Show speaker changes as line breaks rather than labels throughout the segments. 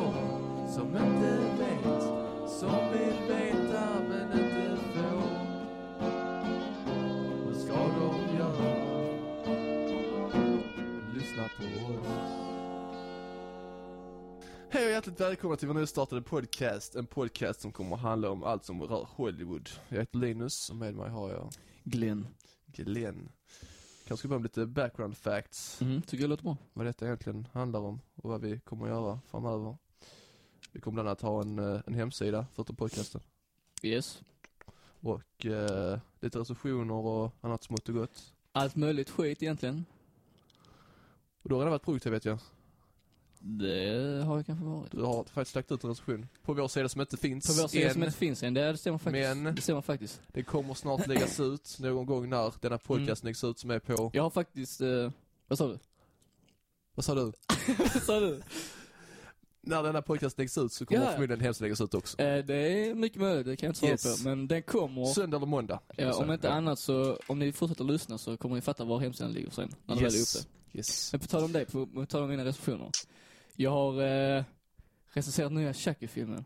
få, som inte vet, som vill veta men inte får. Vad ska de göra? Lyssna på oss. Hej och hjärtligt välkomna till vår nystartade podcast. En podcast som kommer att handla om allt som rör Hollywood. Jag heter Linus och med mig har jag
Glenn.
Glenn. Kanske ska börja med lite background facts.
Mm, tycker jag låter bra.
Vad detta egentligen handlar om och vad vi kommer att göra framöver. Vi kommer bland annat ha en, eh, en hemsida förutom podcasten.
Yes.
Och eh, lite recensioner och annat smått och gott.
Allt möjligt skit egentligen.
Och du har redan varit produktiv vet jag.
Det har jag kanske varit.
Du har faktiskt lagt ut en recension på vår sida som inte finns
På vår sida
än.
som inte finns än, det stämmer faktiskt.
Men-
Det stämmer faktiskt.
Det kommer snart läggas ut någon gång när denna podcast läggs ut som är på,
Jag har faktiskt, eh, vad sa du?
vad sa du?
vad sa du?
När denna podcast läggs ut så kommer
Ja.
förmodligen hemsidan läggas ut också.
Eh, det är mycket möjligt, det kan jag inte svara
Yes.
på. Men den kommer,
Söndag eller måndag.
ja, om inte annat så, om ni fortsätter lyssna så kommer ni fatta var hemsidan ligger sen. När den väl är
Yes.
uppe.
Yes.
Men på tal om det, på, på tal om mina recensioner. Jag har eh, recenserat nya Chucky-filmen.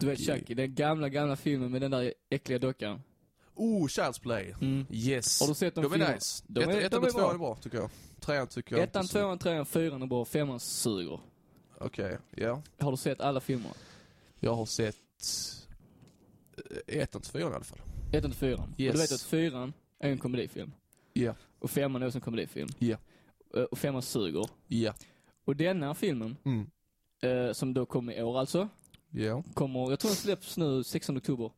Du vet Chucky, den gamla, gamla filmen med den där äckliga dockan.
Oh, Child's Play.
Mm.
Yes.
Har du sett de
De är
filmerna?
nice.
De är-
Ettan
är
och tvåan är bra tycker jag. Trean tycker jag
Ettan, tvåan, trean, fyran är bra, femman suger.
Okej, ja.
Har du sett alla filmer?
Jag har sett eh, ettan till fyran i alla fall.
Ettan till fyran.
Yes.
Och du vet att fyran är en komedifilm.
Ja.
Och femman är också en komedifilm.
Ja.
Eh, Och femman suger.
Ja.
Och denna filmen,
Mm.
eh, som då kommer i år alltså,
Ja.
kommer, jag tror den släpps nu 16 oktober.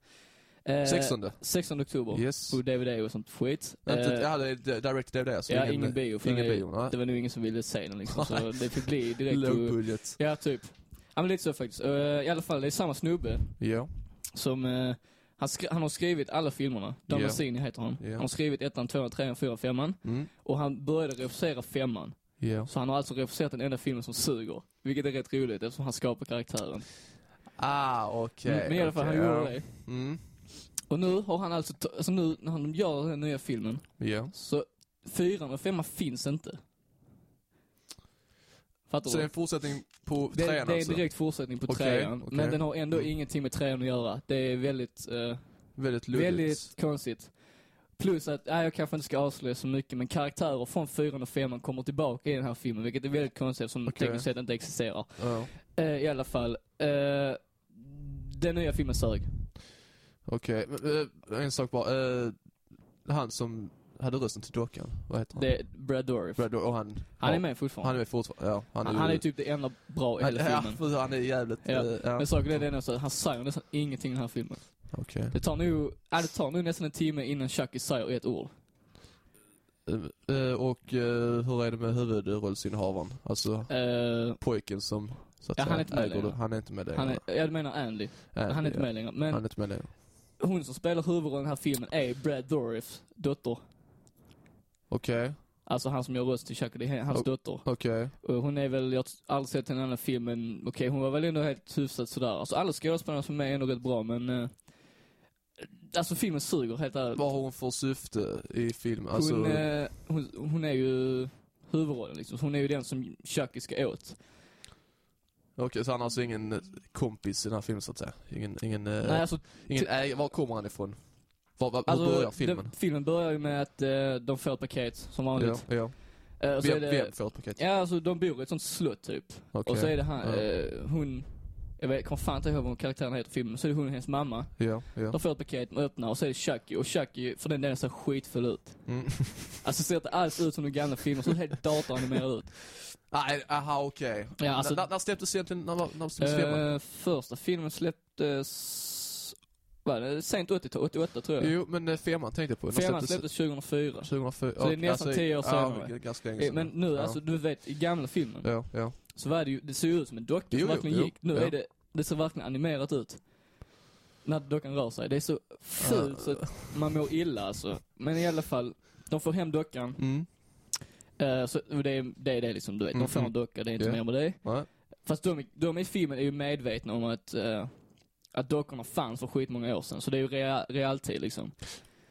Eh,
16.
16 oktober.
Yes.
På DVD och sånt skit.
Inte,
Eh,
jag hade direct DVD alltså.
ja, ingen bio. För
Ingen
det,
bio, nej.
det var nog ingen som ville se den liksom. så det fick bli direkt
Low
på,
budget.
Ja, typ. Ja men lite så faktiskt. Eh, I alla fall, det är samma snubbe
Ja.
som, eh, han, han har skrivit alla filmerna. Don
Ja.
Mancini heter han.
Ja.
Han har skrivit ettan, tvåan, trean, fyran, femman.
Mm.
Och han började regissera femman.
Ja.
Så han har alltså regisserat den enda filmen som suger. Vilket är rätt roligt eftersom han skapar karaktären.
Ah, okej.
Mm, men i alla fall,
okej,
han gjorde det.
Mm.
Och nu har han alltså, alltså nu när han gör den nya filmen,
Ja.
så fyran och femman finns inte. Fattar
Så det är
du?
en fortsättning på
Det,
trean
det är en
alltså?
direkt fortsättning på
Okej,
trean,
okej.
men den har ändå
Mm.
ingenting med trean att göra. Det är väldigt, eh,
Väldigt luddigt.
väldigt konstigt. Plus att, nej, jag kanske inte ska avslöja så mycket, men karaktärer från fyran och femman kommer tillbaka i den här filmen, vilket är väldigt konstigt eftersom
Okej.
tekniskt sett inte existerar.
Ja.
Eh, I alla fall, eh, den nya filmen sög.
Okej, men, eh, en sak bara. Eh, han som hade rösten till dockan, vad heter han?
Det är Brad Dourif.
Brad, och han,
Han är
ja,
med fortfarande.
Han är med fortfarande, ja.
Han,
ju-
han är typ det enda bra i
han,
hela
ja,
filmen.
för han är jävligt,
Ja.
eh, ja.
Men saken är den också, han säger nästan ingenting i den här filmen.
Okej.
Det tar nog, ja, det tar nog nästan en timme innan Chucky säger ett ord.
Eh, och eh, hur är det med huvudrollsinnehavaren? Alltså pojken som så att
Ja, han är inte med längre.
Han är inte med längre.
han är, jag menar Andy.
Andy,
han är inte
ja.
med längre. Men
Han är inte med längre.
Hon som spelar huvudrollen i den här filmen är Brad Dourifs dotter.
Okej,
Alltså han som gör röst till Chucky, det är hans
Oh.
dotter.
okej.
Och hon är väl, jag har aldrig sett henne i en annan film, men okej, hon var väl ändå helt hyfsat sådär. Alltså alla skådespelarna som är med är ändå rätt bra, men eh, Alltså filmen suger helt ärligt.
Vad har hon för syfte i filmen? Alltså,
Hon, eh, hon, hon är ju huvudrollen liksom. Hon är ju den som Chucky ska åt.
Okej, så han har alltså ingen eh, kompis i den här filmen så att säga? Ingen, ingen, eh,
Nej, alltså,
ingen äg- var kommer han ifrån? Var, var,
alltså
börjar filmen?
Den, filmen börjar ju med att eh, de får ett paket, som vanligt.
ja, ja.
Eh,
Vem,
det,
vem får ett paket?
Ja, alltså de bor i ett sånt slott typ.
Okej.
Och så är det han,
Ja.
eh, hon, jag vet, kommer fan inte ihåg vad karaktären heter i filmen, så är det hon och hennes mamma.
Ja, ja.
De får ett paket, man öppnar och så är det Chucky, och Chucky, för den delen ser skitfull ut.
Mm.
Alltså ser inte alls ut som de gamla filmerna, ser helt datoranimerad ut.
Nej, aha okej.
Ja, alltså-
När, när släpptes egentligen, när, när släpptes filmen?
Eh, första filmen släpptes, vad är det, sent 80-tal, 88 tror jag.
Jo, men eh, femman tänkte jag på.
Femman släpptes 2004.
2004.
Så det är nästan tio år senare.
Ja, ganska länge
Eh,
sedan.
Men nu, alltså du vet, i gamla filmen,
Ja, ja.
Så var det ju, det ser ju ut som en docka
Jo,
som verkligen
jo,
gick. Nu
ja.
är det, det ser verkligen animerat ut. När dockan rör sig. Det är så fult så att man mår illa alltså. Men i alla fall, de får hem dockan.
Mm.
Eh, så det är, det är det liksom, du vet. De får en docka, det är inte
Ja.
mer med det.
Nej.
Fast de, de i filmen är ju medvetna om att, eh, att dockorna fanns för skitmånga år sedan. Så det är ju rea, realtid liksom.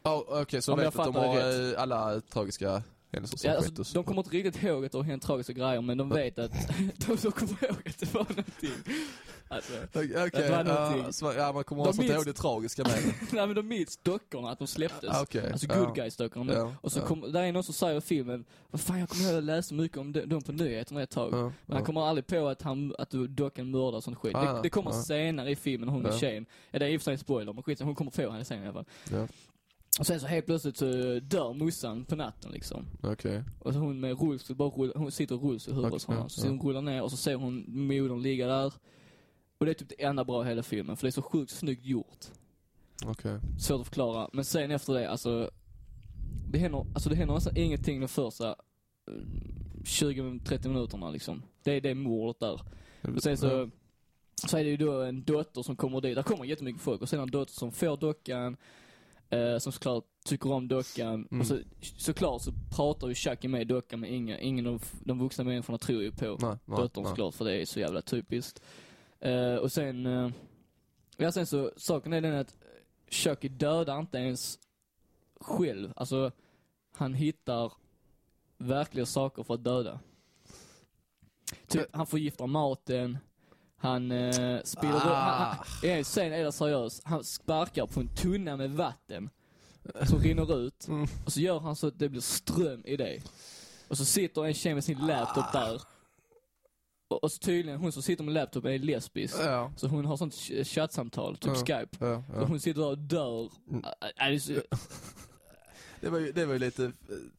Ja, okej, så
Om
de
jag
vet att de har
rätt.
eh, alla tragiska händelser som
Ja, alltså,
så.
de kommer inte riktigt ihåg att det har hänt tragiska grejer, men de vet att, de, de kommer ihåg att det var någonting. Alltså,
Okej,
det var någonting.
så- ja, man kommer
De
också ihåg det tragiska med det.
nej men de minns dockorna, att de släpptes.
Ah, Okej.
Alltså good guys dockorna. Men-
Ja,
Och så kom, där är någon som säger i filmen, vad fan jag kommer ihåg att jag läste mycket om de- dem på nyheterna ett tag. Men han kommer aldrig på att han, att dockan mördar och sånt skit.
Ah,
det, det kommer senare i filmen, hon
Ja.
med tjejen. Ja, det är i och för sig en spoiler, men skit hon kommer få henne sen i alla fall. Och sen så helt plötsligt så dör morsan på natten liksom.
Okej.
Och så hon med rullstol, bara rull, hon sitter i rullstol i huvudet hos honom. Så
ja.
hon rullar ner och så ser hon modern ligga där. Och det är typ det enda bra i hela filmen, för det är så sjukt snyggt gjort.
Okej.
Svårt att förklara. Men sen efter det, alltså. Det händer, alltså det händer nästan ingenting de första eh, 20-30 minuterna liksom. Det är det mordet där. Och sen så, så är det ju då en dotter som kommer dit. Där kommer jättemycket folk. Och sen en dotter som får dockan. Eh, som såklart tycker om dockan.
Mm.
Och så, såklart så pratar ju Chucky med dockan men ingen, ingen av de vuxna människorna tror ju på
Nej, nej,
dottern
nej.
såklart för det är så jävla typiskt. Eh, och sen, uh, ja sen så, saken är den att Chucky dödar inte ens själv. Alltså, han hittar verkliga saker för att döda. Typ, han förgiftar maten, han uh, spiller
Ah.
han, han, I en scen är det seriöst, han sparkar på en tunna med vatten som rinner ut.
Mm.
Och så gör han så att det blir ström i det. Och så sitter en tjej med sin laptop där. Och, och så tydligen, hon som sitter med laptop är lesbisk.
Ja.
Så hon har sånt ch- chattsamtal, typ
Ja.
Skype.
Ja,
Och
ja.
hon sitter där och dör.
Mm.
Ä- ä- det
var ju, det var ju lite,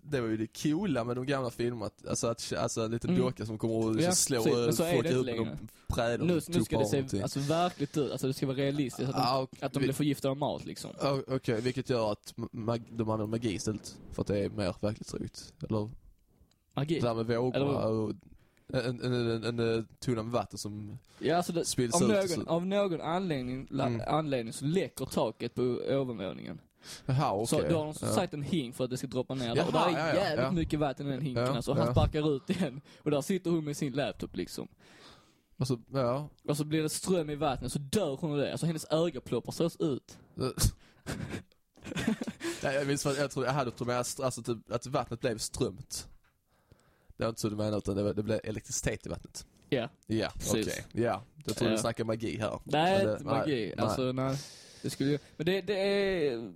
det var ju det coola med de gamla filmerna, att, alltså att, alltså en liten
Mm.
docka som kommer och
Ja,
slår
precis.
Folk i huvudet och brädor
Nu,
och
nu ska det se
någonting.
alltså, verkligt ut, alltså det ska vara realistiskt. Att de,
Ah, och-
att de blir förgiftade av mat liksom.
Ja, Okej, vilket gör att mag, de använder magi istället, för att det är mer verklighetstroget. Eller
Magi.
det där med vågorna
Eller-
och en, en, en, en, tunna med vatten som
Ja, alltså det,
spills
av,
ut.
någon,
så-
av någon anledning,
Mm.
anledning så läcker taket på övervåningen.
Jaha, okej.
Så då har de
ja.
sagt en hink för att det ska droppa ner.
Jaha,
Och där är
ja,
jävligt
ja.
mycket vatten i den hinken
Ja,
alltså. Han sparkar ut den. Och där sitter hon med sin laptop liksom.
Och så, ja.
Och så blir det ström i vattnet, så dör hon av det. Alltså hennes öga ploppar så ut.
Nej, jag minns jag tror, jag hade trott med alltså typ, att vattnet blev strömt. Det var inte så du menade utan det, var, det blev elektricitet i vattnet.
Ja.
Ja, okej. Ja. Jag tror du snackar magi här.
Nej,
det-
inte magi.
nej,
alltså nej. Det skulle ju, men det, det är,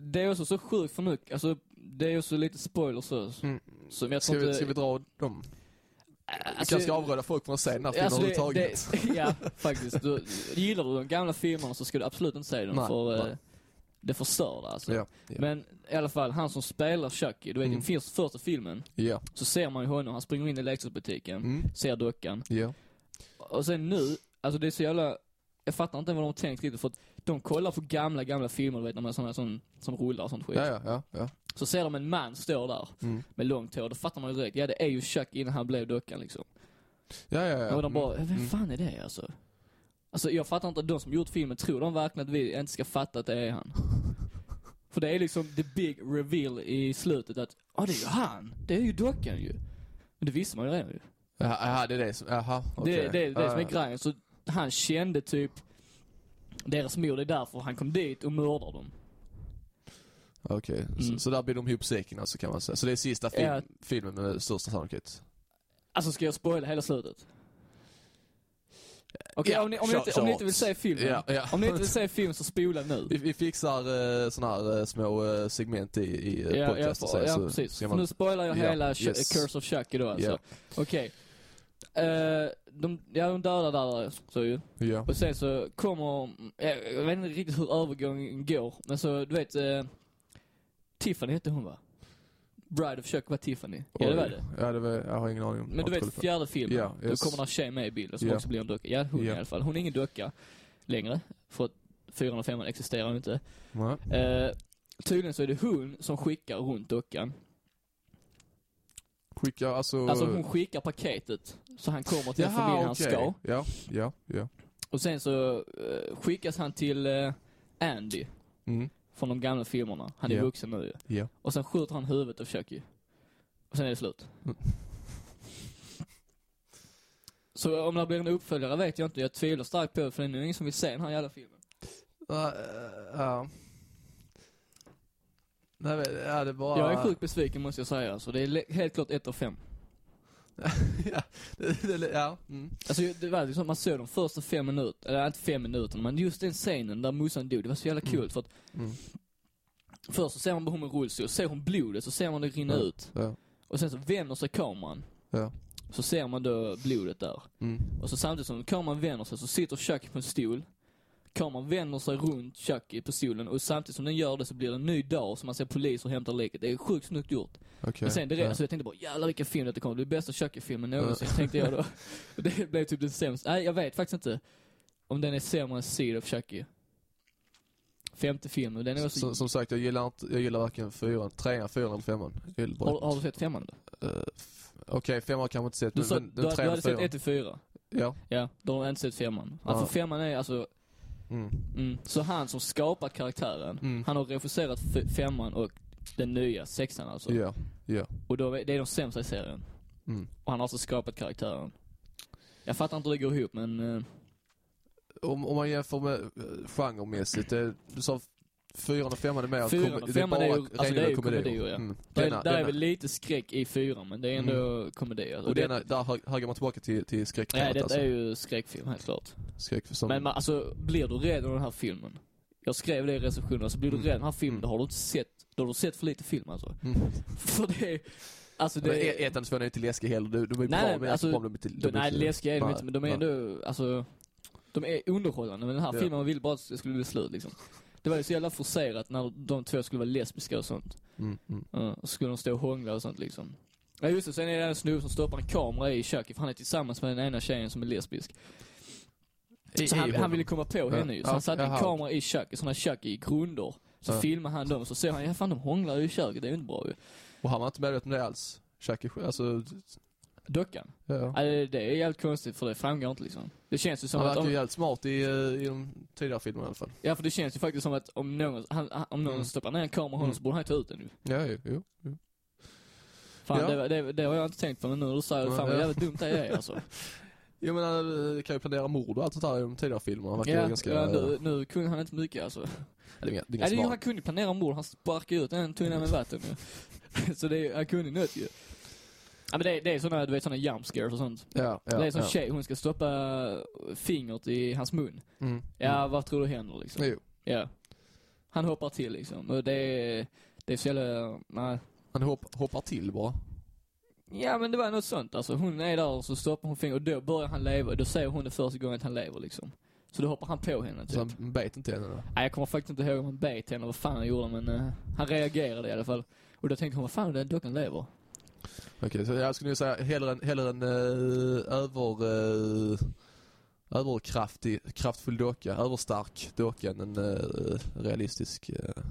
det är också så sjukt för mycket. Alltså, det är också lite spoilers så.
Mm.
Jag
Ska vi,
inte...
ska vi dra dem?
Alltså,
vi kanske ska avråda folk från att se den här filmen
Alltså,
överhuvudtaget.
ja, faktiskt. Du, gillar du de gamla filmerna så ska du absolut inte se dem
Nej,
för
nej.
eh, det förstör det alltså.
Ja, ja.
Men i alla fall, han som spelar Chucky, du vet,
Mm.
i finns första filmen,
ja.
så ser man ju honom, han springer in i leksaksbutiken,
Mm.
ser dockan.
Ja.
Och sen nu, alltså det är så jävla, jag fattar inte vad de har tänkt riktigt för att de kollar på gamla, gamla filmer, du vet när man sådana som, som rullar och sånt skit.
Ja, ja, ja, ja.
Så ser de en man stå där
Mm.
med långt hår, då fattar man ju direkt, ja det är ju Chucky innan han blev dockan liksom.
Ja, ja, ja.
Och de bara,
Mm.
vem
Mm.
fan är det alltså? Alltså jag fattar inte, de som gjort filmen, tror de verkligen att vi inte ska fatta att det är han? För det är liksom the big reveal i slutet att, ja det är ju han! Det är ju dockan ju. Men det visste man ju redan ju.
Jaha, det är det som, jaha, okej.
Det, det är det
Ja,
som är grejen. Så han kände typ deras mor, det är därför han kom dit och mördade dem.
Okej,
Mm.
så, så där blir de ihop säcken alltså kan man säga. Så det är sista film,
Ja.
filmen med största sannolikhet?
Alltså ska jag spoila hela slutet? Okej,
Ja,
om, ni, om, ni inte, om ni inte vill se filmen.
Ja, ja.
Om ni inte vill se film så spola nu.
Vi, vi fixar uh, såna här eh, små eh, segment i, i uh,
Ja, ja,
podcasten
för,
sen,
ja
så
precis. För nu spoilar jag
Ja,
hela
yes.
Curse of Chucky då alltså.
Ja.
Okej. Eh, de, ja, de dödar där så ju.
Ja.
Och sen så kommer, jag, jag vet inte riktigt hur övergången går, men så du vet, eh, Tiffany hette hon va? Bride of Chuck var Tiffany. Ja det var det.
Ja, det var, jag har ingen aning om.
Men du vet fjärde filmen,
Ja, yes.
då kommer en tjej med i bilden som
Ja.
också blir en docka. Ja, hon
Ja.
i alla fall. Hon är ingen docka längre, för att fyran och femman existerar ju inte.
Nej.
Eh, tydligen så är det hon som skickar runt dockan.
Skicka, alltså...
Alltså hon skickar paketet, så han kommer till den
okej.
han ska.
Ja, ja, ja.
Och sen så eh, skickas han till eh, Andy,
Mm.
från de gamla filmerna. Han är
Ja.
vuxen nu ju.
Ja.
Och sen skjuter han huvudet av Chucky. Och sen är det slut.
Mm.
Så om det blir en uppföljare vet jag inte. Jag tvivlar starkt på det, för det är nog ingen som vill se den här jävla filmen.
Ja, ja. Nej, men, ja, det är bara...
Jag är sjukt besviken måste jag säga. Så det är le- helt klart ett av fem.
ja, det, det, ja. Mm.
Alltså det var liksom, man såg de första fem minuterna, eller inte fem minuterna, men just den scenen där morsan dog, det var så jävla
Mm.
kul för att
Mm.
först så ser man bara hon med rullstol, ser hon blodet så ser man det rinna
Ja.
ut.
Ja.
Och sen så vänder sig kameran.
Ja.
Så ser man då blodet där.
Mm.
Och så samtidigt som kameran vänder sig så sitter Chucky på en stol. Kameran vänder sig runt Chucky på stolen och samtidigt som den gör det så blir det en ny dag så man ser poliser hämta liket. Det är sjukt snyggt gjort.
Okej.
Men sen direkt,
ja.
så jag tänkte bara jävlar vilken film det kommer bli. bästa Chucky-filmen någonsin, tänkte jag då. Det blev typ den sämsta. Nej, jag vet faktiskt inte om den är sämre än Seed of Chucky. Femte filmen, den är också...
som, som sagt, jag gillar inte, jag gillar varken fyran, trean, fyran eller femman. Jag
har, har du sett femman då?
F- Okej, femman har jag kanske inte sett,
Du,
men,
sa,
men
du,
den
du
trean
hade
och
sett. 1 till 4?
Ja.
Ja, då har du inte sett femman. För femman är alltså,
Mm.
mm, så han som skapat karaktären,
Mm.
han har regisserat femman och den nya, sexan alltså.
Ja, ja.
Och då, är- det är de sämsta i serien.
Mm.
Och han har alltså skapat karaktären. Jag fattar inte hur det går ihop men, eh,
Om, om man jämför med uh, genremässigt, det, du sa fyran och femman är mer
Fyran
kom-
och femman är ju- alltså, det är ju
komedier.
komedier, ja.
Mm.
där,
Denna,
är, där är
denna.
väl lite skräck i fyran men det är ändå komedi. alltså.
Och
det,
denna, där hö- höger man tillbaka till, till
Nej,
skräcktemat
detta
alltså.
är ju skräckfilm helt klart.
Skräck som...
Men man, alltså, blir du rädd av den här filmen? Jag skrev det i recensionen, alltså blir du
Mm.
rädd av den här filmen,
Mm.
då har du inte sett, då har du sett för lite film alltså.
Mm.
För det är, alltså
Men
det
e- ettan och tvåan är ju inte läskiga heller, de, de är
Nej,
bra
nej,
men
alltså,
alltså, de är inte...
de,
De
nej, läskiga är de
nej,
inte, men de är
nej.
ändå, alltså, de är underhållande. Men den här filmen, man ville bara att det skulle bli slut liksom. Det var ju så jävla forcerat när de två skulle vara lesbiska och sånt.
Mm, mm.
Ja, och så skulle de stå och hångla och sånt liksom. Ja just det, sen är det en snubbe som stoppar en kamera i köket för han är tillsammans med den ena tjejen som är lesbisk.
I-
Så han, han ville komma på
Ja.
henne ju. Så
Ja,
han satte en kamera i köket, sådana kök i grunder. Så
Ja.
filmar han dem, så ser han, ja fan de hånglar ju i köket, det är ju inte bra ju.
Och han var inte medveten om det alls. Själv, alltså...
Dockan.
Ja.
Ja, det, det är jävligt konstigt för det framgår inte liksom. Det känns ju som
Han
att
verkar ju jävligt smart i, eh, i de tidigare filmerna i alla fall.
Ja för det känns ju faktiskt som att om någon, han, han- om någon
Mm.
stoppar ner en kamera honom
Mm.
så borde han ta ut den ju.
Ja, jo, jo. jo.
Fan,
Ja.
det, det, det har jag inte tänkt på men nu när du säger det, fan vad
Ja.
jävligt dumt det är alltså.
Jo men han eh, kan ju planera mord och allt sånt där i de tidigare filmerna. Han verkar ju
ja,
ganska...
ja, nu, nu kunde han inte mycket alltså.
Det är inga, det är
Ja, det, han
smart.
kunde ju planera mord, han sparkade ut en tunna med vatten ju. Så det, han kunde något ju. Ja men det, det är såna, du vet såna jump scares och sånt.
Ja, ja,
det är som
ja.
tjej, hon ska stoppa fingret i hans mun.
Mm.
Ja,
Mm.
vad tror du händer liksom?
Jo.
Ja. Han hoppar till liksom. Och det är, det är så jävla, nej.
Han hopp, hoppar till bara.
Ja men det var något sånt alltså. Hon är där och så stoppar hon fingret och då börjar han leva. Då säger hon det första gången att han lever liksom. Så då hoppar han på henne typ.
Så han bet inte henne då.
Nej, jag kommer faktiskt inte ihåg om han bet henne eller vad fan han gjorde men eh, han reagerade i alla fall. Och då tänkte hon, vad fan den dockan lever.
Okej, så jag skulle säga hellre en, hellre en uh, över... Uh, överkraftig, kraftfull docka, överstark docka än en uh, realistisk... Uh.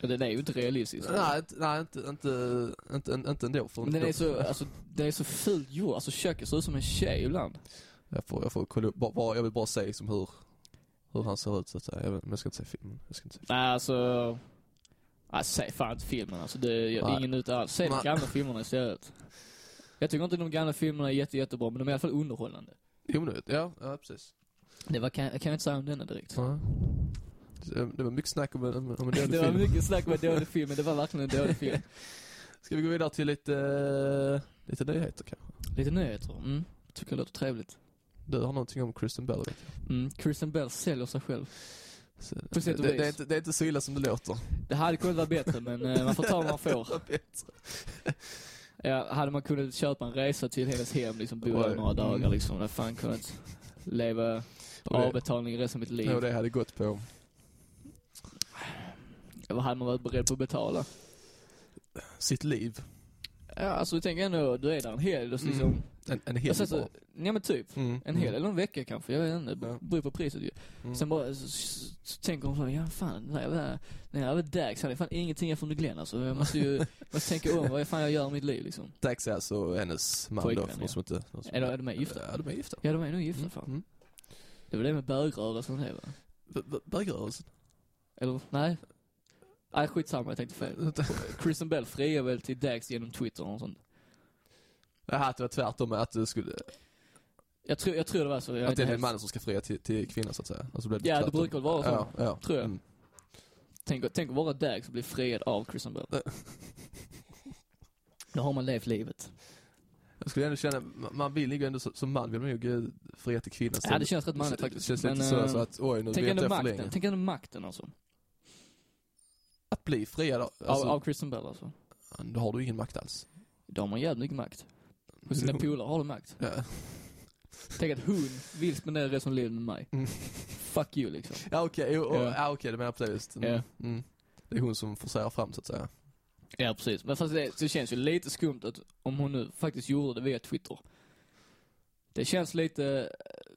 Den är ju inte realistisk.
Nej, inte, nej inte, inte, inte, inte, inte ändå. För
Men den är så, alltså, den är så fult gjord. Alltså köket ser ut som en tjej ibland.
Jag får, jag får kolla upp, bara, bara, jag vill bara se liksom hur, hur han ser ut så att säga. Jag, men jag ska inte se filmen. Jag ska inte se filmen.
Nej alltså, nej säg fan inte filmen alltså. Det gör
Nej.
ingen nytta alls. Säg de gamla filmerna istället. Jag tycker inte de gamla filmerna är jätte, jättebra men de är i alla fall underhållande.
Jo men det- ja, ja precis.
Det var, kan, jag kan jag inte säga om denna direkt.
Ja. Det, det var mycket snack om, en- om, om en dålig
Det var
film.
mycket snack om en dålig film men det var verkligen en dålig film.
Ska vi gå vidare till lite, eh, lite nyheter kanske?
Lite nyheter, mm. Tycker jag låter trevligt.
Du har någonting om Kristen Bell vet jag.
Mm. Kristen Bell säljer sig själv. På sätt och
det,
vis.
det, är inte, det är inte så illa som det låter.
Det hade kunnat vara bättre men eh, man får ta vad man får. Ja, hade man kunnat köpa en resa till hennes hem, liksom bo där några dagar
Mm.
liksom. Hade fan kunnat leva på avbetalning resten av mitt liv.
Jo, det hade gått på.
Vad hade man varit beredd på att betala?
Sitt liv.
Ja, alltså tänk ändå, du är där en helg liksom...
Mm. En, en hel
Jag sen så, ja men typ.
Mm.
En hel eller en vecka kanske, jag vet inte. Det beror på priset ju.
Mm.
Sen bara, så, så, så tänker hon så, ja fan, den här jävla, den här jävla Dax, han är fan ingenting efter Glenn alltså. Jag måste ju, jag måste tänka om vad fan jag gör i mitt liv liksom.
Dax är alltså hennes man då, för
ja.
som inte... som-
Är de- är de gifta?
Ja, de är gifta.
Ja, de är nog gifta fan.
Mm.
Det var det med bögrörelsen det va?
Bögrörelsen?
Eller, nej? Nej, skitsamma, jag tänkte fel. Kristen Bell friar väl till Dax genom Twitter och sånt.
Jaha, att det var tvärtom, att det skulle...
Jag tror, jag tror det var så. Jag
att det är
helt-
mannen som ska fria till, till kvinnan så att säga. Alltså blev
Ja, det brukar väl vara så.
Ja, ja.
Tror jag.
Mm.
Tänk, tänk att vara Dags och bli friad av Christian Bell. Då har man levt livet.
Jag skulle ändå känna, man- vill ju ändå som man vill man eh, fria till kvinnan.
Ja, det känns rätt manligt
Det
faktiskt.
känns
Men,
lite så,
eh,
så att, oj nu
Tänk
vet jag för
makten,
länge.
tänk ändå makten alltså.
Att bli friad, alltså,
av, av Christian Bell alltså.
då har du ingen makt alls.
Då har man jävligt mycket makt. Hos sina polare har du makt.
Ja.
Tänk att hon vill spendera resten av livet med mig.
Mm.
Fuck you liksom.
Ja okej, och-
Ja.
ja. okej det menar jag på det viset. Mm.
Ja.
Mm. Det är hon som forcerar fram så att säga.
Ja precis. Men fast det, det känns ju lite skumt att om hon nu faktiskt gjorde det via Twitter. Det känns lite... eh,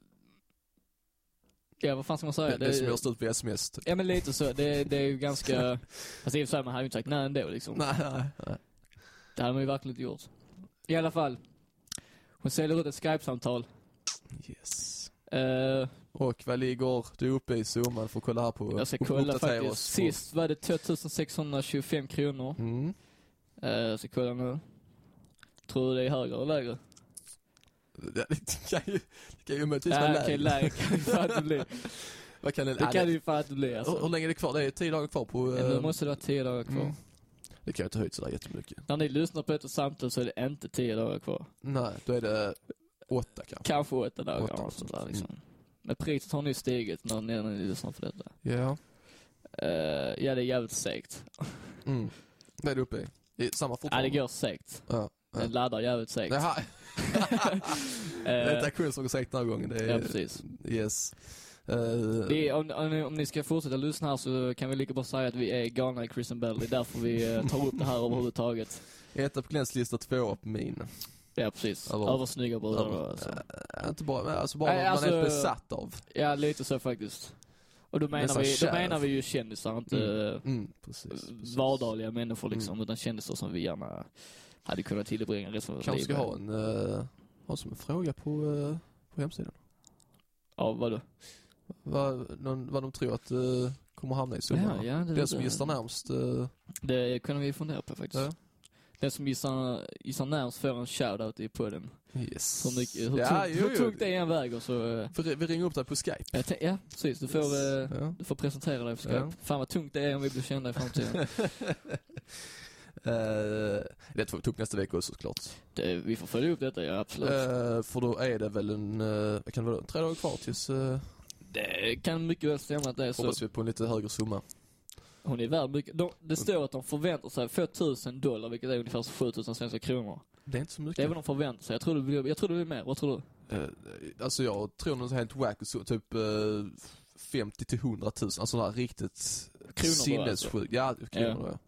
Ja vad fan ska man säga?
Det, det som görs ut via sms. Typ.
Ja men lite så. Det, det är ju ganska... Fast i och för sig man hade ju inte sagt nej ändå liksom.
Nej, nej, nej.
Det hade man ju verkligen inte gjort. I alla fall. Hon säljer ut ett Skype-samtal.
Yes.
Eh,
Och vad ligger du uppe i summan för att kolla här på?
jag ska kolla faktiskt.
på-
Sist var det 2625 kronor.
Mm.
Eh, jag ska kolla nu. Tror du det är högre eller lägre?
Det, det kan ju, det kan ju möjligtvis vara
Ja,
lägre.
okej, lägre kan det fan inte bli.
Vad kan det,
Det kan det ju fan inte bli
hur, hur
alltså.
länge är det kvar? Det är tio dagar kvar på...
Ja, Nu
eh,
måste det vara 10 dagar kvar.
mm. Det kan ju inte höjt sådär jättemycket.
När ni lyssnar på detta samtal så är det inte 10 dagar kvar.
Nej, då är det åtta kanske.
Kanske 8 dagar
Åtta,
och sånt där
mm.
liksom. Men priset har nu stigit när ni, när ni lyssnar på detta.
Ja.
Eh, ja, det är jävligt segt.
Mm. Vad är du uppe i? I samma
Ja,
fortfarande?
det går segt.
Ja. ja.
Den laddar jävligt segt.
Jaha. det är
Eh,
inte auktionen som går segt den här gången. Det är,
Ja, precis.
Yes.
Det är, om, om, ni- om ni ska fortsätta lyssna här så kan vi lika bra säga att vi är galna i Christian Bell. Det är därför vi eh, tar upp det här överhuvudtaget.
Etta på Glens lista, tvåa på min.
Ja, precis.
Över-
Över snygga brudar
Över-
och så.
Äh, inte bara, alltså bara man
alltså-
är besatt av.
Ja, lite så faktiskt. Och då menar, vi, då menar vi ju kändisar, inte
Mm. Mm, precis. precis.
vardagliga människor liksom,
Mm.
utan kändisar som vi gärna hade kunnat tillbringa resten av
Kanske ska ha en, uh, ha som en fråga på, uh, på hemsidan.
Ja, vadå?
Vad, någon, vad de tror att uh, kommer hamna i summan.
Ja, ja, det,
Den som gissar närmst, uh,
Det kunde vi fundera på faktiskt.
Ja.
Den som gissar, gissar närmast får en shoutout i podden.
yes.
Hur, mycket, hur,
ja,
tungt,
jo,
hur tungt det än väger så... eh,
Vi, vi ringer upp dig på Skype.
tän- ja, precis. Du får, eh,
Ja.
du får presentera dig på Skype.
Ja.
Fan vad tungt det är om vi blir kända i framtiden.
Eh, det får vi ta upp nästa vecka också såklart.
det, vi får följa upp detta, ja absolut.
Uh, för då är det väl en, uh, kan det vara, tre dagar kvar tills, uh,
det kan mycket väl stämma att det är så.
hoppas vi på en lite högre summa.
Hon är värd mycket. De, det står att de förväntar sig få 1000 dollar, vilket är ungefär 7000 svenska kronor.
Det är inte så mycket.
Det är vad de förväntar sig. Jag tror det blir, jag tror det blir mer. Vad tror du?
Eh, alltså jag tror något helt wack, så, typ uh, 50 till 100 000, alltså sådär riktigt
då, alltså?
sinnessjukt. Ja, kronor ja.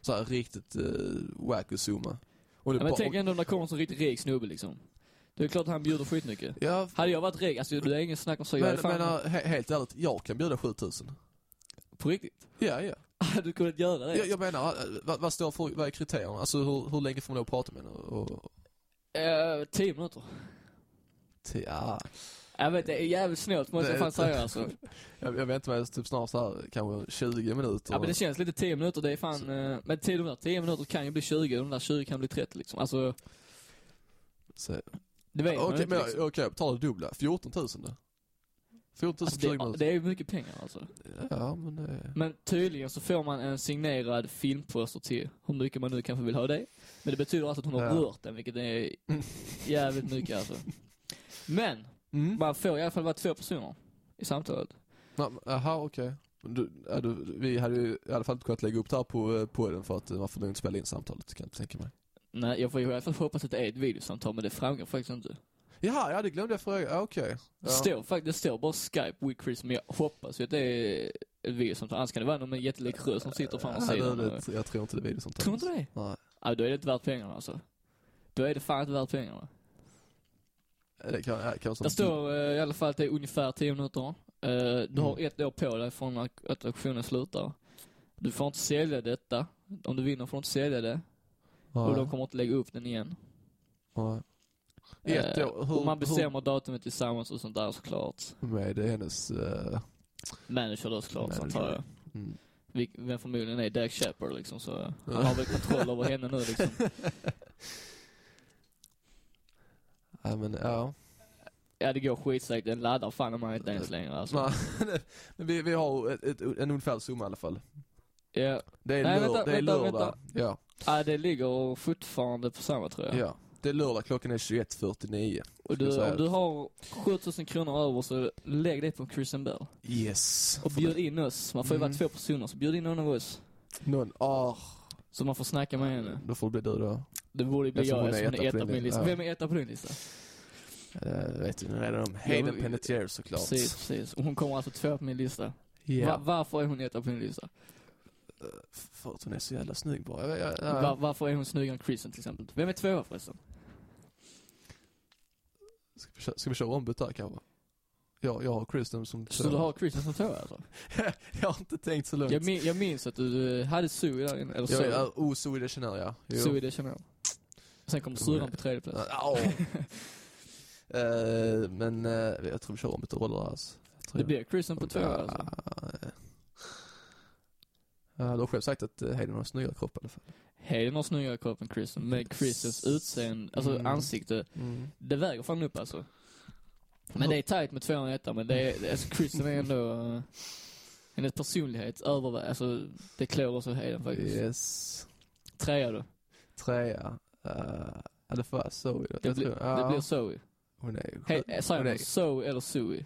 Såhär riktigt uh, wack summa. Och
Ja, men
bara-
tänk ändå om det kommer en sån riktigt rik snubbe liksom. Det är klart att han bjuder skitmycket.
Ja,
Hade jag varit rik, alltså det är ingen snack om så. Jag är
men,
fan,
menar, he- helt ärligt, jag kan bjuda 7000.
på riktigt.
Ja, ja.
Du kunnat göra det?
Jag, jag menar, eh, vad, vad står för, vad är kriterierna? Alltså hur, hur länge får man då prata med henne? Och,
Eh, tio minuter.
till, ja,
Jag vet, det är jävligt snålt måste jag fan säga alltså.
jag, jag vet inte, men typ snart så här, kanske 20 minuter.
Ja men det känns lite 10 minuter, det är fan, eh, men 10 minuter, 10 minuter kan ju bli 20 och de där 20 kan bli 30 liksom. Alltså,
Så-
det vet
Okej,
inte
men
liksom.
okej, tar det dubbla. 14 000 då? 14 000
Alltså,
20
det, det är ju mycket pengar alltså.
Ja, men det...
Men tydligen så får man en signerad filmposter till hur mycket man nu kanske vill ha det. Men det betyder alltså att hon har
Ja.
rört den, vilket är jävligt mycket alltså. Men,
Mm.
man får i alla fall vara två personer i samtalet.
Jaha, okej. Du, ja, du, vi hade ju i alla fall inte kunnat lägga upp det här på, eh, på den för att eh, man får nog inte spela in samtalet, kan jag inte tänka mig.
Nej, jag får ju hoppas att det är ett videosamtal, men det framgår faktiskt inte.
Jaha, ja det glömde jag fråga. Okej.
Det
Ja.
står faktiskt, det står bara Skype with Chris, men jag hoppas ju att det är ett videosamtal. Annars kan det vara någon med en jättelik röst som sitter framför
Ja,
sidan.
det, jag tror inte det är videosamtal.
Tror du inte det?
Nej.
Ja, då är det inte värt pengarna alltså. Då är det fan inte värt pengarna.
Det kan, ja, kan
Det står eh, i alla fall att det är ungefär 10 minuter. Eh, du har
Mm.
ett år på dig från att auktionen slutar. Du får inte sälja detta. Om du vinner får du inte sälja det. Och de kommer inte lägga upp den igen.
Nej. Ett
Eh,
hur,
och man bestämmer datumet tillsammans och sånt där såklart.
hur med hennes... Uh,
Manager då såklart,
Manager.
antar jag.
mm.
Vil- Vem förmodligen är Dak Shepard liksom, så eh, han har väl kontroll över henne nu liksom.
Ja, men ja.
Ja det går skitsegt, den laddar fan man inte ens längre alltså.
Nej, men vi, vi har ett, ett, en ungefär summa i alla fall.
Ja,
Det är,
Nej,
lör,
vänta,
det är
vänta,
lördag.
vänta.
Ja,
ah, det ligger fortfarande på samma tror jag.
ja. Det är lördag, klockan är 21.49.
Och
jag
du, om du har 7000 kronor över så lägg det på Christian Bell.
Yes.
Och bjud in oss. Man får ju
Mm.
vara två personer, så bjud in någon av oss.
Någon, ah,
Så man får snacka med henne.
då får det bli du då.
Det borde bli jag
är
eftersom hon är etta på min lista.
Ja.
Vem är etta på din lista?
Uh, vet du, det de. Hayden
Ja,
Panettiere såklart.
Precis, precis. Och hon kommer alltså två på min lista.
Ja.
Va, varför är hon etta på din lista?
För att hon är så jävla snygg bara. Jag, jag, jag,
Va, varför är hon snyggare än Christian till exempel? Vem är tvåa förresten?
Ska, vi, ska vi köra ombyte här kanske? Ja, jag har Kristen som
Så du har Christian som tvåa alltså?
jag har inte tänkt så långt.
Jag, min, jag minns att du hade Sue där inne, eller Zoe.
jag, oh, Zoe de Chanel ja. Jo.
Sue de Chanel. Sen kommer syrran på tredje plats.
Ja, Eh, men eh, jag tror vi kör ombyte roller alltså.
Det blir Christian på tvåa
Ja,
alltså.
Eh. Ja, du har själv sagt att eh, Hayden har en snyggare kropp i alla fall.
Hayden har snyggare kropp än Christian, men Christians utseende, alltså
Mm.
ansikte,
Mm.
det väger fan upp alltså. Men det är tight med tvåan och ettan, men det är, alltså Christian är ändå, uh, hennes personlighet överväger, alltså det klår också Hayden faktiskt.
Yes.
Trea då.
Trea. Uh, ja, det får vara Zoe då.
Det,
ja,
det blir Zoe.
Hon är
Hey, eh, man
är-
Zoe eller Zoe?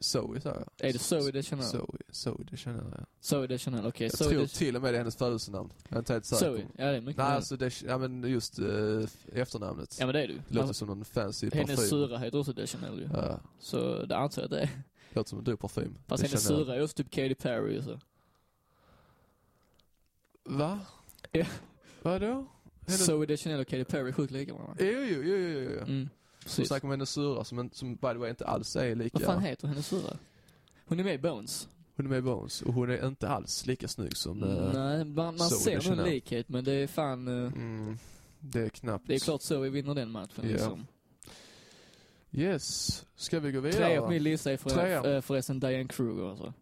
Zoe sa jag.
Är det Zoe de Chanel?
Zoe, Zoe de Chanel ja.
Zoe de Chanel, okej.
Jag
Zoe
tror
de...
till och med det är hennes födelsenamn. Jag är inte helt säker.
Zoe, ja det är mycket
Nej, alltså det, ja men just uh, efternamnet.
Ja men det är du.
Låter
Alltså,
som någon fancy
hennes
parfym.
syrra heter också de Chanel ju.
Ja,
Så det antar jag att det är.
låter som en dyr parfym.
Fast hennes
jag.
syrra är också typ Katy Perry och så.
Va?
Ja.
Vadå? Hennes...
Zoe de Chanel och Katy Perry är sjukt lika varandra.
Jo, jo, jo, jo, jo.
Mm, precis.
snackar om hennes syrra som, som by the way inte alls är lika...
Vad fan heter hennes syrra? Hon är med i Bones.
Hon är med i Bones och hon är inte alls lika snygg som... eh,
Nej, man, man
Zoe
ser en likhet men det är fan, eh,
Mm, det är knappt.
det är klart Zoe vinner den matchen
Ja.
liksom.
Yes. Ska vi gå vidare?
Trea på min lista är för, eh, förresten Diane Kruger alltså.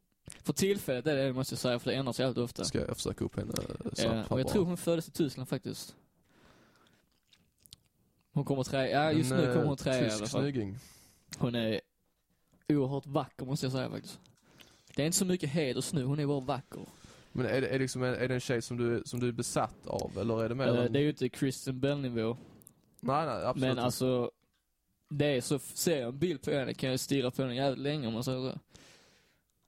För tillfället är det måste jag säga, för det ändras jävligt ofta.
Ska jag försöka upp henne eh, snabbt
Ja, och jag tror hon föddes i Tyskland faktiskt. Hon kommer trea, ja just
En,
nu
eh,
kommer hon trea i alla fall.
snygging.
Hon är oerhört vacker måste jag säga faktiskt. Det är inte så mycket heder nu, hon är bara vacker.
Men är det, är, det liksom är det en tjej som du, som du är besatt av eller är det mer
Eh,
en...
det är ju inte Kristen Bell-nivå,
Nej, nej, absolut
men
inte.
alltså det är så, ser jag en bild på henne kan jag stirra på henne jävligt länge om man säger så.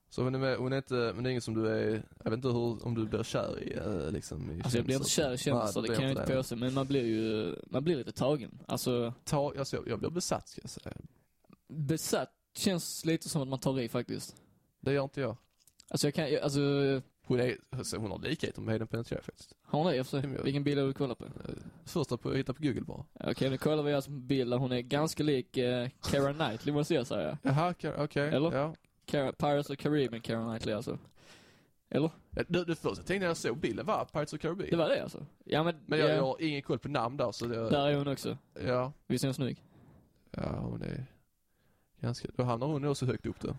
Så hon är, med, hon är inte, men det är ingen som du är, jag vet inte hur, om du blir kär i eh, liksom i
Alltså jag blir inte kär i kändisar,
det
kan jag inte påstå, men man blir ju, man blir lite tagen. Alltså,
Ta, alltså jag, jag blir besatt ska jag säga.
besatt känns lite som att man tar i faktiskt.
Det gör inte jag.
Alltså jag kan, jag- alltså,
Hon, är, alltså, hon har likheter med Hayden Panettiere faktiskt.
har hon det i och för sig? Vilken bild har du kollat på?
Eh, Första på, jag hittade på google bara.
Okej, nu kollar vi alltså på bild där hon är ganska lik eh, Keira Knightley måste jag säga.
Jaha, okej. okej,
Eller?
Ja.
Pirates of Caribbean Keira Knightley alltså. Eller?
Det, det första tänkte när jag såg bilden var Pirates of Caribbean.
Det var det alltså? Ja men,
Men jag,
ja,
jag har ingen koll på namn där så det,
där är hon också.
ja.
Visst är hon snygg?
Ja, hon är ganska, då hamnar hon också högt upp då.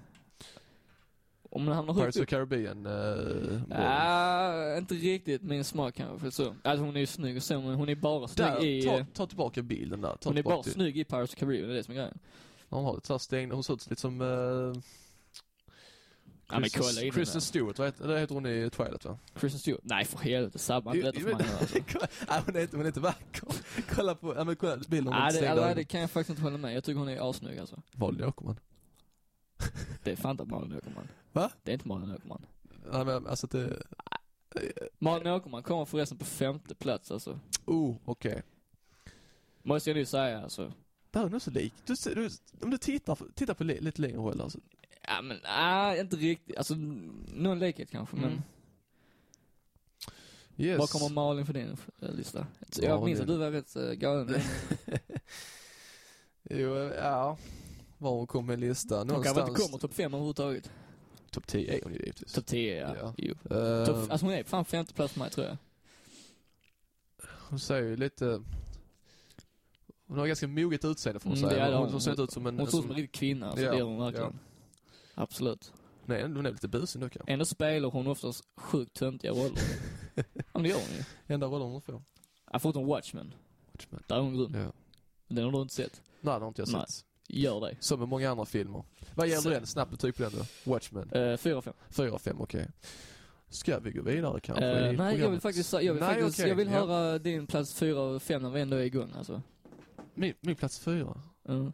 Om hon hamnar högt
Pirates of? Caribbean, eh,
Ja, inte riktigt min smak kanske så. Alltså hon är ju snygg och så, men hon är bara snygg
Där,
i...
ta,
eh,
ta tillbaka bilden där. Ta
hon är bara
till-
snygg i Pirates of Caribbean, det är det som är grejen.
Hon har lite såhär stängd, hon ser ut lite som... Uh,
Ja men kolla in
Kristen. Stewart, vad heter, heter hon i Twilight va?
Kristen Stewart. Nej för helvete, sabba inte detta för mig alltså.
Nej hon är inte, hon är inte vacker. kolla på, ja men kolla bilden hon
Nej det, alltså, det kan jag faktiskt inte hålla med. Jag tycker hon är assnygg alltså.
Malin Åkerman.
Det är fan inte Malin Åkerman.
Va?
Det är inte Malin Åkerman.
Nej men alltså det,
Malin Åkerman kommer förresten på femte plats alltså.
oh okej.
Måste jag nu säga alltså.
Där är hon också lik. Du, du, om du tittar, tittar på li, lite längre håll alltså.
Ja men, nej inte riktigt. Alltså, någon likhet kanske men.
Mm. Yes.
Var kommer Malin för din eh, lista? Jag minns att du var rätt uh, galen.
jo, ja. Var hon kom med en lista.
Hon kanske inte kommer topp fem överhuvudtaget.
Topp 10 är hon ju givetvis.
Topp 10 ja.
Ja.
Jo.
Eh,
Topp, alltså hon är fan femte plats på mig tror jag.
Hon ser ju lite... Hon har ganska moget utseende får man
Mm,
säga.
det är det.
hon, hon ser inte ut som en...
Hon ser ut som en riktig kvinna, alltså,
Ja,
det gör hon verkligen. Absolut.
Nej, hon är lite busig nu kanske.
Ändå spelar hon oftast sjukt töntiga roller. ja det gör hon ju.
Enda rollen hon får.
Ja, förutom Watchmen.
Watchmen.
Där är hon grym.
Ja.
Den har du inte sett.
Nej, det har inte jag
Nej.
sett.
Gör det.
Som med många andra filmer. Vad ger
Så-
den? Snabbt betyg på den då? Watchmen.
Uh, fyra, fem.
4 av 5, okej. Ska vi gå vidare kanske i
nej, jag vill faktiskt, jag vill,
Nej,
faktiskt,
okej,
jag vill
ja.
höra din plats fyra och fem när vi ändå är igång alltså.
Min, min plats fyra.
Mm.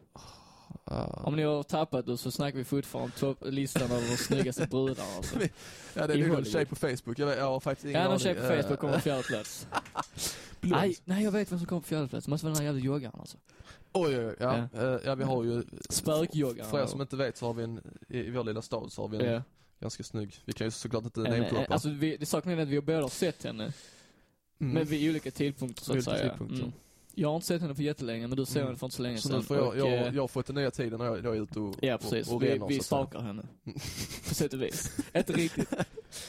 Ja.
Om ni har tappat det så snackar vi fortfarande topplistan över de snyggaste brudarna alltså.
Ja, det är en tjej på Facebook. Jag, vet, jag har faktiskt ingen
Ja, någon
aning.
tjej på
Eh,
Facebook kommer på fjärde plats. Nej, nej jag vet vem som kommer på fjärde plats. Det måste vara den här jävla joggaren alltså.
Oj, oj, oj. Ja. Ja. ja, vi har ju...
Spökjoggaren.
För er som inte vet så har vi en, i, vår lilla stad så har vi en
Ja.
ganska snygg, vi kan ju såklart inte
En- en-
namedroppa.
Alltså vi, det saken är att vi har båda sett henne.
Mm.
Men vid olika tidpunkter så att
olika
säga. Mm. Jag har inte sett henne på jättelänge men du såg
Mm.
henne för inte så länge
så
sedan.
nu får jag,
och,
jag,
eh,
jag har fått den nya tiden när jag, jag är ute och,
Ja precis,
och, och
vi,
renar,
vi
så
stakar henne. på sätt och vis. inte riktigt.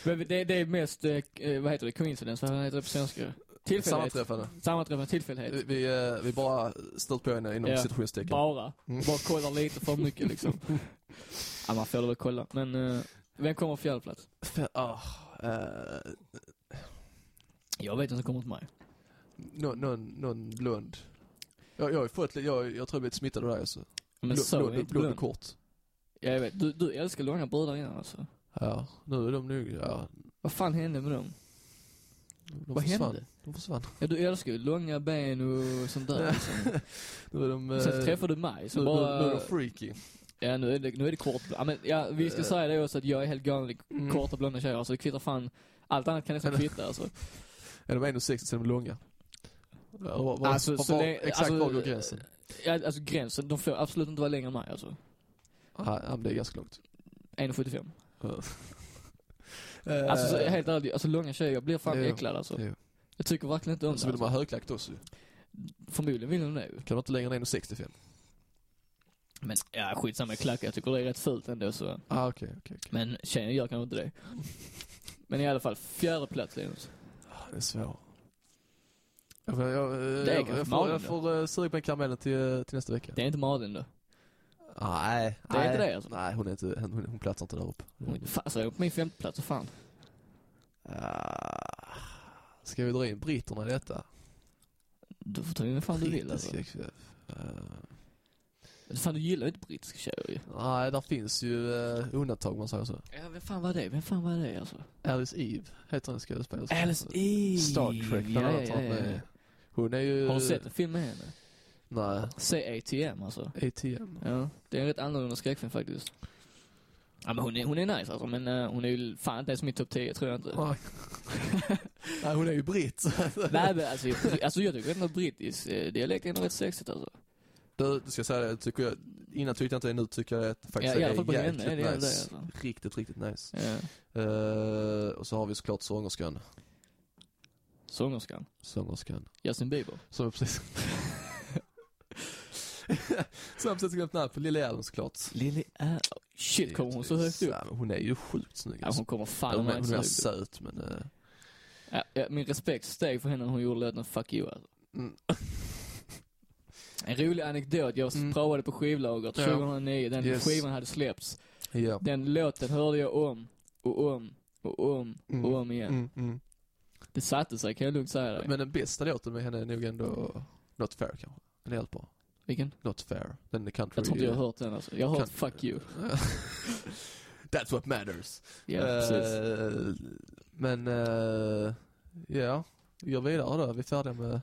Men det, det är mest, eh, vad heter det, coincidence, vad heter det på svenska? Tillfällighet.
Sammanträffande.
Sammanträffande, tillfällighet.
Vi, vi, eh, vi bara stört på henne inom
Ja.
citationstecken.
Bara.
Mm.
Bara kollar lite för mycket liksom. ja, man får väl kolla. Men, eh, vem kommer på fjärde plats?
Fe- ah, eh,
Jag vet inte som kommer till mig.
Någon, någon, någon blond. Jag, jag har fått, jag, jag tror jag blivit smittad av det här alltså.
Men så är
blond,
inte
blond
blond.
kort.
Ja, jag vet. Du, du älskar långa brudar innan alltså.
Ja, nu är de nog, ja.
Vad fan hände med dem?
De
Vad
försvann.
hände?
De försvann.
Ja, du älskar ju långa ben och sånt där liksom.
Nu är de...
Sen
eh,
träffade du mig
nu,
som
nu,
bara...
nu är de freaky.
Ja, nu är det, nu är det kort. Ja, men, ja, vi ska
Eh.
säga det också att jag är helt galen i
Mm.
korta blonda tjejer. Alltså det kvittar fan. Allt annat kan nästan kvitta alltså.
Är de 1,60 så är de långa. Ja, var,
Alltså,
var,
så
var,
länge-
exakt
alltså,
var går gränsen?
Ja, alltså gränsen, de får absolut inte vara längre än mig alltså.
Ja, men det är ganska långt.
1,75.
Eh,
Alltså så, helt ärligt, alltså långa tjejer, jag blir fan
Jo,
äcklad alltså.
jo.
Jag tycker verkligen inte om
Så
det.
vill de
Alltså.
ha högklackat också.
Förmodligen vill de det ju.
Kan de inte längre än 1,65?
Men ja, skitsamma med klackar. Jag tycker det är rätt fult ändå så.
Ah, okej, okej, okej.
Men tjejen gör kanske inte det. Men i alla fall, fjärde plats Linus.
Ah, Det är svårt. Jag, får- jag, eh,
Det är
jag, jag får, jag får uh, suga på en karamellen till, eh, till nästa vecka.
Det är inte Malin då.
Nej,
Det är
nej.
inte det, alltså?
Nej, hon, är inte, hon, hon platsar inte där uppe.
Hon- Fan, så är jag på min femte plats, vad fan.
Ah, ska vi dra in britterna i detta?
Du får ta in vad fan du vill alltså.
Chef. Eh,
Fan du gillar ju inte brittiska tjejer ju.
nej, där finns ju uh, undantag man säger så.
Ja, vem fan var det? Vem fan var det alltså?
Alice Eve heter den skådespelerskan.
Alice Eve!
Star Trek
ja, ja, ja,
hon
ja.
Hon är ju...
Har du sett en film med henne?
Nej.
Se ATM alltså.
ATM.
Ja, det är en rätt annorlunda skräckfilm faktiskt. Ja men hon är, hon är nice alltså, men eh, hon är ju fan inte ens min topp 10 tror jag inte.
Nej. Nej, hon är ju britt.
Nej men alltså, jag, alltså jag tycker ändå brittisk eh, dialekt är ändå rätt sexigt alltså.
Du, du ska säga det, tycker jag, innan tyckte jag inte det, nu tycker jag att det faktiskt
Ja, i alla fall
jäkligt
är ju
nice.
det, alltså.
Riktigt, riktigt nice.
Ja.
Eh, och så har vi såklart sångerskan.
Sångerskan.
Sångerskan.
Justin Bieber.
Som är precis... Som precis glömt namn på, Lily Allen såklart.
Lily Allen. Shit, kommer hon så högt upp?
Ja, Hon är ju sjukt snygg
Ja,
alltså.
hon kommer fan
hon, är,
inte
hon är
upp.
söt men... eh,
Ja, ja, min respekt steg för henne när hon gjorde låten Fuck You alltså.
mm.
En rolig anekdot, jag
Mm.
provade på skivlagret
Ja.
2009, den
Yes.
skivan hade släppts.
Ja.
Den låten hörde jag om, och om, och om,
Mm.
och om igen.
Mm, mm.
Det satte sig kan jag lugnt säga dig.
Men den bästa låten med henne är nog ändå Not Fair kanske. Den är helt bra.
Vilken?
Not Fair. Den är country.
Jag tror inte jag har hört den alltså. Jag har hört Fuck You.
That's what matters.
Ja, precis.
Eh, men, eh, ja. Vi går vidare då. Vi är färdiga med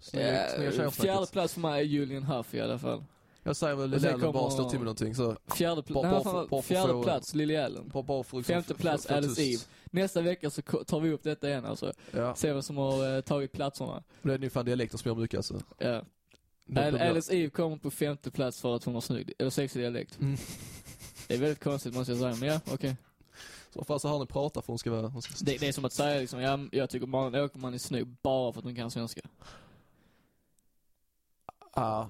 snygga, snygga
Ja,
tjejer
fjärde plats för mig är Julian Huff i alla fall.
Jag säger väl Lily Allen bara
kommer-
slå till med någonting så.
Fjärde, pl-
Bara- bara bara
fjärde plats Lily Allen.
Bara, bara för liksom,
Femte plats
för- för
Alice. Eve. Nästa vecka så tar vi upp detta igen alltså.
Ja.
Se vem som har eh, tagit platserna.
Det är nu fan dialekter som gör mycket alltså.
Ja. Alice Eve kommer på femte plats för att hon har snygg, eller sexig dialekt.
Mm.
Det är väldigt konstigt måste jag säga, men ja, okej.
Så fall så har ni pratat för hon ska vara, hon ska...
Det, det är som att säga liksom, ja, jag tycker Malin Åkerman är snygg bara för att hon kan svenska.
Ah,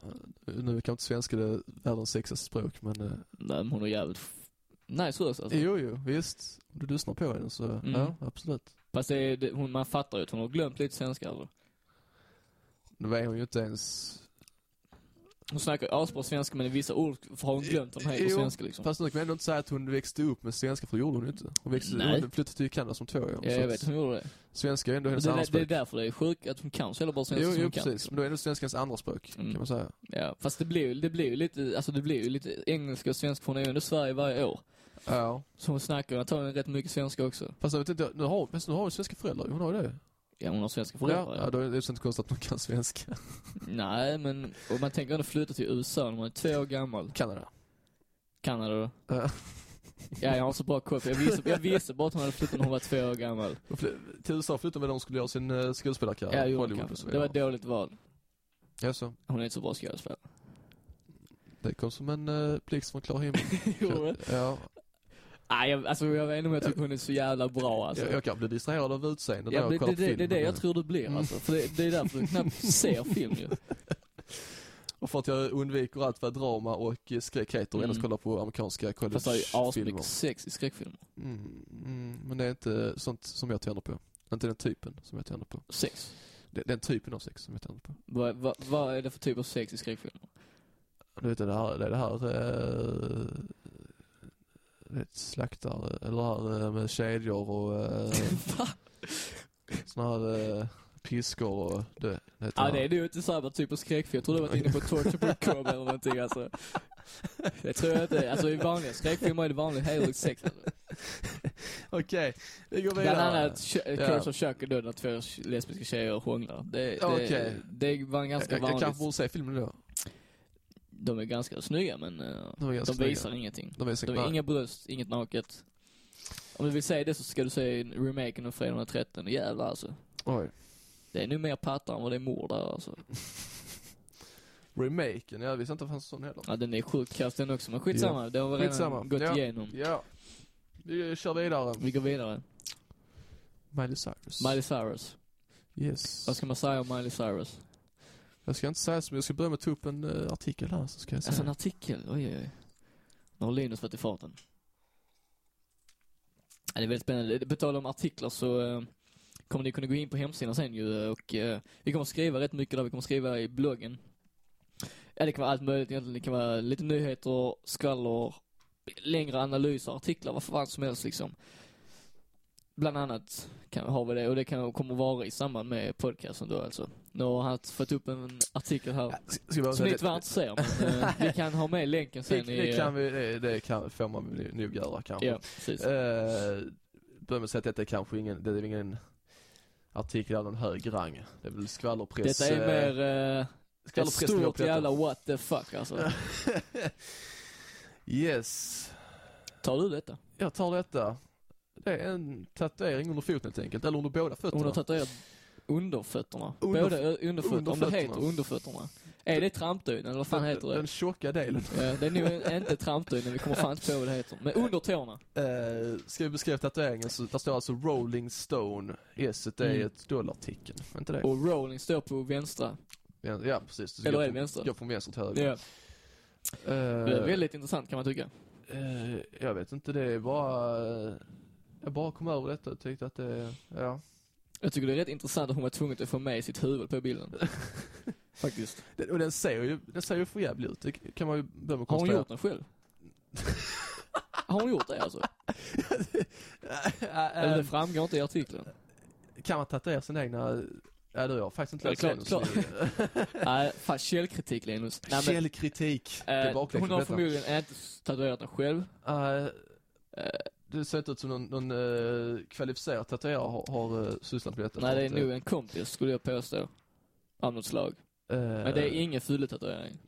nu är kanske inte svenska det världens sexigaste språk men... eh,
Nej, men hon är jävligt nice röst alltså.
Jo, jo, visst. Om du lyssnar på henne så,
Mm.
ja, absolut.
Fast det är, det, hon, man fattar ju att hon har glömt lite svenska alltså.
Nu är hon ju inte ens...
Hon snackar asbra svenska men i vissa ord har hon glömt vad de heter på svenska liksom.
Fast nu kan man ändå inte säga att hon växte upp med svenska, för det gjorde hon ju inte. Hon, växte,
Nej.
hon flyttade till Kanada som tvååring.
Ja, jag
att
vet, hon gjorde det.
Svenska är ändå
Men
hennes
det,
andra
är- det är därför det är sjukt att hon kan så jävla bra svenska
Jo,
som
jo
hon kan.
precis. Men då är det svenskans andra språk,
Mm.
kan man säga.
Ja, fast det blir ju, det blir ju lite, alltså det blir ju lite engelska och svenska för hon är ju ändå i Sverige varje år.
Ja.
Så hon snackar antagligen rätt mycket svenska också.
Fast jag vet inte, nu har, nu har hon svenska föräldrar, hon har ju det.
Ja, hon har svenska
Ja,
föräldrar.
ja, då är det inte konstigt att hon kan svenska.
Nej, men och man tänker ändå flytta till USA när man är två år gammal.
Kanada.
Kanada då.
Ja.
Ja, jag har så bra koll. Jag visste, jag visste bara att hon hade flyttat när hon var två år gammal.
Till USA flyttade när hon skulle göra sin uh, skådespelarkarriär.
Ja,
och
kanske. Det var ett dåligt val.
Ja, så.
Hon är inte så bra skådespelare.
Det kom som en uh, blixt från klar himmel.
Jo.
ja,
Nej, jag, alltså jag vet inte om jag tycker hon är så jävla bra alltså.
jag, jag kan bli distraherad av utseendet
Ja,
när
det,
jag
det,
kollar på
det,
film.
det är det jag tror du blir
Mm.
alltså. För det, det är därför du knappt ser film ju.
Och för att jag undviker allt vad drama och eh, skräck heter och
Mm.
endast kollar på amerikanska
Fast det är ju
collegefilmer.
sex i skräckfilmer.
Mm, mm, men det är inte sånt som jag tänder på. Inte den typen som jag tänder på.
Sex?
Det, den typen av sex som jag tänder på.
Vad, vad, vad är det för typ av sex i skräckfilmer?
Du vet det här, det är det här eh, vet, slaktar, eller här eh, med kedjor och eh,
Va?
såna här eh, piskor och det, det
Ja, det är nog inte samma typ av skräckfilm. Jag tror du varit inne på torture.com eller någonting alltså. Det tror jag inte. Alltså i vanliga skräckfilmer är det vanligt hederligt sex. Alltså.
Okej, vi går vidare.
Bland annat. Curse of Chucky då, när två lesbiska tjejer hånglar. Det, det,
Okej.
det var ganska
jag, jag kanske borde se filmen då.
De är ganska snygga men eh,
De ganska
de
snygga.
visar ingenting.
De visar
De är inga bröst, inget naket. Om du vill se det så ska du se remaken av Fredag den 13. Jävlar alltså.
Oj.
Det är nu mer pattar än vad det är mord där alltså.
Remaken, jag visste inte att det fanns sån heller.
Ja den är sjukt kass den också, men skitsamma. Det har vi redan
Skitsamma.
gått
Ja.
igenom.
Ja. Vi kör vidare.
Vi går vidare.
Miley Cyrus.
Miley Cyrus.
Yes.
Vad ska man säga om Miley Cyrus?
Jag ska inte säga så, men jag ska börja med att ta upp en eh, artikel här, så ska jag säga.
Alltså en artikel, oj oj oj. Nu har Linus varit i farten. Ja, det är väldigt spännande. På tal om artiklar så eh, kommer ni kunna gå in på hemsidan sen ju eh, och eh, vi kommer skriva rätt mycket där. Vi kommer skriva i bloggen. Ja, det kan vara allt möjligt egentligen. Det kan vara lite nyheter, skvaller, längre analyser, artiklar, vad fan som helst liksom. Bland annat kan, har vi det och det kan, kommer vara i samband med podcasten då alltså. Nu har han fått upp en artikel här.
Ja,
Som ni tyvärr inte ser, men eh, vi kan ha med länken sen
det,
i...
det kan vi, det, det kan, får man nog göra kanske.
Ja, precis.
Eh, börja med att säga att detta är kanske ingen, det är ingen artikel av någon hög rang. Det är väl skvallerpress.
Detta är
eh,
mer eh, ett stort jävla what the fuck alltså.
yes.
Tar du detta?
Jag tar detta. Det är en tatuering under foten helt enkelt, eller under båda fötterna.
Hon har tatuerat underfötterna.
Under-
Både ö- underfötterna, om det
underfötterna.
heter underfötterna. Är det trampdynen eller vad fan
den,
heter det?
Den tjocka delen.
Ja, det är nog inte trampdynen, vi kommer fan inte på vad det heter. Men under tårna.
Eh, ska vi beskriva tatueringen så där står alltså Rolling Stone. S det är
Mm.
ett dollartecken. Inte det?
Och rolling står på vänstra.
Ja, ja precis. Du
Eller är det vänster?
Går från vänster till höger.
Ja.
Eh,
Det är väldigt intressant kan man tycka.
eh, jag vet inte, det är bara... jag bara kom över detta och tyckte att det, ja.
Jag tycker det är rätt intressant att hon var tvungen att få med sitt huvud på bilden. Faktiskt.
Det, och den ser ju, den ser ju för jävligt ut. Det kan man ju börja med att
Har hon
konstatera.
gjort den själv? Har hon gjort det alltså? Eller det framgår inte i artikeln.
kan man tatuera sin egna... Ja, du har faktiskt inte
Ja,
läst
klart,
Linus.
Nej, fan källkritik Linus. Nej, men,
Källkritik. det är
eh,
bakläxa
hon har förmodligen inte tatuerat den själv.
Eh, det ser inte ut som någon, någon uh, kvalificerad tatuerare har, har uh, sysslat med detta.
nej, det är
Inte-
nog en kompis skulle jag påstå. Av något slag.
eh,
Men det är ingen fylletatuering.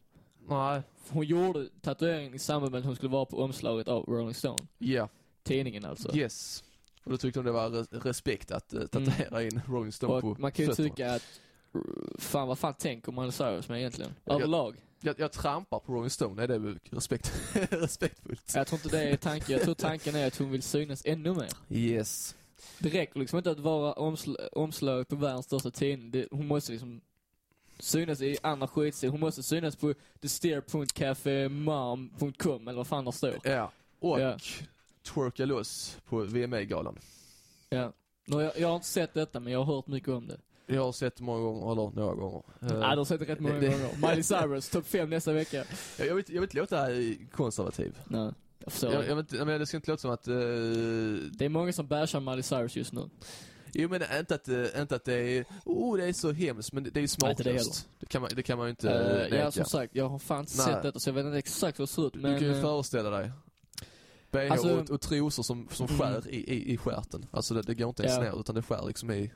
Nej,
Hon gjorde tatueringen i samband med att hon skulle vara på omslaget av Rolling Stone.
ja,
Tidningen alltså.
yes. Och då tyckte de det var re- respekt att uh, tatuera in Rolling Stone på
Mm. Och man kan ju
fötterna.
tycka att, fan vad fan tänker Miley Cyrus med egentligen? Överlag.
Jag, jag trampar på Rolling Stone, är det respekt, respektfullt?
Jag tror inte det är tanken. Jag tror tanken är att hon vill synas ännu mer.
Yes.
Det räcker liksom inte att vara omsl- omslag på världens största tidning. Det, hon måste liksom synas i andra skitsidor. Hon måste synas på thesteer.cafemom.com eller vad fan det står.
Ja, och
Ja.
twerka loss på VMA-galan.
Ja. Jag, jag har inte sett detta men jag har hört mycket om det.
Jag har sett det många gånger, eller några gånger.
Ja, du har sett det rätt många
det-
gånger. Miley Cyrus, topp 5 nästa vecka.
jag, jag, vill, inte- jag vill inte låta konservativ.
Nej, jag förstår.
Jag, jag, inte, jag menar, det ska inte låta som att... eh,
Det är många som bashar Miley Cyrus just nu.
Jo men inte att, eh, inte att det är, oh det är så hemskt, men det, är ju
Nej, inte det
smaklöst. Det, kan man, det kan man ju inte
Uh,
neka.
ja, som sagt, jag har fan inte
Nej.
sett detta så jag vet inte exakt hur det ser ut.
du
Men
kan ju föreställa dig. bh
Alltså-
och, och trosor som, som
Mm.
skär i, i, i stjärten. Alltså det, det går inte ens
Ja.
ner utan det skär liksom i...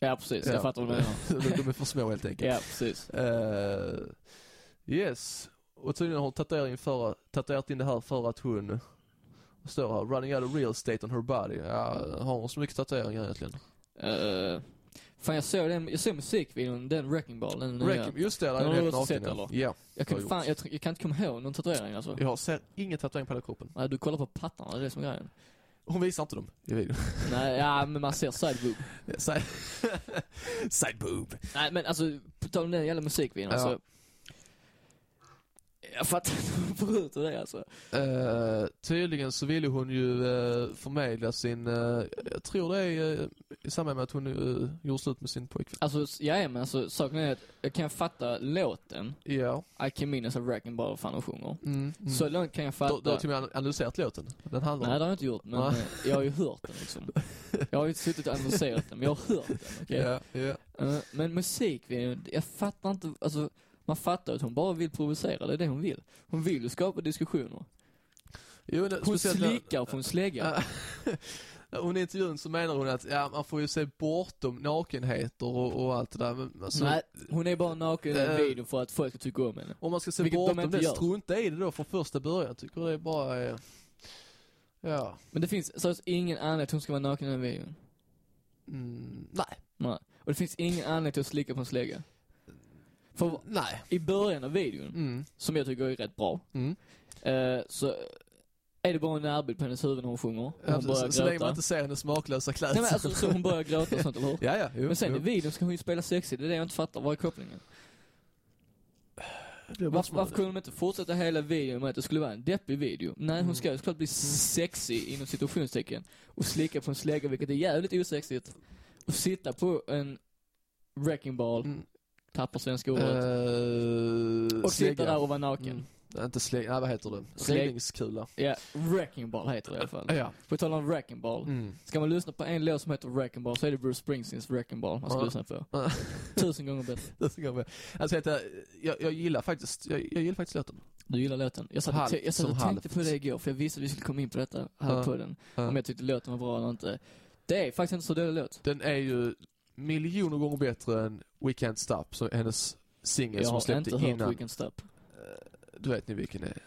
Ja precis,
Ja.
jag fattar vad du menar.
de, är för små helt enkelt.
Ja precis.
Eh, yes. Och tydligen har hon för, tatuerat in det här för att hon, står här, running out of real estate on her body. Ja, har hon så mycket tatueringar egentligen?
Uh, fan jag såg den, jag såg musikvideon, den Wrecking Ball, den nya.
Wreck, just det,
Den
är
också
naken.
sett,
ja.
Jag kan, fan, jag, jag kan inte komma ihåg någon tatuering alltså.
jag ser ingen tatuering på hela kroppen.
Nej, du kollar på pattarna, det är det som är grejen.
Hon visar inte dem i videon.
Nej, ja men man ser side boob.
Side, side boob.
Nej men alltså, på tal om den jävla musikvideon
Ja.
alltså. Jag fattar inte vad hon får ut ur det alltså.
Eh, tydligen så ville hon ju uh, förmedla sin, eh, jag tror det är uh, i samband med att hon uh, gjorde slut med sin pojkvän.
Alltså, ja men alltså saken är att jag kan fatta låten,
Ja.
I can minnas a Wrecking Ball fan hon sjunger.
Mm, mm.
Så långt kan jag fatta.
du har till och med analyserat låten? Den handlar
Nej det har jag inte gjort, men jag har ju hört den liksom. Jag har ju inte suttit och analyserat den, men jag har hört den, okej?
Ja, ja.
Eh, men musikvideon, jag fattar inte, alltså man fattar att hon bara vill provocera, det är det hon vill. Hon vill ju skapa diskussioner.
Jo, det,
Hon slickar på en slägga.
Hon i intervjun så menar hon att ja, man får ju se bortom nakenheter och, och allt det där. Men, alltså,
Nej, hon är bara naken i
Eh,
videon för att folk ska tycka om henne.
Om man ska se
Vilket de
bortom
inte
det,
gör.
strunta i det då från första början. Tycker det är bara... Eh, ja.
Men det finns seriöst ingen anledning att hon ska vara naken i den videon.
Mm, nej.
Nej. Och det finns ingen anledning till att slicka på en slägga. För
Nej.
i början av videon,
Mm,
som jag tycker är rätt bra,
mm.
eh, så är det bara en närbild på hennes huvud när hon sjunger. Och hon
Alltså,
börjar
så, så länge man
gråta.
inte ser hennes smaklösa kläder.
Nej men alltså, så hon börjar gråta och sånt, eller hur?
ja, ja. Jo,
Men sen
jo.
i videon ska hon ju spela sexig, det är det jag inte fattar. Vad är kopplingen? Varför, varför kunde de inte fortsätta hela videon med att det skulle vara en deppig video? Nej,
Mm.
hon ska ju såklart bli sexig inom situationstecken och slicka på en slägga, vilket är jävligt osexigt. Och sitta på en wrecking ball,
Mm.
Tappar svenska ordet,
Eh,
och sitta
slägga.
där och vara naken.
Mm. Inte slägg, nej vad heter det?
Slägg-
Seglingskula.
Ja, wrecking ball heter det i alla fall.
Ja.
På tal om wrecking ball.
Mm.
Ska man lyssna på en låt som heter Wrecking Ball så är det Bruce Springsteens Wrecking Ball man ska
Ja.
lyssna på. Tusen gånger bättre.
Ska jag med. Alltså, jag, jag, jag gillar faktiskt, jag, jag gillar faktiskt låten.
Du gillar låten. Jag satt
Halvt
jag satt och tänkte
halvt.
på det igår för jag visste att vi skulle komma in på detta här
Ja.
på den. Om jag tyckte låten var bra eller inte. Det är faktiskt inte så dålig låt.
Den är ju miljoner gånger bättre än We Can't Stop, så hennes singel
Jag
som hon
har
släppte
inte hört
innan.
We Can Stop.
Du vet ni vilken det är?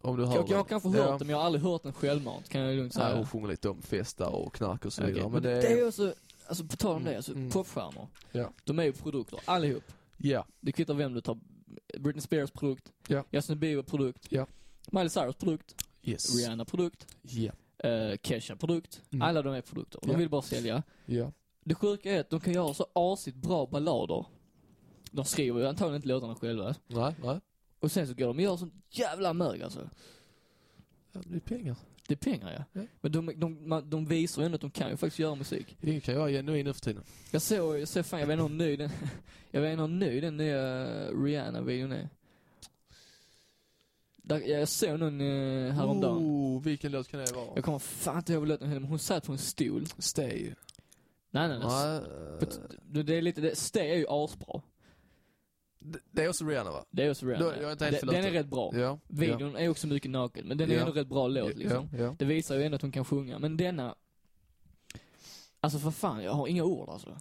Om du hör
Jag, jag har kanske hört
Ja.
den men jag har aldrig hört den självmant kan jag lugnt säga.
hon sjunger lite om festar och knark och så vidare.
Men
Men
det, är ju också, alltså på tal om
Mm,
det, alltså
mm.
popstjärnor.
Ja.
De är ju produkter, allihop.
Ja.
Det kvittar vem du tar. Britney Spears produkt,
Ja.
Justin Bieber produkt,
Ja.
Miley Cyrus produkt,
Yes.
Rihanna produkt,
Ja.
uh, Kesha produkt.
Mm.
Alla de är produkter. De vill bara sälja.
Ja.
Det sjuka är att de kan göra så asigt bra ballader. De skriver ju antagligen inte låtarna själva.
Nej, nej.
Och sen så går de och gör sånt jävla mög alltså.
Ja, det är pengar.
Det är pengar ja.
Ja.
Men de, de, man, de visar ju ändå att de kan ju faktiskt göra musik.
Ingen kan göra genuin nu för tiden.
Jag såg, jag såg fan, jag vet inte hur ny den, jag vet inte hur ny den nya Rihanna-videon är. Där, jag såg någon eh, häromdagen.
Oh, vilken låt kan det vara?
Jag kommer fan inte ihåg vad låten heter, men hon satt på en stol.
Stay.
Nej nej nej.
Nej,
Det, är lite, det, Stay är ju asbra.
det- är också Rihanna va?
Det är också Rihanna.
Då- jag är inte helt
Den- Den är rätt bra.
Ja.
Videon är också mycket naken, men den är
Ja.
ändå rätt bra låt liksom.
Ja, ja.
Det visar ju ändå att hon kan sjunga, men denna... Alltså för fan, jag har inga ord alltså.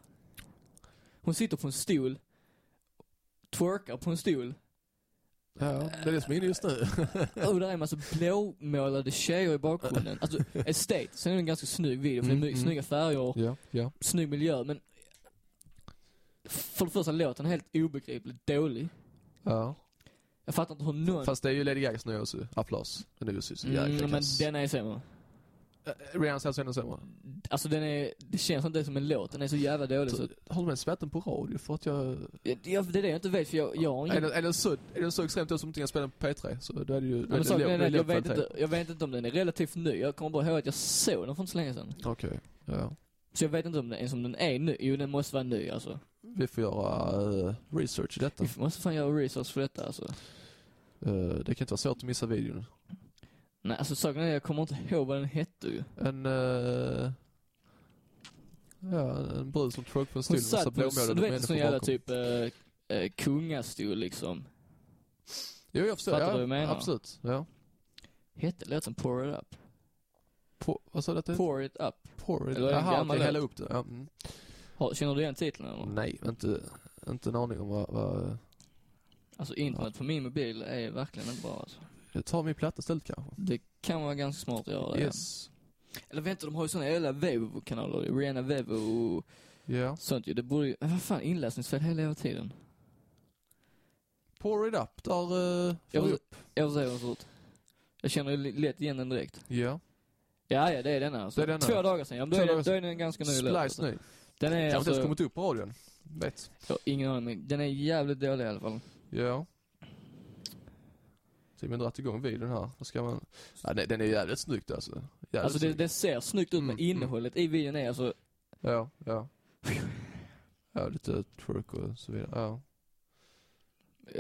Hon sitter på en stol, twerkar på en stol,
ja. Det är det som är inne just nu.
och där är en massa blåmålade tjejer i bakgrunden. Alltså, Estate, sen är det en ganska snygg video, för det är
Mm, mm.
snygga färger,
ja, ja.
snygg miljö, men... För det första, låten är helt obegripligt dålig.
ja.
Jag fattar inte hur någon...
Fast det är ju Lady Gagas nya också. Applaus. Den är ju så jäkla
Mm, men den är sämre.
Eh, Rihannas är alltså ännu sämre.
Alltså den är, det känns inte som en låt, den är så jävla dålig så...
Har du med spelat den på radio? För att jag...
Jag, det är det jag inte vet för jag, jag har
Är
ingen...
den, är den, så, är den så extremt då som inte kan spela den på P3? Så då är det ju...
Men är
det är
att jag vet, inte, jag vet inte om den är relativt ny. Jag kommer bara ihåg att jag såg den för inte så länge sedan.
Okej, ja.
Så jag vet inte om den, ens om den är ny. Jo, den måste vara ny alltså.
Vi får göra eh, research i detta.
Vi måste fan göra research för detta alltså.
Eh, det kan inte vara svårt att missa videon.
Nej, alltså saken är jag kommer inte ihåg vad den hette ju.
En... eh, ja, en brud som twerk på en stol med massa blåmålade
du vet en sån jävla typ eh, kungastol liksom.
Jo, jag förstår.
Fattar
ja,
du vad jag menar?
Absolut. Ja.
Hette låten Pour It Up?
På, vad sa du att det
Pour It Up.
Pour it.
Eller en
Jaha, okej, hälla upp det. Ja, mm.
Har, känner du igen titeln eller?
Nej, inte, inte en aning om vad, vad...
Alltså internet på min mobil är verkligen inte bra alltså.
Tar min platta istället kanske.
Det kan vara ganska smart att göra det.
Yes.
Eller vänta, de har ju såna jävla Vevo-kanaler. Rihanna Vevo och
Ja.
sånt ju. Det borde ju, vad fan inläsningsfel hela jävla tiden.
Pour it up, där uh,
Jag
upp.
jag får se hur den ser ut. Jag känner ju lätt igen den direkt.
Ja.
Ja, ja det är denna alltså.
Det är denna.
Två dagar sedan. Ja, då, är då är den ganska ny låt.
Splice
Alltså.
ny.
Den är
Kanske inte
alltså,
ens kommit upp på radion. Vet.
jag har ingen aning, den är jävligt dålig i alla fall.
Ja. Simon dragit igång videon här. Vad ska man... Ja, den är jävligt snyggt alltså. Jävligt
Alltså det, det ser snyggt ut, men
Mm,
innehållet i videon är alltså,
Ja, ja. Ja, lite twerk och så vidare. Ja.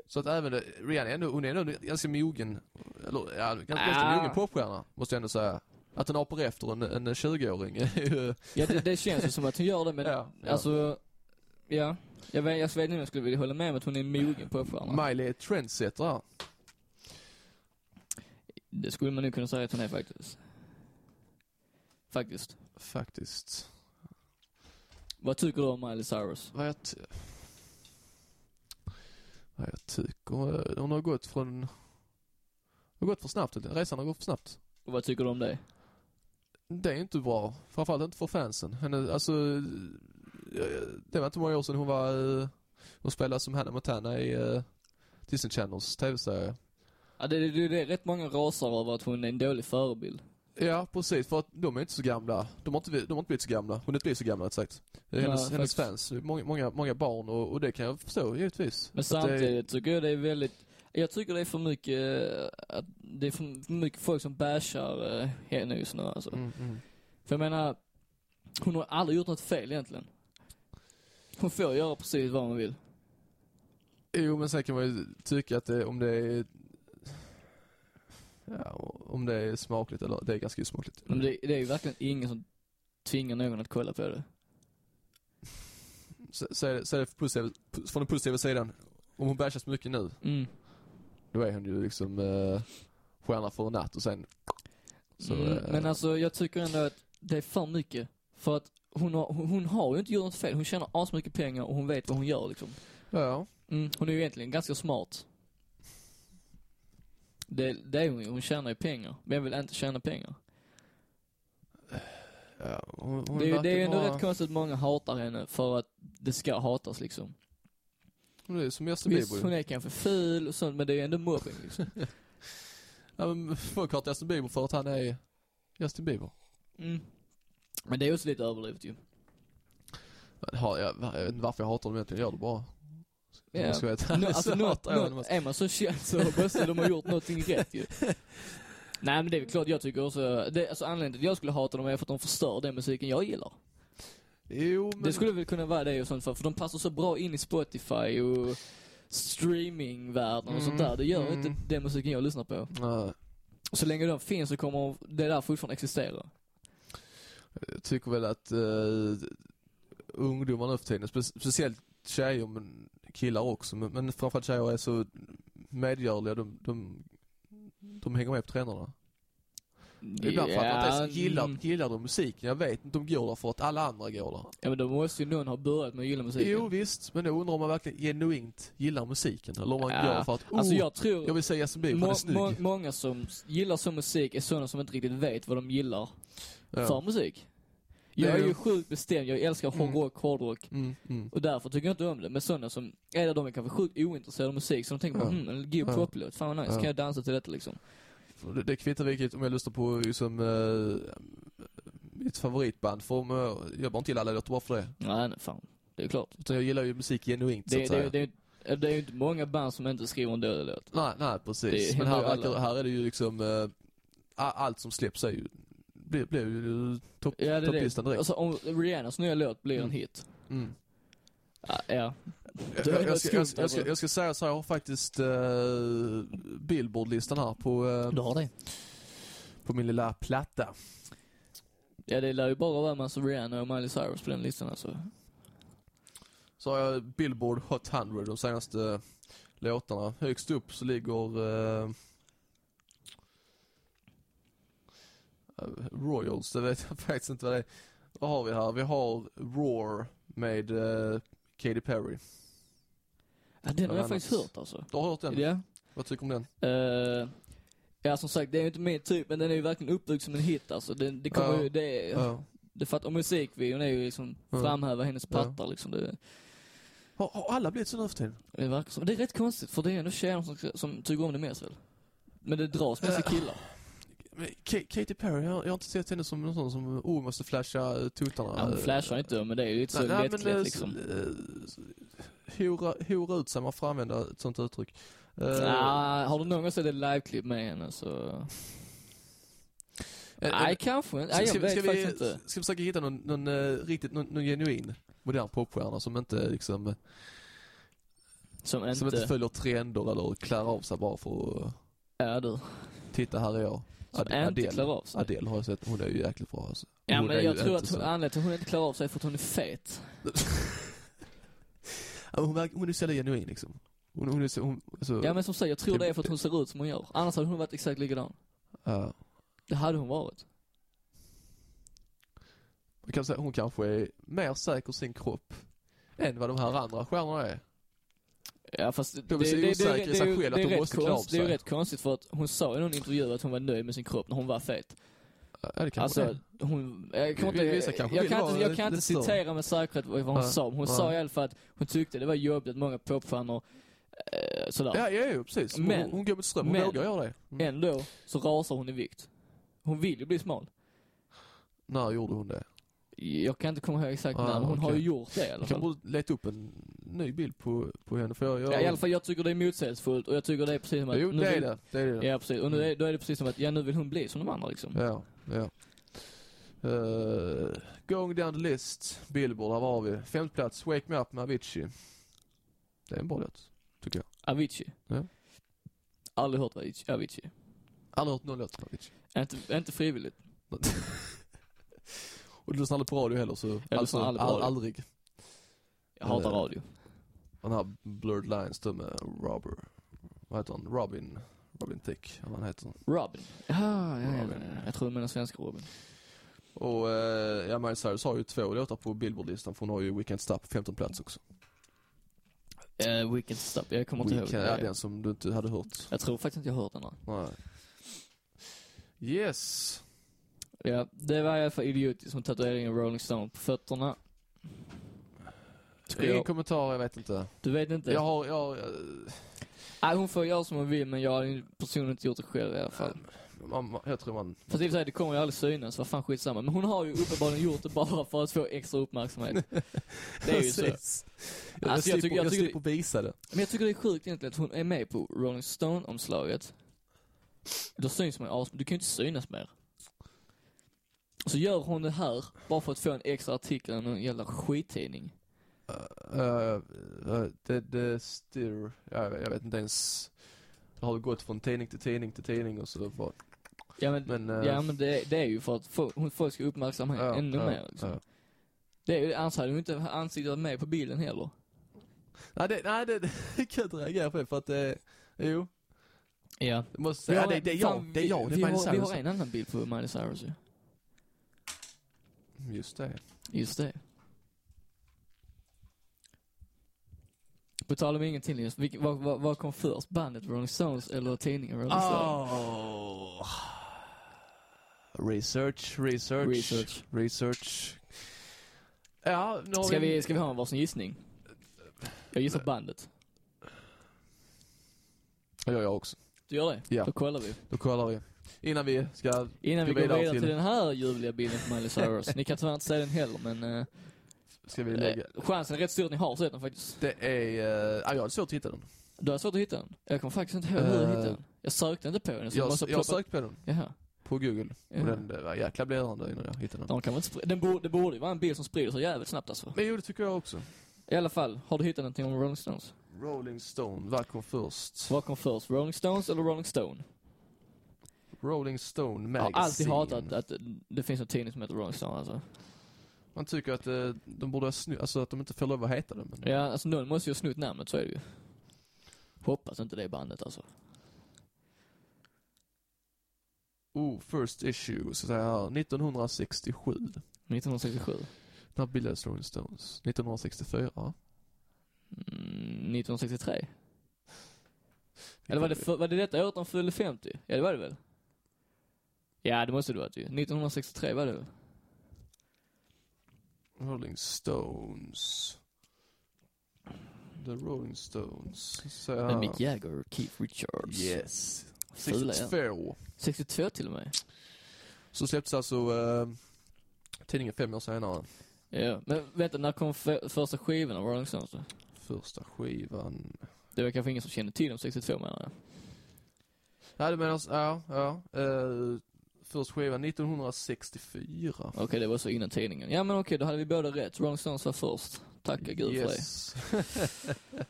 Så att även Rihanna är ändå, hon är ändå ganska mogen, eller ja, ganska, ganska
Ah.
mogen popstjärna, måste jag ändå säga. Att den apar efter en, en 20-åring är ju...
ja det, det känns ju som att hon gör det, men
Ja, ja.
alltså, ja. Jag vet, jag vet inte om jag skulle vilja hålla med om att hon är en mogen popstjärna.
Miley är trendsetter.
Det skulle man nu kunna säga att hon är faktiskt. Faktiskt.
Faktiskt.
Vad tycker du om Miley Cyrus?
Vad jag, vad jag tycker, eh, hon har gått från, hon har gått för snabbt, resan har gått för snabbt.
Och vad tycker du om det?
Det är inte bra. Framförallt inte för fansen. Henne, alltså, eh, det var inte många år sedan hon var, eh, hon spelade som Hannah Montana i uh, Disney Channels tv-serie.
Ja, det, det, det är rätt många rasar över att hon är en dålig förebild.
Ja, precis. För att de är inte så gamla. De har inte, de har inte blivit så gamla. Hon har inte blivit så gamla, rätt sagt. Är
Nej,
hennes, hennes fans. Många, många, många barn och, och det kan jag förstå, givetvis.
Men
Att det
samtidigt tycker jag det är väldigt, jag tycker det är för mycket, eh, att det är för mycket folk som bashar eh, henne just nu alltså.
Mm, mm.
För jag menar, hon har aldrig gjort något fel egentligen. Hon får göra precis vad hon vill.
Jo, men sen kan man ju tycka att det, om det är Ja, om det är smakligt eller, det är ganska osmakligt.
Men det, det är ju verkligen ingen som tvingar någon att kolla på det.
Är det, så är det för positiv, från den positiva sidan, om hon bashas mycket nu,
Mm.
då är hon ju liksom eh, stjärna för en natt och sen så,
mm.
eh,
Men alltså jag tycker ändå att det är för mycket. För att hon har, hon har ju inte gjort något fel. Hon tjänar asmycket pengar och hon vet vad hon gör liksom.
Ja,
Mm. Hon är ju egentligen ganska smart. Det, det är hon. Hon tjänar ju pengar. Vem vill inte tjäna pengar?
ja hon, hon
det, är, det är ju ändå
vara-
rätt konstigt att många hatar henne för att det ska hatas liksom.
Hon är som Justin
Visst,
Bieber.
hon är kanske ful och sånt men det är ju ändå mobbing liksom.
Ja, men folk hatar Justin Bieber för att han är Justin Bieber.
Mm. Men det är också lite överdrivet ju.
Jag, jag vet inte varför jag hatar dem egentligen, jag gör det bara. Om
Ja.
jag ska vara
alltså,
så
nå,
hatar jag
nå,
dem.
är man så känd så måste de ha gjort någonting rätt ju. Nej men det är väl klart jag tycker också, det, alltså anledningen till att jag skulle hata dem är för att de förstör den musiken jag gillar.
Jo, men...
Det skulle väl kunna vara det och sånt för, för de passar så bra in i Spotify och streamingvärlden och sånt
Mm,
där. Det gör
mm.
inte den musiken jag lyssnar på.
Nej,
Och så länge de finns så kommer det där fortfarande existera.
jag tycker väl att uh, ungdomar nu för tiden, spe speciellt tjejer men killar också, men, men framförallt tjejer är så medgörliga, de, de, de hänger med på trenderna. Ibland fattar jag inte ens, gillar,
mm.
gillar de musiken? Jag vet inte, de går där för att alla andra går där.
Ja men då måste ju någon ha börjat med att gilla musiken.
Jo visst, men jag undrar om man verkligen genuint gillar musiken, eller om man
Ja,
går för att, oh,
Alltså jag tror,
jag vill säga Justin Bieber, han är
må,
snygg.
må, många som gillar sån musik är sådana som inte riktigt vet vad de gillar
Ja.
för musik.
Det
Jag
är
ju
ju-
sjukt bestämd, jag älskar
Mm.
hårdrock, hårdrock.
Mm, mm.
Och därför tycker jag inte om det. Men sådana som, är de är kanske sjukt ointresserade av musik, så de tänker
Ja.
på, hmm, en god
Ja.
poplåt, fan vad nice,
Ja.
kan jag dansa till detta liksom?
Det, det kvittar vilket om jag lyssnar på liksom, uh, mitt favoritband, för om, jag, bara inte gillar alla låtar bara för det.
Nej, nej fan. Det är klart.
Utan jag gillar ju musik genuint så
Det,
att säga.
det, det, det är ju inte många band som inte skriver en dålig låt.
Nej, nej precis.
Det
Men här, verkar, här är det ju liksom, uh, allt som släpps är ju, blir, blir ju topp,
Ja, det
topplistan
det.
direkt.
Alltså om Rihannas nya låt blir en
Mm.
hit.
Mm.
Ja, ja.
Jag, jag, ska, jag, ska, jag, ska,
alltså.
jag ska säga så här, jag har faktiskt uh, Billboard-listan här på, uh,
Du har det?
på min lilla platta.
Ja, det lär ju bara vara massa Rihanna och Miley Cyrus på den listan alltså.
Så har jag Billboard Hot 100, de senaste låtarna. Högst upp så ligger uh, Royals, det vet jag faktiskt inte vad det är. Vad har vi här? Vi har Roar med uh, Katy Perry.
Ja, den har jag faktiskt hört alltså.
Du har hört den?
Ja.
Vad tycker du om den?
Uh, ja som sagt, det är ju inte min typ, men den är ju verkligen uppbyggd som en hit alltså. Det, det kommer
Ja.
ju, det
Ja.
det för att, och musikvideon är ju liksom,
Ja.
framhäva hennes pattar liksom. Det,
Har, har alla blivit så nu för tiden?
det verkar så. Det är rätt konstigt, för det är ändå tjejer som, som tycker om det mest väl? Men det dras mest till killar.
Men Ka- Katy Perry, jag, jag har inte sett henne som någon sån som, oh, måste flasha eh, tutarna.
Ja, hon flashar inte men det är ju lite så
Nej, nej, men,
lättklätt
eh,
liksom.
eh, Hora, hora ut sig, man får använda ett sånt uttryck. Eh,
Nah, har du någon gång sett ett liveklipp med henne så...
eh,
Nej,
eh,
kanske inte. Nej, jag vet
ska,
faktiskt
vi,
inte.
ska vi försöka hitta någon, någon eh, riktigt, någon, någon genuin modern popstjärna som inte liksom, eh,
Som inte...
som inte följer trender eller klär av sig bara för att
Ja du.
titta här är jag.
Som
Ad-
inte klär av sig.
Adele har jag sett, hon är ju jäkligt bra alltså.
Ja
Hon är
men jag tror att hon,
så-
anledningen till att hon inte klarar av sig är för att hon är fet.
Hon, verkar- hon är så genuin liksom. Hon, hon är så, hon, alltså,
Ja men som sagt, jag tror det är för att hon ser ut som hon gör. Annars hade hon varit exakt likadan.
ja.
Det hade hon varit.
Man kan säga, hon kanske är mer säker i sin kropp än vad de här andra stjärnorna är.
Ja fast det,
De så osäkra i sig
ju-
själva att
det är rätt konst- Det är ju rätt konstigt för att hon sa i någon intervju att hon var nöjd med sin kropp när hon var fet.
Ja, det
Alltså,
är.
hon, jag kan inte,
vissa kanske
jag kan inte, jag kan inte citera med säkerhet vad hon
Ja,
sa, hon
ja.
sa i alla fall att hon tyckte det var jobbigt att många popstjärnor, eh, sådär.
Ja, ja, ja precis. Hon,
Men-
hon går mot ström, hon
men-
vågar göra det. Mm.
Ändå så rasar hon i vikt. Hon vill ju bli smal.
När gjorde hon det?
Jag kan inte komma ihåg exakt
Ah,
när, men hon har
okej.
ju gjort det i alla
Jag kan
fall.
leta upp en ny bild på, på henne för jag... jag
Ja, I alla fall jag tycker det är motsägelsefullt och jag tycker det är precis som att...
Jo,
nu
det är
vill-
det. Det är det.
Ja precis, och nu är, då är det precis som att, ja nu vill hon bli som de andra liksom.
Ja, ja. Uh, going down the list, Billboard, här var vi. Femte plats, Wake Me Up med Avicii. Det är en bra låt, tycker jag.
Avicii.
Ja.
Aldrig hört Avicii.
Aldrig hört någon låt med Avicii.
Inte, inte frivilligt.
Och du lyssnar aldrig på radio heller så,
lyssnar
alltså,
aldrig
all, aldrig.
Jag hatar
Eh,
radio.
Den här Blurred Lines då med Robber, vad heter han? Robin, Robin Thicke, eller vad han heter.
Robin. Ja, ja, ja,
Robin.
ja. Jag tror du menar svenska Robin.
Och eh, ja, Miley Cyrus har ju två låtar på Billboard-listan för hon har ju We Can't Stop på 15 plats också.
Uh, Weekend Stop, jag kommer inte ihåg.
Ja, den som du inte hade hört.
Jag tror faktiskt inte jag hört den.
Nej. Yes.
Ja, det var i alla fall idiotiskt som tatueringen Rolling Stone på fötterna.
Ingen
jag.
kommentar, jag vet inte.
Du vet inte?
Jag har, jag, eh,
Nej, hon får göra som hon vill men jag har personligen inte gjort det själv i alla fall.
man, jag tror man,
Fast i och för sig, det kommer ju aldrig synas, vad fan skitsamma. Men hon har ju uppenbarligen gjort det bara för att få extra uppmärksamhet. Det är ju så.
Jag,
Alltså, jag tycker- jag
jag
tycker-
visa det.
Men jag tycker det är sjukt egentligen att hon är med på Rolling Stone-omslaget. Då syns man ju du kan ju inte synas mer. Så gör hon det här bara för att få en extra artikel i någon jävla skittidning.
Uh, uh, det, det styr, jag, jag vet inte ens. Det har gått från tidning till tidning till tidning och så bara,
Ja men,
men.
ja, men det, det är ju för att hon, folk ska uppmärksamma henne
ja,
ännu
ja,
mer liksom.
ja.
Det är ju, annars hade hon inte ansiktet med på bilden heller.
Nej, det, nej det, det kan jag inte reagera på för att det, jo.
Ja.
Måste säga, ja, det, det är jag, det är jag, det är Miley
har, vi
Cyrus.
har en annan bild på Miley Cyrus ju.
Just det.
Just det. På tal om ingenting Linus, vad, vad, vad kom först? Bandet Rolling Stones eller tidningen Rolling Stone?
Oh. Research, research,
Research.
research. Ja, nu
Ska vi, ska vi ha en varsin gissning? Jag gissar bandet.
Det gör jag också.
Du gör det?
Ja.
Då kollar vi.
Då kollar vi. Innan vi ska,
Innan vi
Gå
går
vidare
till,
till-
den här ljuvliga bilden på Miley Cyrus. Ni kan tyvärr inte se den heller men eh,
ska vi lägga.
eh, chansen är rätt stor att ni har sett den faktiskt.
Det är, uh, ja, jag hade svårt att hitta den.
Du har svårt att hitta den? Jag kommer faktiskt inte ihåg hur jag hittade den. Jag sökte inte på den så
Jag,
måste
jag sökte på den
Jaha.
på google.
Ja.
Och den, det var jäkla blödande innan jag hittade den.
De kan väl inte den borde, det borde ju vara en bild som sprider sig jävligt snabbt alltså.
Men jo, det tycker jag också.
I alla fall, har du hittat någonting om Rolling Stones?
Rolling Stone, vad kom först?
Vad kom först, Rolling Stones eller Rolling Stone?
Rolling Stone
Jag
Magazine.
har alltid hatat att det finns en tidning som heter Rolling Stone alltså.
Man tycker att eh, de borde ha snu- alltså att de inte får lov att heta det. Men...
Ja, alltså någon måste ju ha snott namnet, så är det ju. Hoppas inte det är bandet alltså.
Oh, first issue, så säger jag här, 1967.
1967.
När bildades Rolling Stones? 1964?
Mm, 1963. Eller var det, för, var det detta året de fyllde 50? Ja, det var det väl? Ja, det måste det varit ju. 1963 var det väl?
Rolling Stones. The Rolling Stones. Så
Med. Mick Jagger och Keith Richards.
Yes.
Fula, ja.
62.
62 till och med.
Så släpptes alltså eh, tidningen fem år senare.
Ja, men vänta, när kom för, första skivan av Rolling Stones då?
Första skivan.
Det var kanske ingen som kände till dem 62 menar jag.
Ja, du menar, ja, ja. Uh, första skivan 1964.
Okej, det var så innan tidningen. Ja men okej, då hade vi båda rätt. Rolling Stones var först. Tacka gud för det.
yes.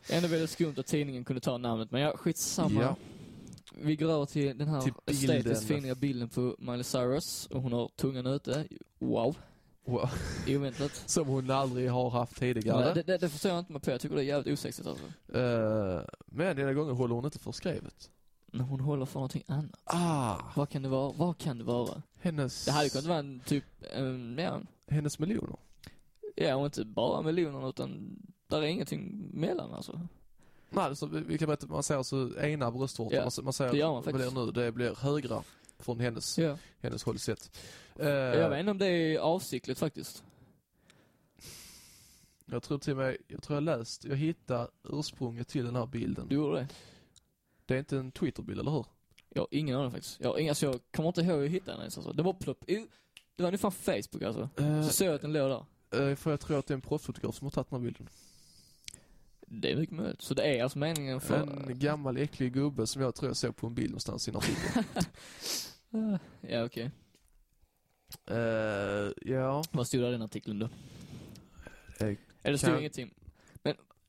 Ändå väldigt skumt att tidningen kunde ta namnet, men ja, skitsamma.
Ja.
Vi går över till den här
Till
estetiskt fina bilden på Miley Cyrus. Och hon har tungan ute. Wow.
Wow.
Oväntat.
Som hon aldrig har haft tidigare.
Nej, det, det, det förstår jag inte mig på. Jag tycker det är jävligt osexigt alltså.
Eh, men denna gången håller hon inte för skrevet.
När hon håller för någonting annat.
Ah,
Vad kan det vara? Vad kan det vara?
hennes,
Det hade kunnat vara en typ, um, ja,
hennes miljoner.
ja och inte bara miljonerna utan där är ingenting mellan alltså.
Nej, så vi vi kan berätta, man ser alltså ena bröstvårtan,
Ja,
man, ser- man ser
det gör man
det nu, det blir högra från hennes,
Ja.
hennes håll sett. Eh,
Jag vet inte om det är avsiktligt faktiskt.
jag tror till och med, jag tror jag läst, jag hittade ursprunget till den här bilden.
Du gjorde det?
Det är inte en Twitterbild, eller hur?
Jag har ingen aning faktiskt. Jag, har alltså, jag kommer inte ihåg hur jag hittade den ens alltså. Det var plopp, det var ungefär Facebook alltså.
Eh,
Så såg jag att den låg där.
eh, för jag tror att det är en proffsfotograf som har tagit den här bilden.
Det är mycket möjligt. Så det är alltså meningen för...
En gammal äcklig gubbe som jag tror jag såg på en bild någonstans i en artikel.
Ja okej.
Eh, ja,
Vad stod där i den artikeln då? Eller det stod
kan-
ingenting.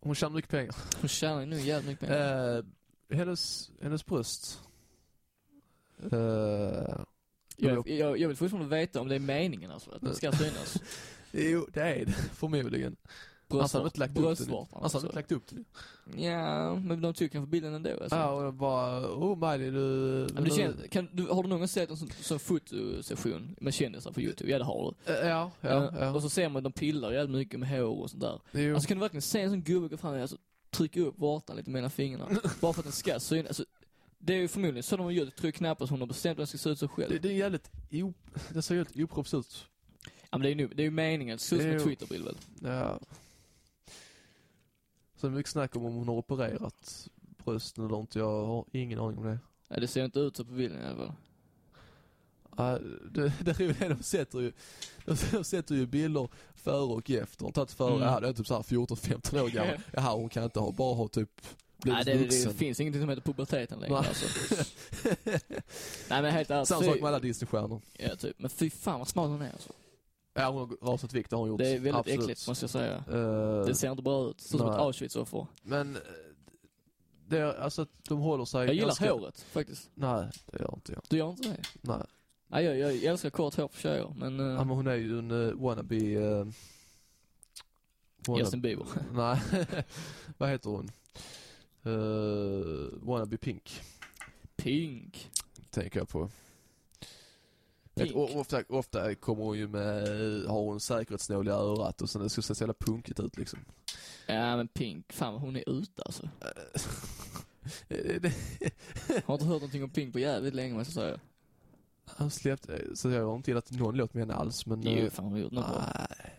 hon tjänar mycket pengar.
Hon tjänar nu jävligt mycket pengar.
Eh, hennes, hennes bröst. Eh,
jag, jag, jag vill fortfarande veta om det är meningen alltså, att den ska synas.
jo, det är det förmodligen. Annars hade de inte lagt upp den.
Bröstvårtan
Annars hade de
alltså.
inte lagt upp det.
Ja, men de tycker kanske bilden ändå alltså.
Ja, och jag bara, oh Miley du...
Men du känner, kan, du, har du någon gång sett en sån, sån fotosession med kändisar på youtube? Ja det har du.
Eh, ja, ja,
Eh,
ja.
Och så ser man att de pillar jävligt mycket med hår och sånt där.
Jo.
Alltså kan du verkligen se en sån gubbe gå fram och alltså, trycka upp vårtan lite mellan fingrarna? bara för att den ska synas. Alltså, det är ju förmodligen så de har gjort. Jag tror knappast hon har bestämt att den ska se ut så själv.
det, det är jävligt, o, det ser helt oproffs ut.
Ja, men det är ju det är ju meningen. Det ser ut som en. Twitterbild väl?
Ja. Så mycket snack om om hon har opererat brösten eller inte. Jag har ingen aning om det.
Ja, det ser inte ut så på bilden i alla fall.
Ja, det, det är ju det de sätter ju. De, sätter ju bilder före och efter. De tagit före,
Mm.
ja det är typ såhär 14-15 år gammal. Jaha hon kan inte ha, bara ha typ
Nej, det, det, finns ingenting som heter puberteten längre alltså. Nej men helt ärligt.
Samma sak med alla Disney-stjärnor.
Ja typ. Men fy fan vad smal hon är alltså.
Ja hon har rasat vikt, det har hon gjort.
Det är väldigt
Absolut.
äckligt måste jag säga.
Eh,
Det ser inte bra ut. Ser ut som ett. Auschwitz-offer.
Men, eh, det är alltså att de håller sig
Jag gillar
ganska-
håret faktiskt.
Nej, det gör inte jag.
Du gör inte det?
Nej.
Nej, jag, jag älskar kort hår på tjejer, men... Uh,
Ja, men hon är ju en uh, wannabe... Uh,
Justin Bieber.
Nej, vad heter hon? Uh, wannabe Pink,
Pink.
tänker jag på. Vet, ofta, ofta kommer hon ju med, har hon säkerhetsnål i örat och sen det ska se så jävla punkigt ut liksom.
Ja men Pink, fan hon är ute alltså. Har inte hört någonting om Pink på jävligt länge måste jag säga.
Han släppte, så jag har inte gillat någon låt med henne alls men...
Jo,
eh,
fan har gjort något bra.
nej.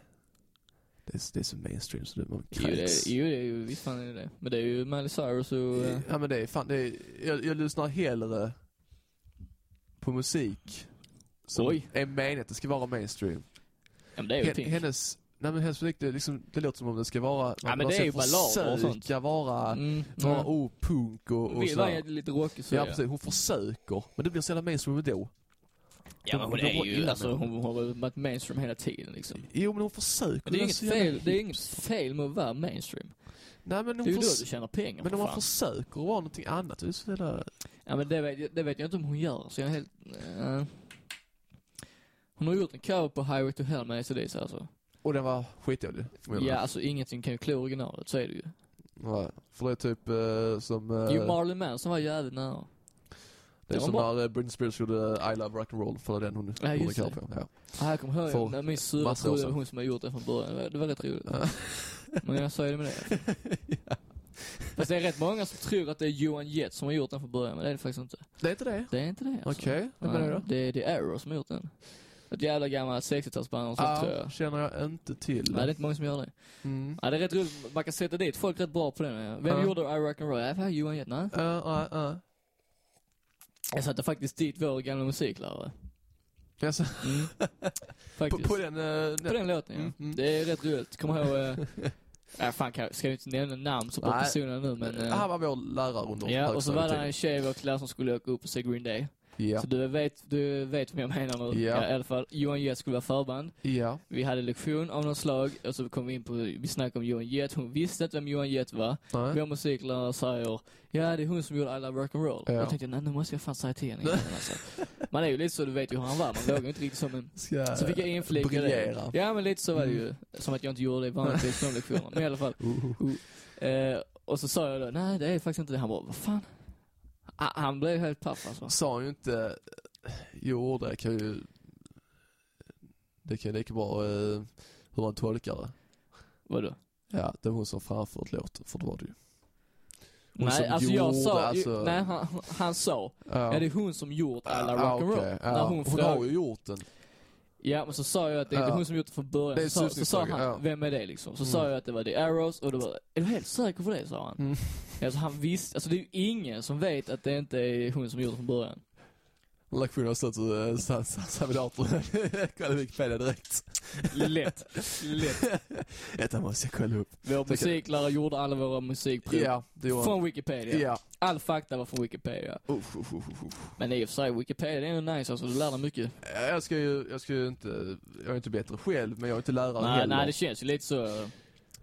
Det är, det är så mainstream så det man kräks.
är- jo, det är ju, visst fan är det det. Men det är ju Miley Cyrus och... eh,
Ja men det är fan, det är, jag, jag lyssnar hellre på musik som
Oj.
är meningen att det ska vara mainstream.
ja men det är ju
Hen,
Pink.
hennes, nej men hennes musik, det, är liksom, det låter som om det ska vara,
Ja, men det är ju ballader och sånt.
vara,
Mm,
vara
ja.
oh, punk och, och
vara
sådär.
lite rockig så
Ja precis, hon försöker, men det blir så jävla mainstream då.
Ja men hon
De- de
är ju,
illa
alltså
med
hon har varit mainstream hela tiden liksom.
Jo men hon försöker.
Men det är inget fel, det är inget fel med att vara mainstream.
Nej men
Det
hon,
är ju då du tjänar pengar
men om man försöker vara någonting annat, det är så jävla...
Ja men det vet, jag- det vet jag inte om hon gör, så jag är helt... eh. Hon har gjort en cover på Highway to Hell med ACDC alltså.
Och den var skitdålig.
Ja, alltså ingenting kan ju klå originalet, så är det ju.
Ja, för det är typ eh, som... eh,
Jo, Marley Manson var jävligt nära.
Det är
Det
som när eh, Britney Spears gjorde I Love Rock'n'Roll för den hon
Ja,
gjorde cover på. Ja.
Ah, jag kommer ihåg
För
när min syrra trodde det hon som hade gjort det från början. Det var, det rätt roligt. Men jag sa ju det med det. Fast det är rätt många som tror att det är Johan Jett som har gjort den från början, men det är det faktiskt inte.
Det är inte det?
Det är inte det alltså.
Okej, vem är det då?
Det är, det är Arrow som har gjort den. Ett jävla gammalt 60-talsband och sånt tror
Ja,
jag.
känner jag inte till.
Nej, det är inte många som gör det.
Mm.
Ja, det är rätt roligt. Man kan sätta dit folk rätt bra på den. ja. Vem
Ja.
gjorde I Rock'n'Roll? Ja, Johan Jett? Nej.
Uh, uh, uh.
Jag satte faktiskt dit vår gamla musiklärare.
Alltså,
Mm.
på, på den... Uh,
På den låten ja.
Mm, mm.
Det är rätt roligt. Kommer ihåg, eh, ja fan kan, ska jag inte nämna namn så på
Nej.
personerna nu men. eh,
Han var vår lärare under
ja, och så var det en tjej i vår klass som skulle åka upp och se Green Day.
Ja.
Så du vet, du vet vad jag menar nu.
Ja.
I alla fall, Johan Jett skulle vara förband.
Ja.
Vi hade lektion av något slag och så kom vi in på, vi snackade om Johan Jett. Hon visste inte vem Johan Jett var.
Nej.
Vår musiklärare säger, ja det är hon som gjorde I Love Rock'n'Roll.
Ja.
Jag tänkte, nej nu måste jag fan säga till henne alltså. Man är ju lite så, du vet ju hur han var. Man vågar inte riktigt så men
Ska
Så fick jag inflika det. Ja men lite så var det ju. Som att jag inte gjorde det vanligtvis på de lektionerna. Men i alla fall.
Uh.
Eh, och så sa jag då, nej det är faktiskt inte det. Han bara, vad fan? Ah, han blev helt paff alltså.
Sa han ju inte... Jo, det kan ju... Det kan ju lika bra uh, hur man tolkar det.
Vadå?
Ja, det var hon som framfört låten, för det var det ju. Hon
Nej alltså jag
gjorde,
sa,
alltså-
nej han, han sa, ja det är hon som gjort alla
Ja,
rock'n'roll.
okej, ja.
När hon
hon
frågade,
har ju gjort den.
Ja men så sa jag att det är
Ja.
hon som gjort det från början.
Det är
så, så sa han,
ja.
vem är det liksom? Så
Mm.
sa jag att det var The Arrows och då var är du helt säker på det? sa han.
Mm.
Alltså han visste, alltså det är ju ingen som vet att det inte är hon som gjort det från början.
Lektionen har stått och sabotator. Kolla Wikipedia direkt.
Lätt. Lätt.
Detta måste jag kolla upp.
Vår musiklärare gjorde alla våra musikprov
Ja, det var
från Wikipedia.
Ja.
All fakta var från Wikipedia.
Uff, uff, uff, uff.
Men i och för sig, Wikipedia det är ju nice alltså, du lär dig mycket.
Jag ska ju, jag ska ju inte, jag är inte bättre själv, men jag är inte lärare
Nej,
heller.
nej, det känns ju lite så.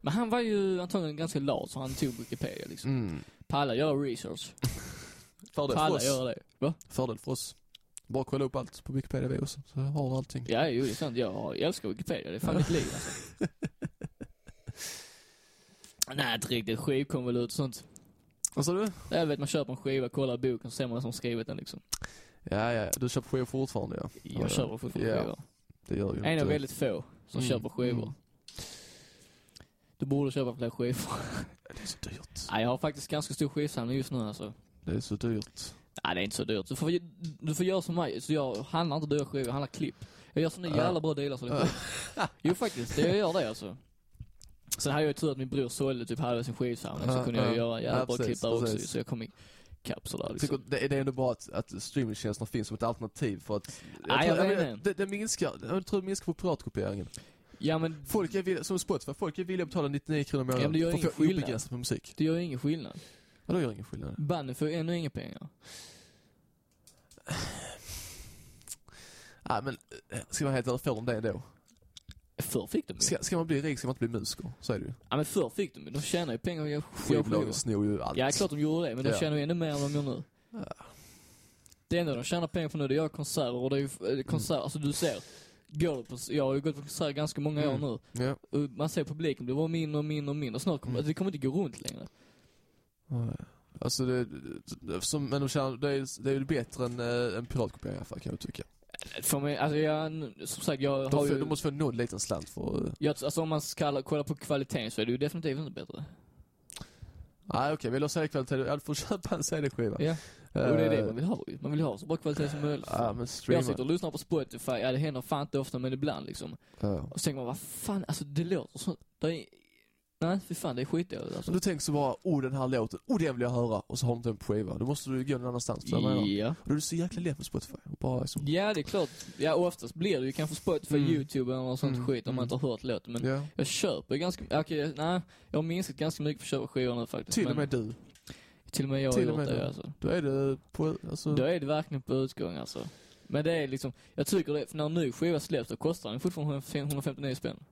Men han var ju antagligen ganska lat så han tog Wikipedia liksom.
Mm.
Palla gör research.
Fördel för oss.
gör det. Va?
Fördel för oss. Bara kolla upp allt på Wikipedia vi också, så har du allting.
Ja, jo det är sant. Jag älskar Wikipedia. Det är fan mitt liv alltså. Nej, inte riktigt. Skivkonvolut och sånt.
Vad sa du?
Jag vet man köper en skiva, kollar boken, ser man som skrivit den liksom.
Ja, ja, du köper skivor fortfarande ja.
Jag
Ja,
köper fortfarande
ja.
skivor.
Det gör ju
En av
inte.
väldigt få som
Mm,
köper skivor.
mm.
Du borde köpa fler skivor.
Det är så dyrt.
Nej, jag har faktiskt ganska stor skivsamling just nu alltså.
Det är så dyrt.
Nej, det är inte så dyrt. Du får, du får göra som mig. Så jag handlar inte dyra skivor, jag handlar klipp. Jag gör såna
Ja.
jävla bra dealar så det. Jo faktiskt, det, jag gör det alltså. Sen hade jag ju tur att min bror sålde typ halva sin skivsamling så
Ja,
kunde jag
ja.
göra jävla
Ja,
bra klipp där också så jag kom i kapp sådär
Jag
liksom.
det, det är ändå bra att, att streamingtjänsterna finns som ett alternativ för att...
Jag
tror,
vet
men
inte.
det, det minskar, jag tror det minskar på piratkopieringen.
Ja men
Folk är villiga, som Spotify, folk är villiga att betala 99 kronor i
Ja,
månaden för
ingen
att få obegränsat med musik.
det gör ju ingen skillnad.
Det gör ingen skillnad.
Banden får ju ännu inga pengar.
Nej men, eh, ska man helt ärlig, får de det ändå?
Förr fick de ju.
Ska, ska man bli rik ska man inte bli musiker, så är det ju.
Ja men förr fick de ju. De tjänar ju pengar och gör
Skivbolagen snor ju allt.
Ja, klart de gjorde det, men de
Ja.
tjänar ju ännu mer än de gör nu.
Ja.
Det enda de tjänar pengar på nu, det är att göra konserter och det är ju eh, konserter, alltså du ser. Går på, jag har ju gått på konserter ganska många
Mm.
år nu.
Ja.
Och man ser publiken blir bara mindre och mindre och mindre. Snart kommer,
Mm.
det kommer inte gå runt längre.
Alltså det, som, men de tjänar, det är, det är ju bättre än äh, en piratkopiering i alla fall kan jag tycka.
För mig, alltså jag, som sagt jag har
De, får,
ju,
de måste få någon liten slant för... eh,
jag, alltså om man ska kolla på kvaliteten så är det ju definitivt inte bättre.
Nej okej, vill du ha CD-kvalitet, ja du får köpa en CD-skiva.
Ja, och det är det
Eh,
man vill ha ju. Man vill ha så bra kvalitet som möjligt.
Ja men
jag
streama.
sitter och lyssnar på Spotify, ja det händer fan inte ofta men ibland liksom.
Ja.
Och så tänker man, vad fan, alltså det låter så, det är, nej för fan det är skitdåligt alltså.
Så du tänker så bara, oh den här låten, oh den vill jag höra. Och så har du inte den på skiva. Då måste du gå någon annanstans.
Ja.
Och då är det så jäkla lätt med Spotify. Och bara liksom,
Ja, det är klart. Ja, oftast blir det ju kanske Spotify,
Mm.
YouTube eller något sånt
Mm,
skit om man
mm.
inte har hört låten. Men
ja.
jag köper ganska, okej, nej. Jag har minskat ganska mycket för att köpa skivor nu faktiskt.
Till och med du.
Till och med jag har gjort det
du.
alltså.
Då är det på, alltså.
Då är det verkligen på utgång alltså. Men det är liksom, jag tycker det, för när en ny skiva släpps så kostar den fortfarande 159 spänn.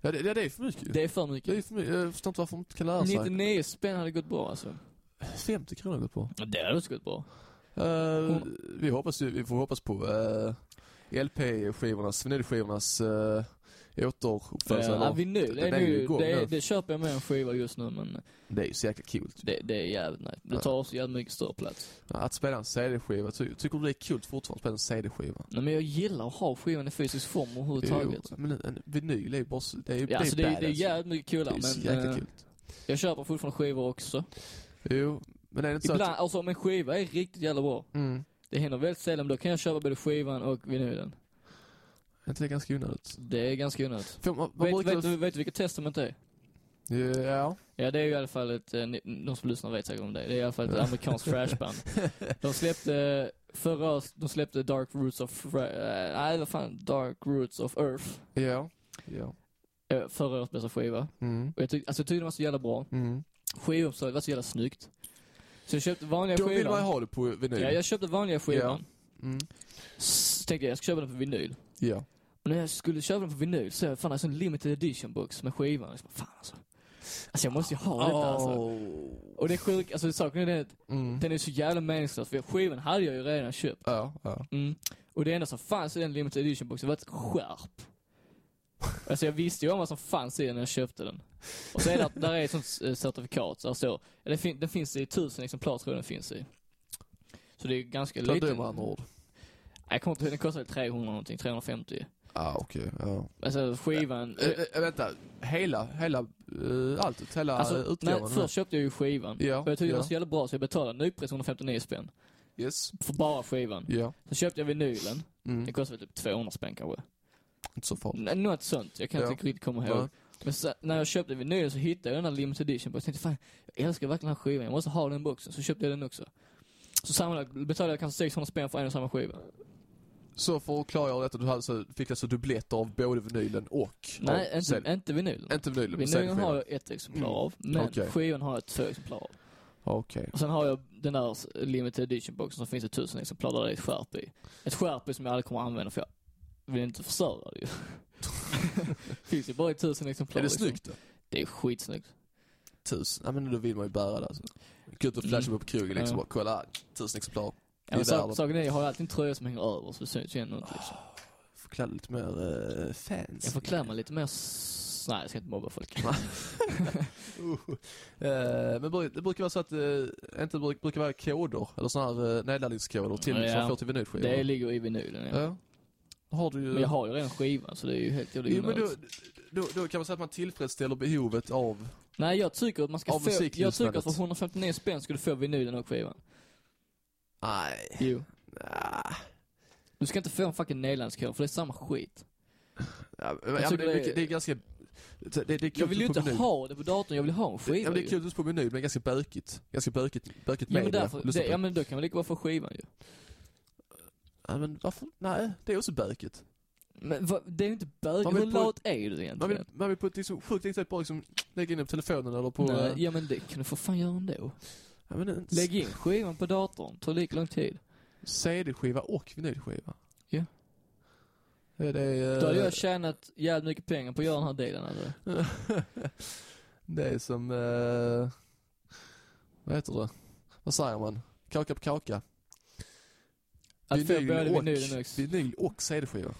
Ja det, det är för mycket.
Det är för
Det är
mycket.
för mycket. Jag förstår inte varför de inte kan lära sig.
99 spänn hade gått bra alltså.
50 kronor har gått på.
Ja, Det hade också gått bra.
Uh, vi hoppas ju, vi får hoppas på uh, LP-skivornas, vinylskivornas uh, återuppförs.
Ja, vinyl, det,
den
är
ju
det, är- det köper jag med en skiva just nu men
Det är ju så jäkla coolt.
det, det är jävligt nice. Det tar också jävligt mycket större plats.
Att spela en CD-skiva, ty, tycker du det är kul fortfarande att spela en CD-skiva?
Nej, men jag gillar att ha skivan i fysisk form överhuvudtaget.
Jo, men en vinyl är ju bara så- det är ju
Ja, alltså det,
det
är- det är jävligt mycket
Det
coolare
är så
men
jäkla
eh,
kul.
jag köper fortfarande skivor också.
Jo, men är det inte så
Ibland,
att...
alltså om en skiva är riktigt jävla bra.
Mm,
Det händer väldigt sällan, då kan jag köpa både skivan och vinylen.
Är inte det ganska onödigt?
Det är ganska onödigt.
För man, man
Vet, vet, du, vet du vilket Testament det är?
Ja.
Ja, det är ju i alla fall ett, eh, de som lyssnar vet säkert om det. Det är i alla fall ett amerikanskt thrashband. De släppte, förra året, de släppte Dark Roots of, eh, nej vad fan, Dark Roots of Earth.
Ja. Ja.
eh, Förra årets bästa skiva.
Mm.
Och jag tyckte, alltså jag tyckte den var så jävla bra.
Mm.
Skivomslaget var så jävla snyggt. Så jag köpte vanliga
Då vill man ju
skivan.
ha det på vinyl.
Ja, jag köpte vanliga skivan.
Mm.
Tänkte jag, jag ska köpa den på vinyl.
Ja.
Och när jag skulle köpa den på vinyl så jag fan alltså en limited edition box med skivan. Bara, fan alltså. Alltså jag måste ju ha detta alltså. Och det är sjukt, alltså saken är den att
Mm.
den är så jävla meningslös för skivan hade jag ju redan köpt.
Ja, ja.
Mm. Och det enda som fanns i den limited edition boxen var ett skärp. Alltså jag visste ju om vad som fanns i den när jag köpte den. Och så är det, där är ett sånt eh, certifikat, alltså, ja, det fin, den finns i tusen exemplar tror jag den finns i. Så det är ganska lite.
är med andra ord.
Jag kommer inte ihåg, den kostade 300 någonting, 350.
Ah, okej. Ja.
Alltså skivan.
Äh, äh, vänta, hela, hela, uh, allt, hela
Alltså, nej,
utgåvan?
först köpte jag ju skivan.
Ja,
Och jag tyckte
ja.
den var så jävla bra så jag betalade nypris 159 spänn.
Yes.
För bara skivan.
Ja.
Sen köpte jag vinylen.
Mm.
Den kostade typ 200 spänn kanske.
Inte så farligt.
Något sånt, jag kan
Ja.
inte riktigt komma
Ja.
ihåg. Men så, när jag köpte vinylen så hittade jag den här limited edition. Jag tänkte fan, jag älskar verkligen den här skivan, jag måste ha den boxen. Så köpte jag den också. Så sammanlagt betalade jag kanske 600 spänn för en och samma skiva.
Så för att klargöra detta, du hade så, fick alltså dubbletter av både vinylen och
Nej,
av
inte,
CD.
inte vinylen.
Inte vinylen,
Vinylen har jag ett exemplar
Mm.
av, men
Okej.
skivan har jag två exemplar av.
Okej.
Och sen har jag den där limited edition boxen som finns i tusen exemplar där det är ett skärp i. Ett skärp i som jag aldrig kommer att använda för jag vill inte förstöra det ju. finns ju bara i tusen exemplar.
Är det
liksom.
snyggt då?
Det är skitsnyggt.
Tusen? Ja men då vill man ju bära det alltså. Gå ut och flasha
Mm.
upp på krogen liksom,
Ja.
bara kolla, tusen exemplar.
Ja,
världen.
saken är, jag har alltid en tröja som hänger över så det syns ju ändå inte liksom.
Får klä lite mer uh, fancy.
Jag får klä mig lite mer Nej, jag ska inte mobba folk.
Uh. Men det brukar vara så att, uh, inte bruk, brukar vara koder, eller sådana här uh, nedladdningskoder till,
Ja.
som får till vinylskivor.
det ligger i vinylen ja.
Ja. Har du ju...
Men jag har ju redan skivan så det är ju helt jävla
Jo men då, då, då kan man säga att man tillfredsställer behovet av...
Nej jag tycker att man ska få, jag tycker att för 159 spänn ska du få vinylen och skivan.
Nej.
Jo.
Nah.
Du ska inte få en fucking nedladdningskod för det är samma skit.
Ja, men, ja, men det, är
det
mycket, det är ganska... Det, det är
Jag vill ju inte
vinyl.
ha det på datorn, jag vill ha en
Det,
skiva
ja, men det är kul på vinyl, men ganska bökigt. Ganska bökigt, bökigt
Ja men, därför, det, ja men då kan man lika bra få skivan ju.
Ja, men varför? Nej, det är också bökigt.
Men va, det är ju inte.
Man vill
Hur lat är du
Man
egentligen?
vill, man vill på ett liksom, sjukt enkelt sätt bara liksom lägga in den på telefonen eller på...
Nej,
eh,
ja men det kan du för fan göra ändå.
Ja, men en
Lägg in skivan på datorn, tar lika lång tid.
CD-skiva och vinylskiva.
Ja.
Är det... eh,
Då hade jag tjänat jävligt mycket pengar på att göra den här dealen alltså.
det är som... Uh, vad heter det? Vad säger man? Kaka på kaka.
Att få
Vinyl
både
och-
vinylen och...
Vinyl och CD-skiva.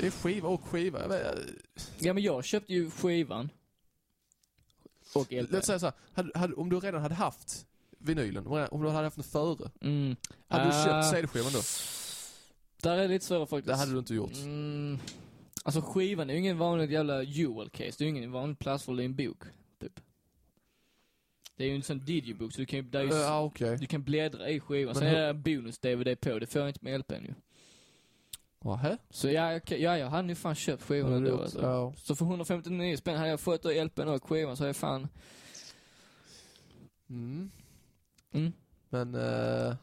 Det är skiva och skiva. Jag
Ja men jag köpte ju skivan. Och LP.
låt säga så här, hade, hade, om du redan hade haft vinylen, om du hade haft den före,
Mm.
hade du köpt CD-skivan då?
Där är det lite svårare faktiskt.
Det hade du inte gjort.
Mm. Alltså skivan är ju ingen vanlig jävla jewel case. Det är ju ingen vanlig plastfold i en bok. Typ. Det är ju en sån digibok så du kan ju, där är ju,
ah, okej.
du kan bläddra i skivan. Sen
hur-
är det bonus-DVD på. Det får jag inte med LPn ju.
Nähä?
Så ja, jag, ja, jag hade ju fan köpt skivan ändå alltså.
Ja.
Så för 159 spänn hade jag fått då LPn och skivan så hade jag fan...
Mm.
Mm.
Men, eh,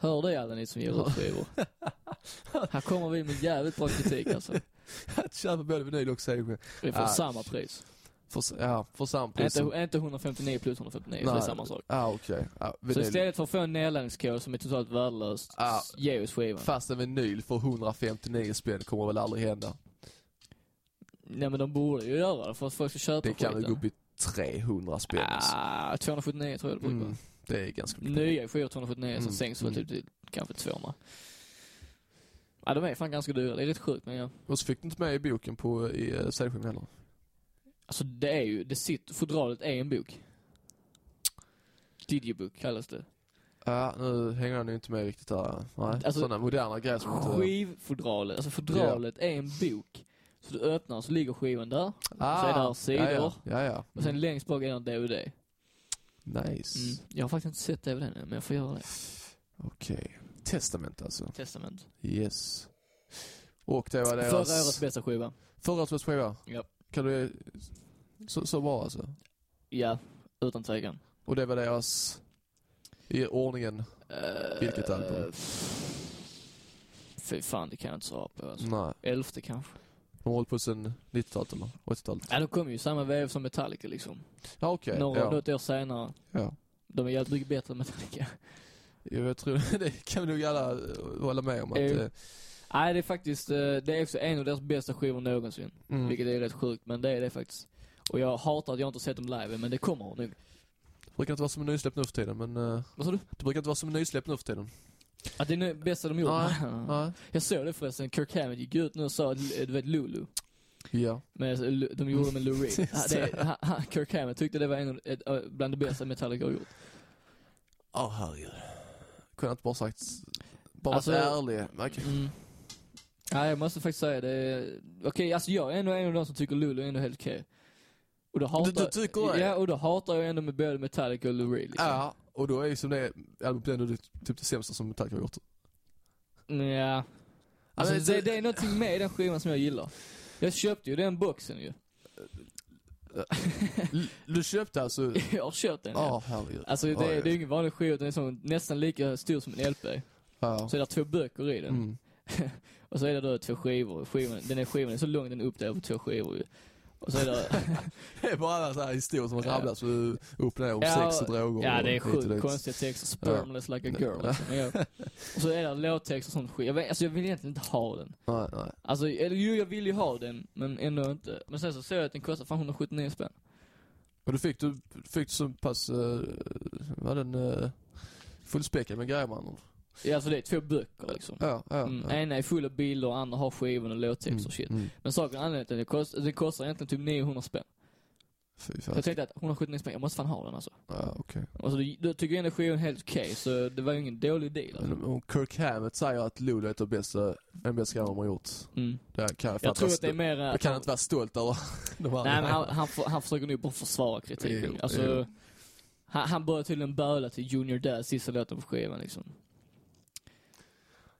Hör det alla ni som ger ut skivor. Här kommer vi med jävligt bra kritik alltså.
att köpa både vinyl och CD-skiva.
Vi får
Ah,
samma pris.
För, ja, för samma pris.
Inte, inte 159 plus 159, för det är samma sak.
Ja, ah, okej. Ja,
Så istället för att få en nedladdningskod som är totalt värdelöst,
Ah.
ge oss skivan.
Fast en vinyl för 159 spänn kommer väl aldrig hända.
Nej men de borde ju göra det för att folk ska köpa
Det kan väl gå upp i 300 spänn.
Ah, 279 tror jag det brukar
Mm, det är ganska mycket.
Nya skivor 279,
Mm,
sänks väl
mm.
typ till kanske 200. Ja, de är fan ganska dyra. Det är rätt sjukt men ja.
Och så fick du inte med i boken på, i uh, CD-skivan heller.
Alltså det är ju, det sitter, fodralet är en bok. Digibook kallas det.
Ja, nu hänger han ju inte med riktigt där. Nej,
Alltså,
sådana moderna grejer som inte...
Skivfodralet, alltså fodralet är en bok. Så du öppnar så ligger skivan där.
Ah,
så är där sidor.
Ja, ja. ja, ja.
Och sen längst bak är det en DVD.
Nice.
Mm. Jag har faktiskt inte sett DVD ännu, men jag får göra det.
Okej. Testament alltså.
Testament.
Yes. Och det var deras...
Förra årets bästa skiva.
Förra årets bästa skiva?
Ja.
Kan du... Så, så bra alltså?
Ja, utan tvekan.
Och det var deras... I ordningen?
Uh,
Vilket album?
Fy fan, det kan jag inte svara på alltså.
Nej.
Elfte kanske.
De har hållit på sen 90-talet eller 80-talet?
Ja, de kom ju samma vev som Metallica liksom.
Ja, okej.
Några,
Ja.
något år senare.
ja.
De är jävligt mycket bättre än Metallica.
Jo, Jag tror det kan vi nog alla eh, hålla med om att...
Jo.
Eh,
Nej, det är faktiskt, eh, det är också en av deras bästa skivor någonsin.
Mm.
Vilket är rätt sjukt, men det är det faktiskt. Och jag hatar att jag inte sett dem live, men det kommer nog.
Det brukar inte vara som en nysläpp nu för tiden, men... eh,
Vad sa du?
Det brukar inte vara som en nysläpp nu för tiden.
Att det är det bästa de gjort?
Nej,
Nej. Jag såg det förresten, Kirk Hammett gick ut nu och sa, att, du vet Lulu?
Ja.
Med, de gjorde med Lou Reed. Ja, Kirk Hammett tyckte det var en av, bland det bästa Metallica har gjort.
Ja, herregud. Kunde inte bara sagt... Bara
Alltså-
varit ärlig. Men okej.
Ja, jag måste faktiskt säga det. Okej, alltså jag är ändå en av de som tycker Lulu är ändå helt okej. Och då hatar,
Du- du tycker det?
Ja, och då hatar jag ändå med både Metallica och Lou Reed liksom.
Ja, och då är ju som det albumet ändå typ det sämsta som Metallica har gjort.
Ja. Alltså,
men
det,
det-
är någonting med den skivan som jag gillar. Jag köpte ju den boxen ju.
Du köpte alltså...
Jag har köpt den
Ja,
ja.
herregud.
Alltså det,
Oj,
det är
oj.
ingen vanlig skiva, den är som, nästan lika stor som en LP.
Ja.
Så är det två böcker i den.
Mm.
Och så är det då två skivor. Skivan, den är skivan är så lång, den är uppdelad på två skivor ju. Och så är det...
Det är bara så här historier som
Ja.
rabblas upp och ner om
Ja,
sex och droger.
Ja, det är sjukt konstiga texter. Spermless like a girl.
Ja.
Liksom. Ja. Och så är det låttext och sånt skit. Jag, vet, alltså jag vill egentligen inte ha den.
Nej, nej.
Alltså, eller jo jag vill ju ha den, men ändå inte. Men sen så såg jag att den kostar fan 179 spänn.
Och då fick du, fick du så pass, uh, var den uh, fullspäckad med grejer med andra?
Ja, alltså det är två böcker liksom.
Ja, ja.
Mm,
ja.
ena är full av bilder och andra har skivan och låttext och shit.
Mm.
Men saken är anledningen till att det kostar, det kostar egentligen typ 900 spänn.
Fy fan.
jag tänkte att 179 spänn, jag måste fan ha den alltså.
Ja, okej.
Och så då, tycker jag ändå skivan är helt okej, så det var ju ingen dålig deal alltså.
Om Kirk Hammett säger att Lulu är det bästa, den bästa grejen de har gjort.
Mm.
Det kan jag
Jag tror att det är mer
Jag kan
han,
inte vara stolt över de.
Nej men han, han, får- han försöker nog bara försvara kritiken.
Jo,
Alltså,
jo.
han, han börjar tydligen böla till Junior Dad sista låten på skivan liksom.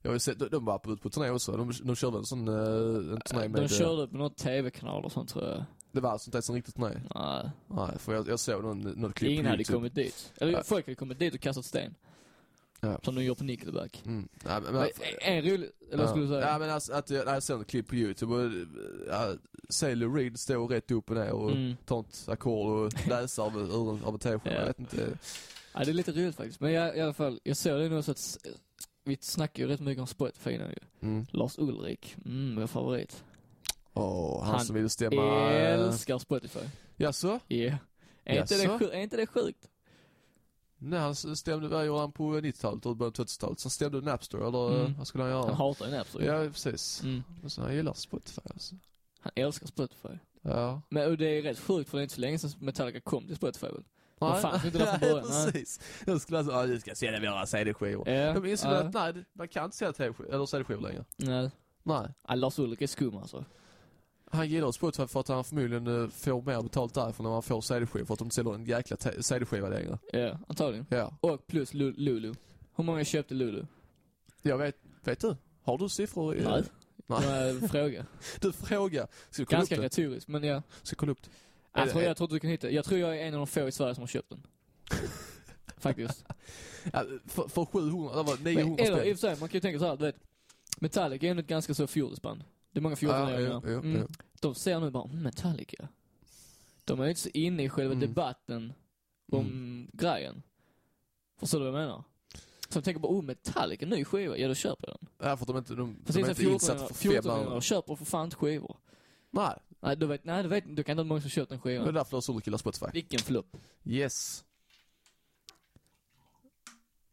Jag har ju sett, de, var ut på turné också. De, de körde en sån, uh, en turné med...
De
eh,
körde på någon TV-kanal och sånt tror jag.
Det var alltså inte ens en riktig turné.
Nej,
Nej, för jag, jag såg någon, något klipp
ingen
på
hade kommit dit. Eller
Ja.
folk hade kommit dit och kastat sten.
Ja.
Som de gör på Nickelback.
Mm. Ja, men,
Men, en rolig, eller vad skulle du säga?
Ja men alltså att jag, jag såg ett klipp på YouTube och ja, Sailor Reed står rätt upp och ner och
Mm.
tar ett ackord och läser av, ur, av en.
Ja.
Jag vet inte.
Ja, det är lite roligt faktiskt. Men jag, i alla fall, jag såg det nu så att vi snackar ju rätt mycket om Spotify nu ju.
Mm.
Lars Ulrik, mm, vår favorit.
Åh, han,
Han
som vill stämma...
Älskar Spotify.
Jaså?
Yeah. Är, inte det,
Jaså?
sju- är inte det sjukt?
Nej, han stämde, vad gjorde han på 90-talet och början på 2000-talet? Så han stämde Napster eller
Mm.
vad skulle han göra?
Han hatar ju Napster.
Ja, precis.
Mm.
Och så han gillar Spotify alltså.
Han älskar Spotify.
Ja.
Men och det är rätt sjukt för det är inte så länge sedan Metallica kom till Spotify väl? De fanns inte där från början, nej.
precis. Jag skulle alltså, ja, du ska sälja våra CD-skivor.
Ja.
De insåg
ja.
att nej, man kan inte sälja TV-skivor, eller CD-skivor längre.
Nej.
Nej.
Ja, Lars Ulrik är skum alltså.
Han gillar Spotify för att han förmodligen eh, får mer betalt därifrån när man får CD-skivor för att de säljer en jäkla CD-skiva längre.
Ja, antagligen.
Ja.
Och plus Lu- Lulu. Hur många köpte Lulu?
Jag vet, vet du? Har du siffror? i-
Nej.
Nej.
Fråga.
Du frågar. Du kolla
Ganska retoriskt, men ja.
Ska kolla upp det?
Jag
det-
tror, jag tror att du kan hitta, jag tror jag är en av de få i Sverige som har köpt den. Faktiskt.
Ja, för, för 700, det var 900
Men, eller i och för sig, man kan ju tänka så här, du vet. Metallica är ändå ett ganska så fjortisband. Det är många 14-åringar.
Ja, jo, jo,
mm. De ser nu bara, "Mm, Metallica. De är ju inte så inne i själva
Mm.
debatten om
Mm.
grejen. Förstår du vad jag menar? Så de tänker bara, oh Metallica, ny skiva, ja då köper jag den.
Ja, för att de inte, de,
Precis
de är
som
inte
14
insatta för
14
fem
år
andra.
köper för fan inte skivor.
Nej,
Nej, du vet, nej du vet, du kan inte ha många som köpt den
det är
skivan.
därför Lars Ulrik gillar Spotify.
Vilken flopp.
Yes.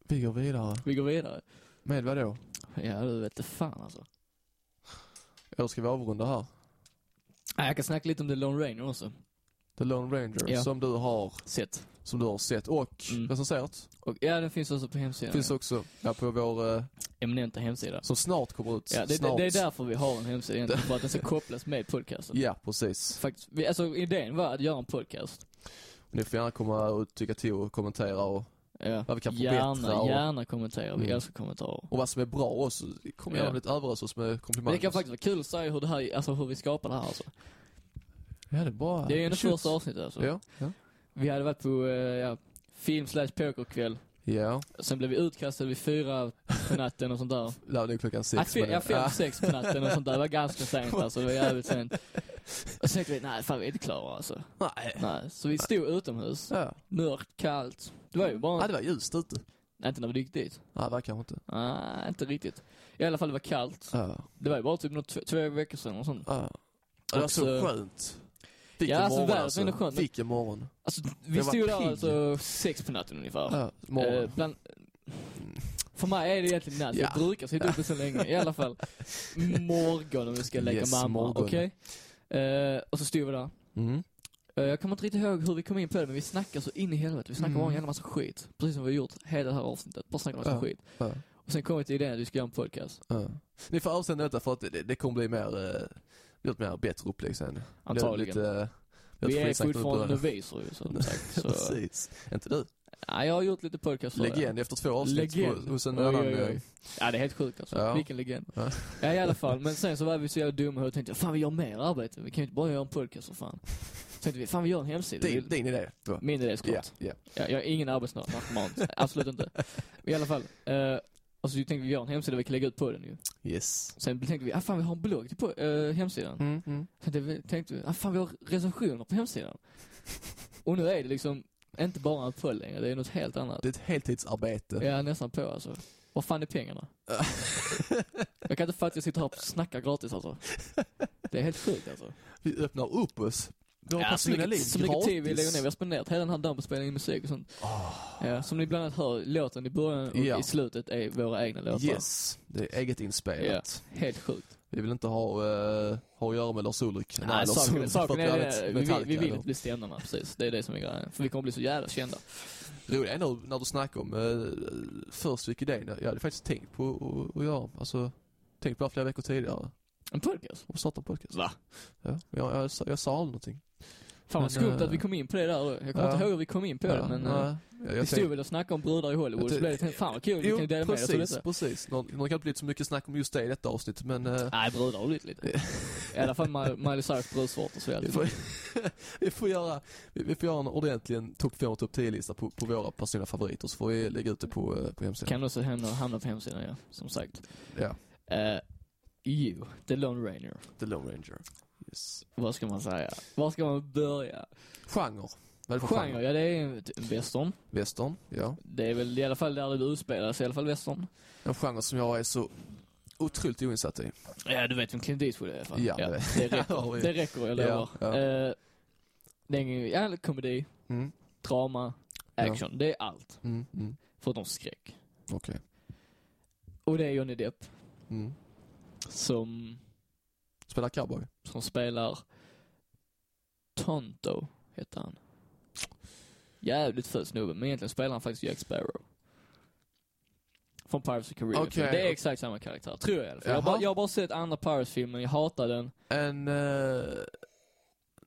Vi går vidare.
Vi går vidare.
Med vad då?
Ja, du vet det fan alltså.
Eller ska vi avrunda här?
Jag kan snacka lite om The Lone Ranger också.
The Lone Ranger,
Ja.
som du har
Sett.
som du har sett och
Mm.
recenserat.
Och ja, den finns också på hemsidan.
Finns
ja.
också ja, på vår, eh,
Eminenta hemsida.
som snart kommer ut.
Ja, det, det, det är därför vi har en hemsida egentligen, för att den ska kopplas med podcasten.
Ja, precis.
Faktiskt, vi, alltså idén var att göra en podcast.
Ni får gärna komma och tycka till och kommentera och,
Ja.
Vad vi kan förbättra
gärna,
och-
gärna kommentera. Vi
Mm.
inte kommentarer.
och vad som är bra också. Kom gärna
Ja.
lite överraska oss med komplimanger.
det kan faktiskt vara kul att säga hur det här, alltså hur vi skapar det här alltså.
Ja, det är bara...
Det är ju det
Shoot.
första avsnittet alltså.
Ja, ja.
Vi hade varit på, eh, ja, film slash pokerkväll.
Ja,
Sen blev vi utkastade vid fyra på natten och sånt där.
lärde ni klockan
Ja,
sex. men-
ja, fem,
Ja.
sex på natten och sånt där. Det var ganska sent alltså. Det var jävligt sent. Och så tänkte vi, nej fan vi är inte klara alltså.
Nej.
Nej. Så vi stod utomhus.
Ja.
Mörkt, kallt. Det var ju bara,
ja, det var ljust ute.
nej inte när vi gick dit.
Nej, det var kanske inte.
Nej, inte riktigt. I alla fall det var kallt.
Ja.
Det var ju bara typ något, två, veckor sedan och sånt.
Ja. Det var så skönt. Fick
Ja,
en
alltså,
morgon
var ändå skönt, men-
Fick en morgon.
Alltså vi stod där alltså sex på natten ungefär.
Ja, morgon.
Eh, bland, för mig är det egentligen natt,
Ja.
jag brukar sitta uppe så länge. I alla fall morgon om vi ska leka
Yes,
mamma. Okej? Eh, och så stod vi där.
Mm.
Eh, jag kommer inte riktigt ihåg hur vi kom in på det, men vi snackade så in i helvete. Vi snackade
Mm.
bara en jävla massa skit. Precis som vi har gjort hela det här avsnittet. Bara snackade massa
Ja.
skit.
Ja.
Och sen kom vi till idén att vi ska göra en podcast.
Ja. Ni får avstända detta för att det, det kommer bli mer, eh, lite mer bättre upplägg sen.
Antagligen.
Lite,
vi är fortfarande noviser ju, som sagt. Så,
Precis. Inte du?
ja, jag har gjort lite podcast
Legend efter två avsnitt
Legend.
hos en
Oj,
annan...
oj, oj.
eh,
Ja, det är helt sjukt alltså.
Ja.
Vilken legend.
Ja.
Ja, i alla fall. Men sen så var vi så jävla dumma och tänkte, fan vi gör mer arbete. Vi kan ju inte bara göra en podcast för fan. Så tänkte vi, fan vi gör en hemsida.
Din, din idé. då.
Min idé såklart.
ja.
Ja, jag är ingen arbetsnarkoman. Absolut inte. I alla fall. Eh, och så tänkte vi göra en hemsida vi kan lägga ut på den ju.
Yes.
Sen tänkte vi, ah fan vi har en blogg på, eh, hemsidan.
Mm, mm.
Sen tänkte vi, vi, ah fan vi har recensioner på hemsidan. och nu är det liksom inte bara en podd längre, det är något helt annat.
Det är ett heltidsarbete.
Är nästan på alltså. Var fan är pengarna? Jag kan inte fatta att jag sitter här och snackar gratis alltså. Det är helt sjukt alltså.
Vi öppnar upp oss. Vi har
Ja, så mycket,
liv
så mycket tid vi lägger ner. Vi har spenderat hela den här dagen på att spela in musik och sånt.
Ah,
Ja, som ni bland annat hör, låten i början och
Ja.
i slutet är våra egna låtar.
yes. Det är eget inspelat.
Helt sjukt.
Vi vill inte ha, uh, ha att göra med Lars Ulrik.
Nej,
Lars
saken,
Ulrik,
är det, vi, vill- vi vill inte bli stämda med, precis. Det är det som är grejen. För vi kommer bli så jävla kända.
Roligt är nu när du snackar om, uh, först fick idén, jag hade faktiskt tänkt på att- göra, alltså, tänkt på det flera veckor tidigare.
En podcast?
Och starta en podcast.
Va?
Ja, jag, jag, sa- jag sa aldrig någonting.
Fan vad skumt
eh,
att vi kom in på det där. Jag kommer
ja.
inte ihåg hur vi kom in på det, men eh,
nej, jag,
vi stod väl och snackade om brudar i Hollywood, så blev det tänkte, fan vad kul, vi
Jo,
kan ju dela med oss av
precis,
detta.
precis. Nu nu kan inte bli så mycket snack om just det i detta avsnitt, men uh,
Nej, brudar har blivit lite. I alla fall Miley- Cyrus brudsvårtor så
vi,
det.
får, vi, får göra, vi, vi får göra en ordentlig en topp 5 och topp 10-lista på, på våra personliga favoriter, så får vi lägga ut det på, eh, på hemsidan.
Kan också hamna, hamna på hemsidan, ja. Som sagt.
Ja,
Uh, you, The Lone Ranger.
The Lone Ranger. Yes.
Vad ska man säga? Var ska man börja?
Genre. Vad är för
Genre, ja det är en en western.
Western, ja.
Det är väl i alla fall där det utspelas, i alla fall western.
En genre som jag är så otroligt oinsatt i.
Ja, du vet vem Clint Eastwood är i alla fall.
Ja,
det,
det-
räcker.
Ja,
det räcker, jag
Ja,
lovar.
ja.
Eh, det är en ja, komedi,
Mm,
drama,
Ja.
action. Det är allt.
mm, mm.
Förutom skräck.
Okej.
Och det är Johnny Depp
Mm.
Som,
Spelar cowboy.
som spelar Tonto, heter han. Jävligt ful snubbe, men egentligen spelar han faktiskt Jack Sparrow. Från Pirates of Caribbean.
Okej.
Det är exakt samma karaktär, tror jag i alla fall. Jag har, bara, jag har bara sett andra Pirates-filmer, jag hatar den.
En... Uh,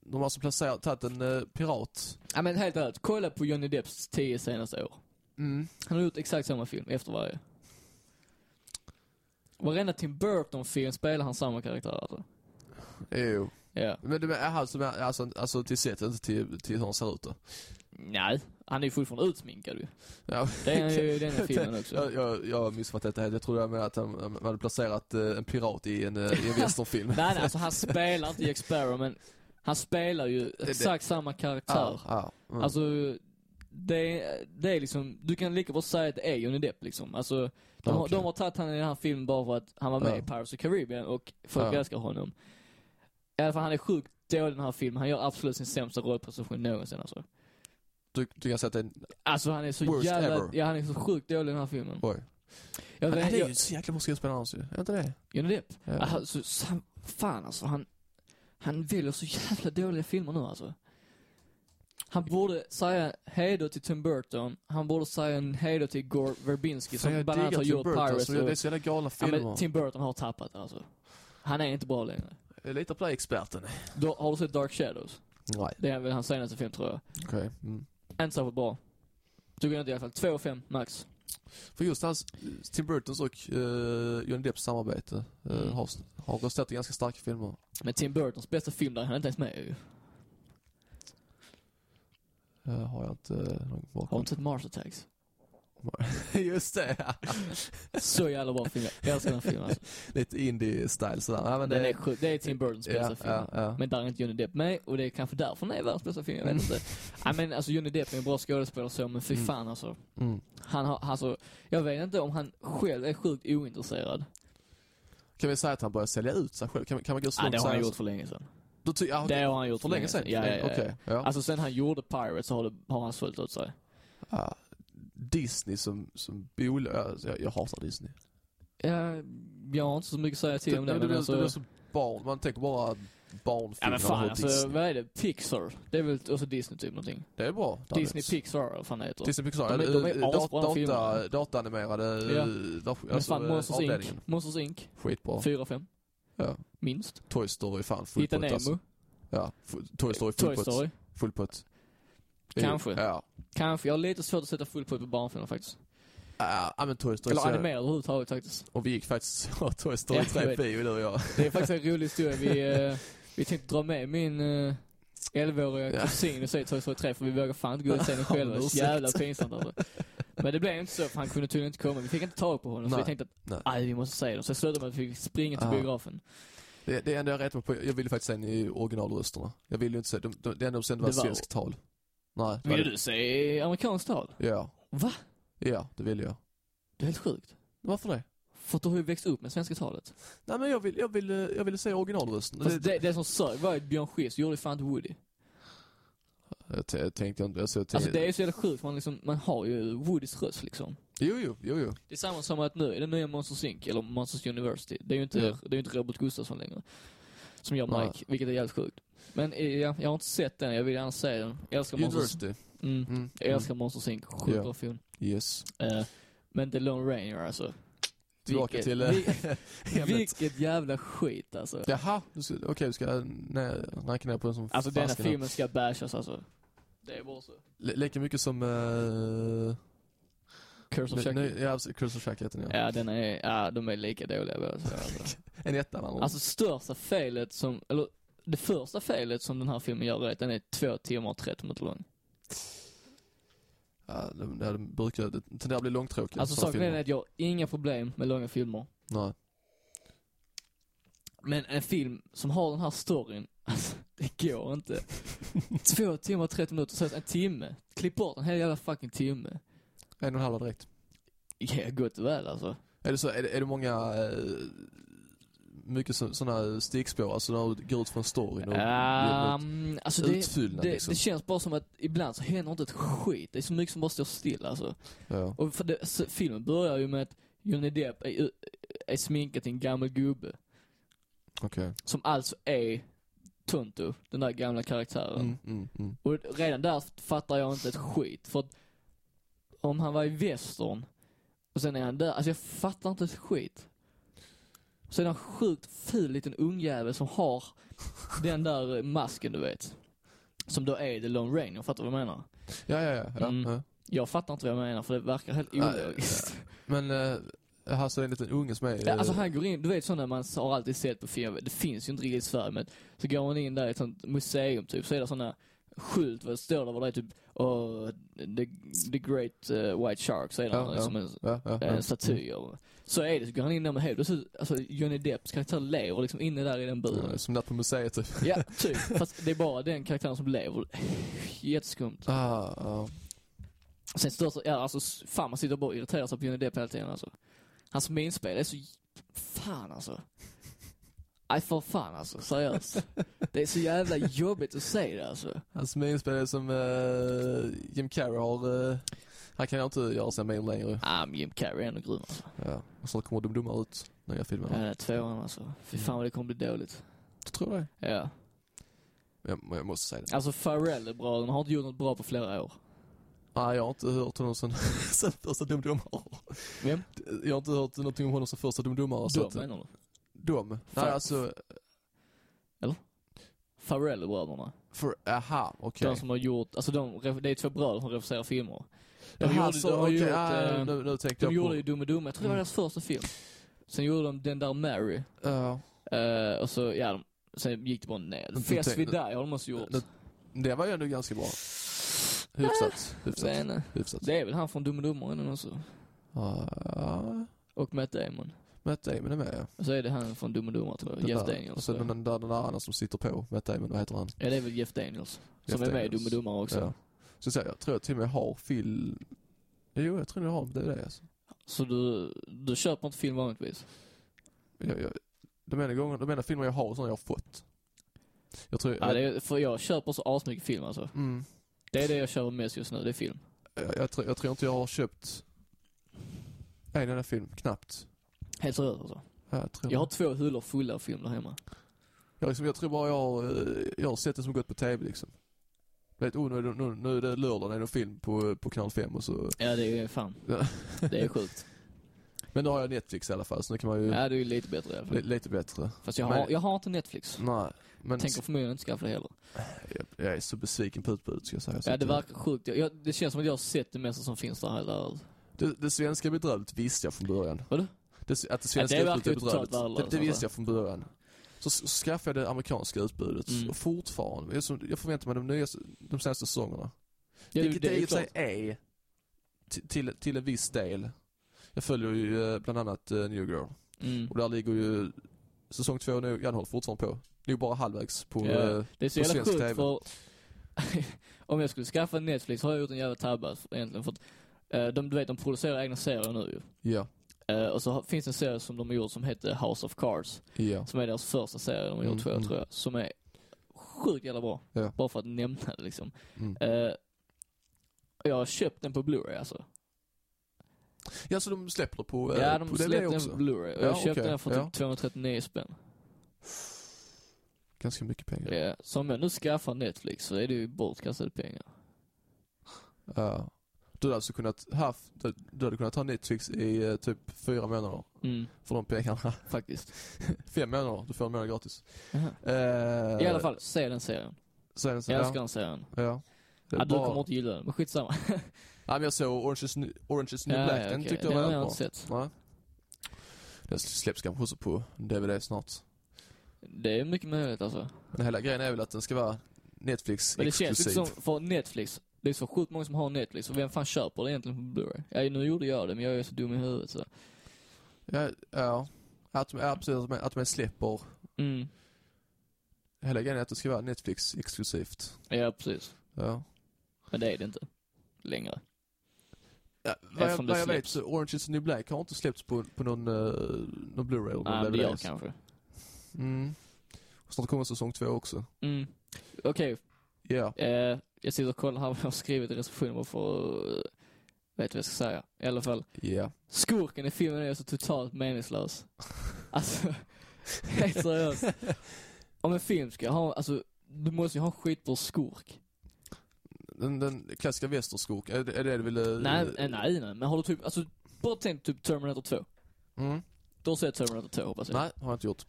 de har alltså placerat, tagit en eh, pirat.
Ja men helt ärligt, kolla på Johnny Depps tio senaste år.
Mm.
Han har gjort exakt samma film efter varje. Varenda Tim Burton-film spelar han samma karaktär alltså.
Jo.
Ja.
Men det är alltså, alltså, alltså till sättet, inte till, till hur han ser ut då.
Nej, han är ju fortfarande utsminkad ju.
Ja.
Det är han ju i den här filmen också.
Jag, jag, jag missförstått detta helt. Jag trodde med att han, hade placerat eh, en pirat i en, eh, i en westernfilm.
nej, nej, alltså han spelar inte Jack Sparrow, men han spelar ju exakt samma karaktär.
Ja, ja. Mm.
Alltså, det, det är liksom, du kan lika bra säga att det är Johnny Depp liksom. Alltså, de, har-
Okej.
de har tagit han i den här filmen bara för att han var med
Ja.
i Pirates of the Caribbean och folk
Ja.
älskar honom. I alla fall, han är sjukt dålig i den här filmen. Han gör absolut sin sämsta rollprestation någonsin alltså.
du, du kan säga att det är.
Alltså han är så
Worst
jävla,
ever.
ja han är så sjukt dålig i den här filmen.
Oj.
Jag
Han,
vet,
är ju så jäkla bra skådespelare annars ju. Är inte det?
Johnny Depp?
Ja.
Alltså, så, fan alltså, han, han väljer så jävla dåliga filmer nu alltså. Han borde säga hejdå till Tim Burton, han borde säga en hejdå till Gore Verbinski som bland annat har
Tim
gjort
Burton,
Pirates
så det är
och,
så jävla galna
ja,
filmer.
men Tim Burton har tappat alltså. Han är inte bra längre.
Jag litar på dig experten.
Då, har du sett Dark Shadows?
Nej.
Det är väl hans senaste film tror jag.
Okej. Mm.
Inte särskilt bra. Tycker inte i alla fall. 2 och 5 max.
För just hans, Tim Burtons och uh, Johnny Depps samarbete uh,
Mm.
har, har resulterat i ganska starka filmer.
Men Tim Burtons bästa film där, han är inte ens med ju.
Uh, har jag inte uh, någon
Har du
bakom.
inte sett Mars Attacks?
just det,
Så jävla bra film. Jag älskar den filmen alltså.
Lite indie-style sådär. Ja, men
Den
det,
är sjuk. Det är Tim Burtons bästa
ja,
film.
ja, ja.
Men där är inte Johnny Depp med och det är kanske därför den är världens bästa film, jag vet inte. Nej men alltså Johnny Depp är en bra skådespelare så, men fy
Mm.
fan alltså.
Mm.
Han har, alltså, jag vet inte om han själv är sjukt ointresserad.
Kan vi säga att han börjar sälja ut sig själv? Kan, kan man gå så
Ja,
långt
det har han gjort för länge sedan.
Då ty- ja,
Det har han gjort
för länge sedan?
Ja, ja, ja.
Okej, ja.
Alltså sen han gjorde Pirates så har, det, har han sålt ut sig.
Ja, Disney som, som bolag, alltså, jag, jag hatar Disney.
Ja, jag har inte så mycket att säga till
Det,
om
det,
det, men
det,
alltså,
det är så barn, man tänker bara
Ja
barnfilmer
men fan alltså,
Disney.
vad är det? Pixar? Det är väl också Disney typ någonting?
Det är bra.
Disney
Daniels.
Pixar vad fan det heter.
Disney Pixar.
De är- de är
eh,
asbra
data,
filmer.
dataanimerade,
Ja.
eh,
Men
alltså
fan,
eh,
Monsters Inc. Monsters Inc.
Skitbra.
4-5.
Ja.
Minst.
Toy Story, fan full
Hitta Nemo.
alltså. Ja, Toy Story full
Toy. Story.
Full pott.
Kanske.
Ja.
Kanske. Jag har lite svårt att sätta full på barnfilmer faktiskt.
Ja, men Toy Story.
Eller
så-
animerad överhuvudtaget faktiskt.
Och vi gick faktiskt så Toy Story
Ja, jag
3
vet.
bio du och jag.
Det är faktiskt en rolig historia. Vi, eh, vi tänkte dra med min eh, 11-åriga
Ja.
kusin och se Toy Story 3 för vi vågar fan inte gå ut och se den själva. Det är jävla pinsamt alltså. Men det blev inte så för han kunde tydligen inte komma. Vi fick inte tag på honom så
Nej.
vi tänkte
Nej.
att aj, vi måste se den. Så det slutade med att vi fick springa till
Ah.
biografen.
Det, det enda jag rätt på, jag ville faktiskt se den i originalrösterna. Jag ville ju inte se, de, de, det enda de sände var
Det var-
svenskt tal. Nej. det var
Vill
det-
du se amerikanskt tal?
Ja.
Va?
Ja, det ville jag.
Det är helt sjukt.
Varför det?
För att du har ju växt upp med svenska talet.
Nej men jag vill, jag vill, jag ville se originalrösten.
Fast det, det som sög var ju Björn Skifs gjorde ju fan inte Woody.
Jag tänkte inte, jag, så jag tänkte,
Alltså det är så jävla sjukt, man, liksom, man har ju Woodys röst liksom.
Jo, jo, jo, jo.
Det är samma som att nu i den nya Monsters Inc, eller Monsters University, det är ju inte,
Ja.
det är ju inte Robert Gustafsson längre. Som gör
Nej.
Mike, vilket är jävligt sjukt. Men eh, jag, jag har inte sett den, jag vill gärna se den. Jag älskar Monsters,
University.
mm,
Mm.
jag älskar Monsters Inc, sjukt bra film.
Mm. Yes.
Eh, men The Lone Ranger alltså.
Tillbaka
Vilket-
till eh,
vi-. Vilket jävla skit alltså.
Jaha, okej du ska ranka ner på den som
Alltså denna filmen ska bashas alltså. Det är bara så.
L- lika mycket som... Uh,
Curse of Chucky.
ja, Curse of Chucky heter den ja.
Ja, den är, ja, de är lika dåliga båda två, alltså.
En etta eller
Alltså största felet som, eller det första felet som den här filmen gör är att den är två timmar och 30 minuter lång.
Ja, det, det brukar, det tenderar bli långtråkigt.
Alltså saken är att jag har inga problem med långa filmer.
Nej.
Men en film som har den här storyn, alltså det går inte. Två timmar och 30 minuter, så en timme. Klipp bort en hel jävla fucking timme.
En och en halv direkt.
Ja, gott och väl alltså.
Är det så, är det, är det många, eh, mycket sådana stickspår, alltså när du går ut från storyn och
Um, alltså det,
utfyllnad
det,
liksom.
det känns bara som att ibland så händer inte ett skit. Det är så mycket som bara står still alltså.
ja.
Och för det, så, filmen börjar ju med att Johnny Depp är, är sminkad till en gammal gubbe.
Okej.
Som alltså är Tonto, den där gamla karaktären.
Mm, mm, mm.
Och redan där fattar jag inte ett skit. För att om han var i västern och sen är han där, alltså jag fattar inte ett skit. Så är det en sjukt ful liten ungjävel som har den där masken du vet. Som då är The Lone Ranger, fattar du vad jag menar?
Ja, ja, ja. ja,
Mm.
ja.
Jag fattar inte vad jag menar för det verkar helt
Ja,
ologiskt.
Men, eh, här så är det en liten unge som är...
Ja, alltså han går in, du vet sådana man har alltid sett på film, det finns ju inte riktigt i Sverige men så går man in där i ett sånt museum typ, så är det sådana skylt, vad det står där, vad det är typ, oh, the, the great uh, white shark, så är det
Ja,
som en,
ja, ja,
en
ja.
staty och så är det, så går han in där med och så, alltså Johnny Depps karaktär lever liksom inne där i den buren.
Som där på museet typ.
Ja, typ. Fast det är bara den karaktären som lever. Jätteskumt.
Ah, ja.
Sen största, ja alltså fan man sitter bara och irriterar sig på Johnny Depp hela tiden alltså. Hans minspel är så, fan alltså. Nej för fan alltså, seriöst. Det är så jävla jobbigt att säga det alltså.
Hans minspel är som eh, Jim Carrey har, uh, Han kan jag inte göra sig mer längre.
Ah, men Jim Carrey är ändå grym alltså.
Ja. Och så kommer Dum Dummare ut, nya filmen.
Ja, tvåan alltså. Fy fan vad det kommer bli dåligt.
Du tror det?
Ja.
Jag, jag måste säga det.
Alltså Farrell-bröderna har inte gjort något bra på flera år.
Nej, jag har inte hört honom sen, sen första Dum Dummare.
Vem?
Jag har inte hört någonting om honom som första Dum Dummare. så
De
att-
menar du?
Dom? Nej,
Fan.
alltså,
Farrell-bröderna.
för, aha, okej.
De som har gjort, alltså de, det är två bröder som regisserar filmer. De
Jaha,
gjorde,
så,
de
okej,
gjort,
ah,
eh,
nu, nu
de
jag
gjorde ju Dum och Dum, jag tror det var
Mm.
deras första film. Sen gjorde de Den där Mary.
Ja,
Eh, och så, ja, de, sen gick det bara ner. Fest vid dig har de också gjort.
det- det var ju ändå ganska bra. Hyfsat,
Jag
hyfsat,
inte.
hyfsat.
Det är väl han från Dum och Dummare också.
Ja,
Och Matt Damon.
Matt Damon är med ja.
Och så är det han från Dum och Dummare tror jag.
Den
Jeff
där.
Daniels.
Och så den, där den där andra som sitter på Matt Damon, vad heter han?
Ja, det är väl Jeff Daniels. Som
Jeff
är med i. Dum och Dummare också.
Ja. Så, så jag tror jag till och med har film... Jo, jag tror jag har det är det alltså.
Så du, du köper inte film vanligtvis?
Jag, jag, de enda gångerna, de enda filmer jag har är sådana jag har fått. Jag tror...
Ja, är, för jag köper så asmycket film alltså.
mm,
Det är det jag köper mest just nu, det är film.
jag, jag, tror, jag tror inte jag har köpt en enda film, knappt.
Helt seriöst alltså.
Ja, Jag, tror
Jag har två hyllor fulla av film där hemma.
jag, liksom, jag tror bara jag, eh, jag har sett det som gått på tv liksom. Vet, oh, nu, är det, nu, nu är det lördag, det är film på, på kanal 5 och så.
Ja, det är fan.
Ja.
Det är sjukt.
Men då har jag Netflix i alla fall, så nu kan man ju...
Ja, det är ju lite bättre i alla fall.
lite bättre.
Fast jag
Men-
har, jag har inte Netflix.
Nej, men
Tänker förmodligen inte skaffa det heller.
jag, jag är så besviken på utbudet ska jag säga. Så
Ja, det
eh,
verkar sjukt. Jag, det känns som att jag har sett det mesta som finns där hela
det, det svenska bedrövligt visste jag från början.
Vadå?
Det, att det svenska
Ja, det
utbudet är bedrövligt. Det, det visste
alltså.
jag från början. Så, så skaffade jag det amerikanska utbudet.
Mm.
Och fortfarande, jag, jag förväntar mig de nya, de senaste säsongerna.
Ja,
Vilket
det
det
är
i och för sig är. Till, till, en viss del. Jag följer ju eh, bland annat eh, New Girl.
Mm.
Och där ligger ju säsong två nu, den håller fortfarande på. Ju bara halvvägs på,
Ja.
eh,
Det är så
på
jävla
svensk
sjukt
TV.
för om jag skulle skaffa Netflix har jag gjort en jävla tabbe egentligen för att de, du vet, de producerar egna serier nu ju.
ja,
Eh, och så finns en serie som de har gjort som heter House of Cards.
ja.
Som är deras första serie de har gjort
Mm,
jag,
mm.
tror jag. Som är sjukt jävla bra.
Ja.
Bara för att nämna det liksom.
Mm.
Eh, jag har köpt den på Blu-ray alltså.
Ja, så de släpper det på, eh,
ja, de
på
släppte den på Blu-ray. Och
Ja,
jag köpte
okej.
den för
Ja.
typ 239 spänn.
Ganska mycket pengar.
Ja. Så om jag nu skaffar Netflix så är det ju bortkastade pengar.
Ja. Du hade alltså kunnat haft, du, hade kunnat ha Netflix i eh, typ fyra månader
Mm,
för de pengarna.
faktiskt.
Fem månader, du får en månad gratis. Eh,
I alla fall, se den serien.
Sen, så,
Jag
ja,
älskar den serien.
ja.
Ja, du kommer inte gilla den, men skitsamma.
Nej men jag såg Orange is, Orange is New Black, den
okej.
tyckte jag
Den
var
jag inte
bra.
sett.
Nej. Den släpps kanske också på DVD snart.
Det är mycket möjligt alltså.
Men hela grejen är väl att den ska vara Netflix
Men det känns
exklusiv.
inte som, för Netflix, det är så sjukt många som har Netflix, och vem fan köper det egentligen på Blu-ray? Ja, nu gjorde jag det, men jag är så dum i huvudet så.
Ja, ja. Att, ja, precis, att, man, att man
Mm.
hela grejen är att det ska vara Netflix exklusivt.
Ja, precis.
Ja.
Men det är det inte. Längre.
Ja, vad jag, vad jag vet så Orange is the New Black har inte släppts på, på någon, uh, någon Blu-ray eller någon
Nej, men det
DVD.
kanske.
Mm. Och snart kommer säsong två också.
Mm. Okej,
Ja.
eh, jag sitter och kollar här vad jag har skrivit i recensionen för att uh, vet vad jag ska säga. I alla fall.
Ja.
Skurken i filmen är så totalt meningslös. Alltså, helt seriöst. Om en film ska ha, alltså, du måste ju ha en skitbra skurk.
Den, den klassiska västerskurk, är, det- är det du ville...
Nej, nej, nej, nej, men har du typ, alltså, bara tänk typ Terminator 2.
Mm.
Du har sett Terminator 2 hoppas jag?
Nej, har jag inte gjort.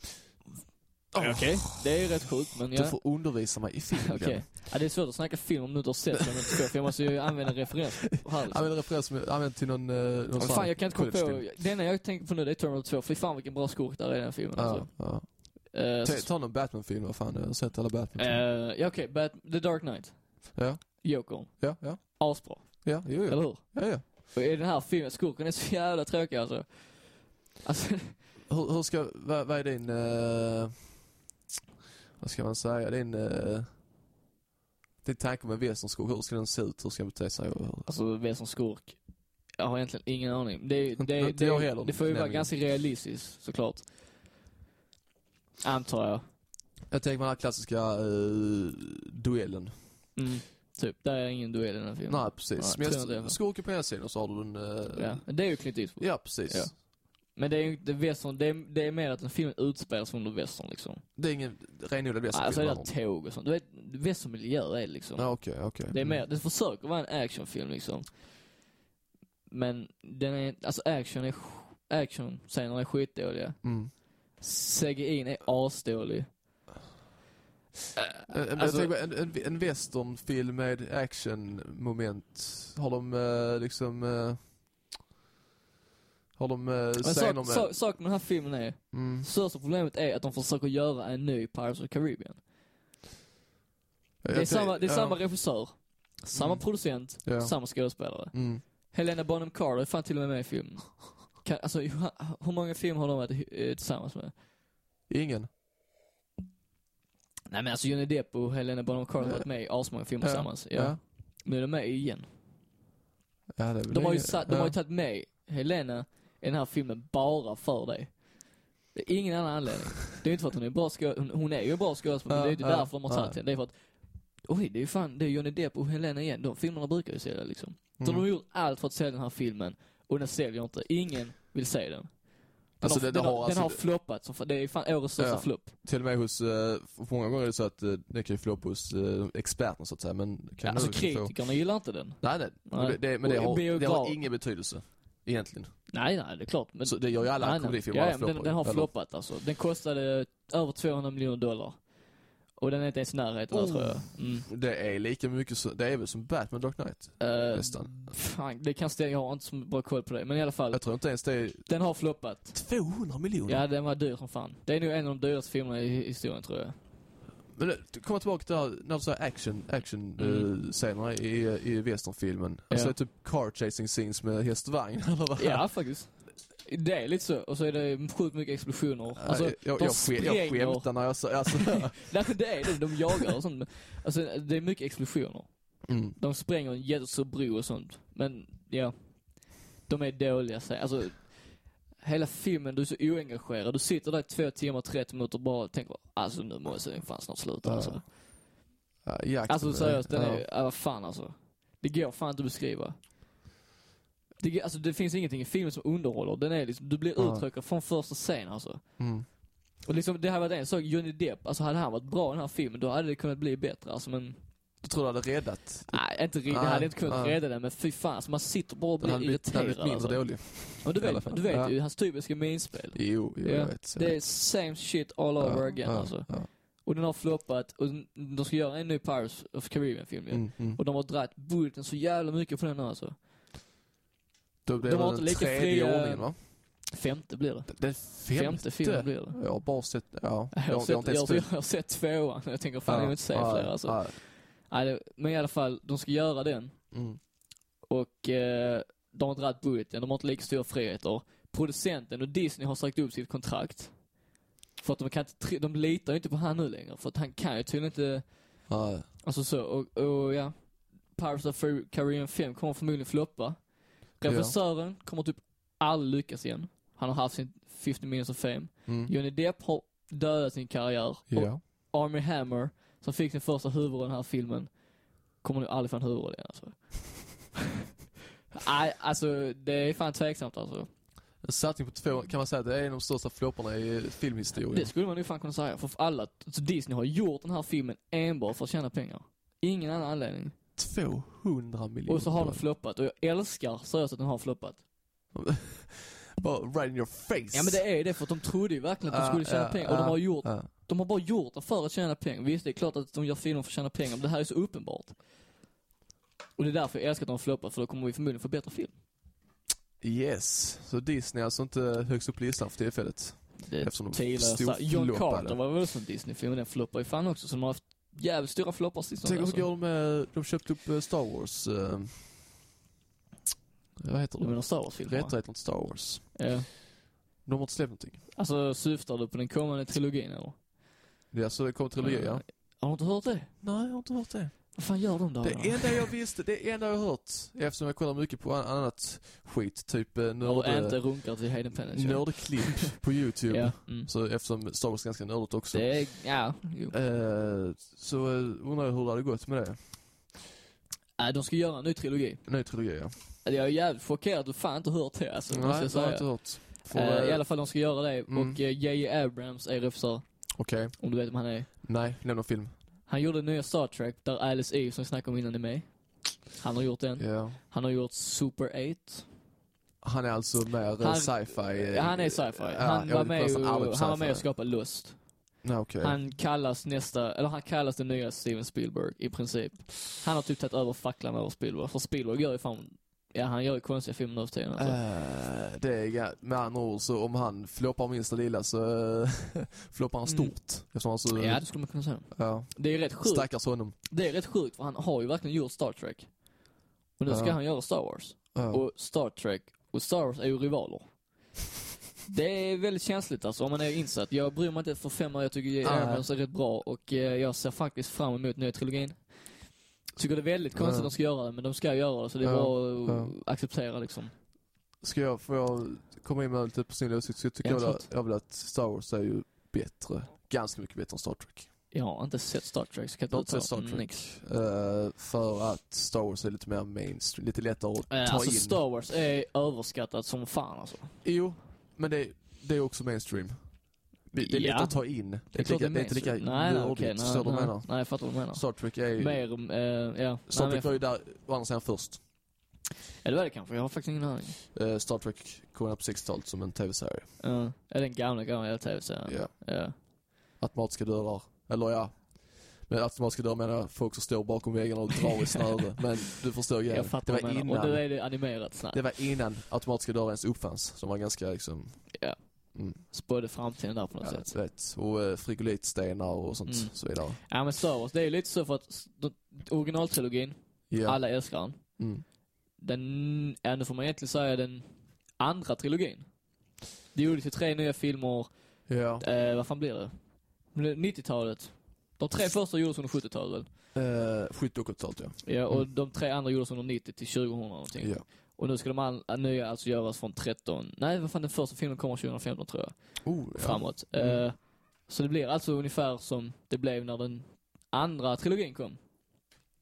Okej. Det är rätt sjukt, men
Du
ja.
får undervisa mig i film
Okej.
igen.
Ja, det är svårt att snacka film om du inte har sett 2, för jag måste ju använda en referens liksom.
Använd referens, med- använd till någon... eh, någon
fan jag kan inte komma på, det enda jag tänker på nu det är Terminator 2, fy fan vilken bra skurk där är i den filmen
Ja,
alltså.
ja.
Eh,
Ta, ta någon Batman-film, vad fan, jag har sett alla Batman-filmer.
ja okej, Bat- The Dark Knight.
Ja,
Joker.
ja, ja.
Asbra.
Ja, jo,
Eller
jo.
hur?
Ja, ja.
Och i den här filmen, skurken är så jävla tråkig alltså. Alltså,
Hur, hur ska, vad, vad är din, eh, vad ska man säga, din, uh, din tanke om en västernskurk, hur ska den se ut, hur ska den bete sig?
alltså skurk? Jag har egentligen ingen aning. Det, det, det,
jag heller,
det får ju vara ganska realistiskt såklart. Antar jag.
Jag tänker på den här klassiska eh, duellen.
Mm. Typ, där är ingen duell i den här filmen.
Nej, precis.
Nej,
Men skurken på ena sidan och så har du den... eh,
Ja, det är ju Clint Eastwood.
ja, precis.
Ja. Men det är ju inte western, det är, det är mer att den filmen utspelas under western liksom.
Det är ingen renodlad
Nej, alltså det är tåg och sånt. Du vet, westernmiljö är det liksom.
Ja, okej, okej.
Det är mer, det försöker vara en actionfilm liksom. Men den är, alltså action är, actionscenerna är skitdåliga.
Mm.
CGI är asdålig.
Eh, men
Alltså-
tänker, en, en, en westernfilm med actionmoment, har de eh, liksom... har de eh, scener
sak,
med...
sak, saken med den här filmen är,
Mm.
största problemet är att de försöker göra en ny Pirates of the Caribbean. Det är,
Jag
samma, det är
tänk-
samma
ja.
regissör, samma
Mm.
producent,
Ja.
samma skådespelare.
Mm.
Helena Bonham Carter är fan till och med med i filmen. Kan, alltså hur, många filmer har de varit eh, tillsammans med?
Ingen.
Nej men alltså Johnny Depp och Helena Bonham Carter har varit med i asmånga filmer
Ja.
tillsammans. Ja.
Ja.
Nu är de med igen.
Ja, det
De har ju, de
ja.
har ju tagit med Helena i den här filmen bara för dig. Det är ingen annan anledning. Det är inte för att hon är bra skådespelare, hon, hon är ju bra skådespelare, men det är inte
Ja,
därför de har tagit henne. Det är för att, oj det är ju fan, det är Johnny Depp och Helena igen. De filmerna brukar ju sälja liksom. Så
Mm.
de har gjort allt för att sälja den här filmen, och den säljer inte. Ingen vill se den. Den,
Alltså,
har,
det-
den,
det
har, den
alltså-
har floppat, som fan- det är fan årets största
Ja.
flopp.
Till och med hos, eh, många gånger är det så att eh, det kan ju floppa hos eh, experterna så att säga, men kan
Ja, alltså
nog få...
kritikerna gillar inte den.
Nej, nej.
Nej.
det, det, men det har, det har ingen betydelse. Egentligen.
Nej, nej, det är klart. Men,
Så det gör ju alla komedifilmer, alla
ja, men den,
floppar
den har
eller?
floppat alltså. Den kostade över 200 miljoner dollar. Och den är inte ens i närheten
Oh.
tror jag. Mm.
Det är lika mycket som, det är väl som Batman Dark Knight?
Eh,
Nästan.
Fan, det kan stämma, jag har inte så bra koll på det. Men i alla fall,
Jag tror inte ens det är
den har floppat.
200 miljoner.
Ja, den var dyr som fan. Det är nog en av de dyraste filmerna i historien, tror jag.
Men komma tillbaka till det här, när du säger action, action
Mm.
eh, scenerna i, i westernfilmen. Alltså
Ja.
typ car chasing scenes med häst och vagn eller vad?
Ja, faktiskt. Det är lite så. Och så är det sjukt mycket explosioner. Alltså,
jag, jag, jag, jag skämtar när jag säger, alltså,
nej, det är det. De jagar och sånt. Alltså, det är mycket explosioner.
mm.
De spränger en jättestor bro och sånt. Men, ja. De är dåliga, Alltså, hela filmen, du är så oengagerad. Du sitter där i två timmar, 30 minuter och bara tänker, alltså nu måste den fan snart sluta alltså.
Ja, jakten
Alltså seriöst, den är, ja vad fan alltså. Det går fan inte att beskriva. Det, alltså, det finns ingenting i filmen som underhåller. Den är liksom, du blir
Ja.
uttråkad från första scenen alltså.
Mm.
Och liksom, det här varit en sak, Johnny Depp, alltså hade han varit bra i den här filmen, då hade det kunnat bli bättre alltså men,
Du tror du hade räddat?
nej inte riktigt,
Nej,
hade inte kunnat
nej.
rädda den, men fy fan, alltså, man sitter bara och blir
hade blivit, den hade
irriterad
mindre
alltså.
dålig.
Och du vet, du vet
Ja.
ju, hans typiska minspel.
Jo, jo
Ja,
jag vet.
Det är same shit all over again alltså.
Ja.
Och den har floppat, och de ska göra en ny Pirates of Caribbean-film ju.
Mm, mm.
Och de har dragit budgeten så jävla mycket på den nu alltså.
Då blir
de
det
har inte lika fria-
ordningen va?
Femte blir det.
Den femte?
Femte filmen blir det.
Jag har bara sett, ja.
Jag har,
jag
sett, jag, jag har sett tvåan, jag tänker fan jag vill inte se
ja,
fler alltså.
ja.
Nej, men i alla fall, de ska göra den.
Mm.
Och eh, de har dragit budgeten, de har inte lika stora friheter. Producenten och Disney har sagt upp sitt kontrakt. För att de kan inte, de litar ju inte på han nu längre. För att han kan ju tydligen inte,
Ja.
alltså så, och, och ja. Pirates of Caribbean 5 kommer förmodligen floppa. Regissören kommer typ aldrig lyckas igen. Han har haft sin 50 minutes of fame.
Mm.
Johnny Depp har dödat sin karriär. Och
Ja.
Army Hammer, som fick sin första huvudroll i den här filmen, kommer nog aldrig få en huvudroll igen alltså. Nej, alltså det är fan tveksamt alltså.
En satsning på två, kan man säga att det är en av de största flopparna i filmhistorien?
Det skulle man ju fan kunna säga. För alla, alltså Disney har gjort den här filmen enbart för att tjäna pengar. Ingen annan anledning.
200 miljoner.
Och så har den floppat. Och jag älskar seriöst att den har floppat.
Bara right in your face.
Ja men det är det för att de trodde ju verkligen att de skulle tjäna
ja,
pengar. Och de har gjort,
ja.
De har bara gjort det för att tjäna pengar. Visst, det är klart att de gör filmer för att tjäna pengar, men det här är så uppenbart. Och det är därför jag älskar att de har floppat, för då kommer vi förmodligen få bättre film.
Yes. Så Disney är alltså inte högst upp på listan för tillfället.
Det
Eftersom de
starkt. John. Carter var väl också en Disney-film, den floppar ju fan också. Så de har haft jävligt stora floppar sist.
Tänk
alltså.
hur går det med, de köpte upp eh, Star Wars. Eh, vad heter
Du
det?
menar Star Wars-filmer?
Rättigheterna till Star Wars.
Ja.
De har inte släppt någonting.
Alltså, syftar du på den kommande trilogin eller?
Det är alltså, det kommer trilogi ja.
Har du inte hört det?
Nej, jag har inte hört det.
Vad fan gör de då?
Det
då?
enda jag visste, det enda jag har hört, eftersom jag kollar mycket på an- annat skit, typ eh,
Har
nörd,
inte runkar till Hayden Panettiere?
nördklipp på YouTube.
Ja. Mm.
Så eftersom Star Wars är ganska nördigt också.
Det är, ja, jo.
Eh, så eh, undrar jag hur det hade gått med det.
Nej, de ska göra en ny trilogi.
Ny trilogi ja.
Jag är jävligt chockerad du fan inte hört det alltså, måste
Nej,
jag
det har jag
säga.
inte hört. Får,
Eh, I alla fall, de ska göra det.
Mm.
Och J.J. Abrams är regissör,
Okej.
om du vet vem han är.
Nej, nämn någon film.
Han gjorde nya Star Trek, där Alice Eve, som vi snackade om innan, är med. Han har gjort den.
Ja.
Han har gjort Super 8.
Han är alltså mer eh, sci-fi? eh,
Ja, han är sci-fi.
ja,
han, var med och, han var med och skapade Lust.
Okej.
Han kallas nästa, eller han kallas den nya Steven Spielberg i princip. Han har typ tagit över facklan över Spielberg. För Spielberg gör ju fan, ja han gör ju konstiga filmer nu för tiden alltså.
Eh, det är med andra ord så om han floppar minsta lilla så floppar han
Mm.
stort. Eftersom han så,
Ja det skulle man kunna säga.
ja,
Det är rätt sjukt.
stackars honom.
Det är rätt sjukt för han har ju verkligen gjort Star Trek. Och nu ska
Ja.
han göra Star Wars.
Ja.
Och Star Trek och Star Wars är ju rivaler. Det är väldigt känsligt alltså om man är insatt. Jag bryr mig inte för fem år, jag tycker.
Nej.
Abrams är rätt bra och eh, jag ser faktiskt fram emot nya trilogin. Tycker det är väldigt konstigt att de ska göra det, men de ska göra det så det är
Ja,
bara att acceptera liksom.
Ska jag, får jag komma in med lite personlig åsikt så jag tycker
Ja,
jag, att, jag vill att Star Wars är ju bättre. Ganska mycket bättre än Star Trek.
Jag har inte sett Star Trek så kan jag
inte
uttala
Star. Trek?
Nix.
Eh, för att Star Wars är lite mer mainstream, lite lättare att ta
Eh, alltså
in.
Star Wars är överskattat som fan alltså.
Jo, men det, det är också mainstream. Det är lätt att ta in. Det är, lika, det är inte lika.
Nej, nej nej,
Förstår du vad
nej,
jag menar?
nej, jag fattar vad du menar.
Star Trek är ju...
Mer, eh, ja.
Star
Nej,
Trek var
men,
ju där, å andra sidan först.
det var det kanske, jag har faktiskt ingen aning.
Eh, Star Trek kom på 60-talet som en tv-serie.
Ja, är den gamla, gamla tv-serien?
Ja.
Ja.
Automatiska dörrar. Eller ja. Med automatiska dörrar menar jag folk som står bakom väggarna och drar i snöre. Men du förstår grejen.
Jag fattar
Det var
menar. Och
innan,
nu är det animerat snabbt.
det var innan automatiska dörrar ens uppfanns. Som var ganska liksom...
Ja.
Mm,
Spådde framtiden där på något
ja,
sätt.
vet. Och uh, frigolitstenar och sånt.
Mm.
Så vidare.
Ja men Star Wars, det är ju lite så för att originaltrilogin,
Ja.
alla älskar den.
Mm.
Den, ja nu får man egentligen säga den andra trilogin. Det gjordes ju tre nya filmer,
Ja.
eh, vad fan blir det? Blir det 90-talet. De tre första gjordes under 70-talet väl?
Uh, 70 och 80-talet ja.
Ja, och
Mm.
de tre andra gjordes under 90 till 2000 någonting.
ja.
Och nu ska de all, nya alltså göras från 13, nej vad fan den första filmen kommer 2015 tror jag.
Oh, ja.
framåt.
Mm.
Eh, så det blir alltså ungefär som det blev när den andra trilogin kom.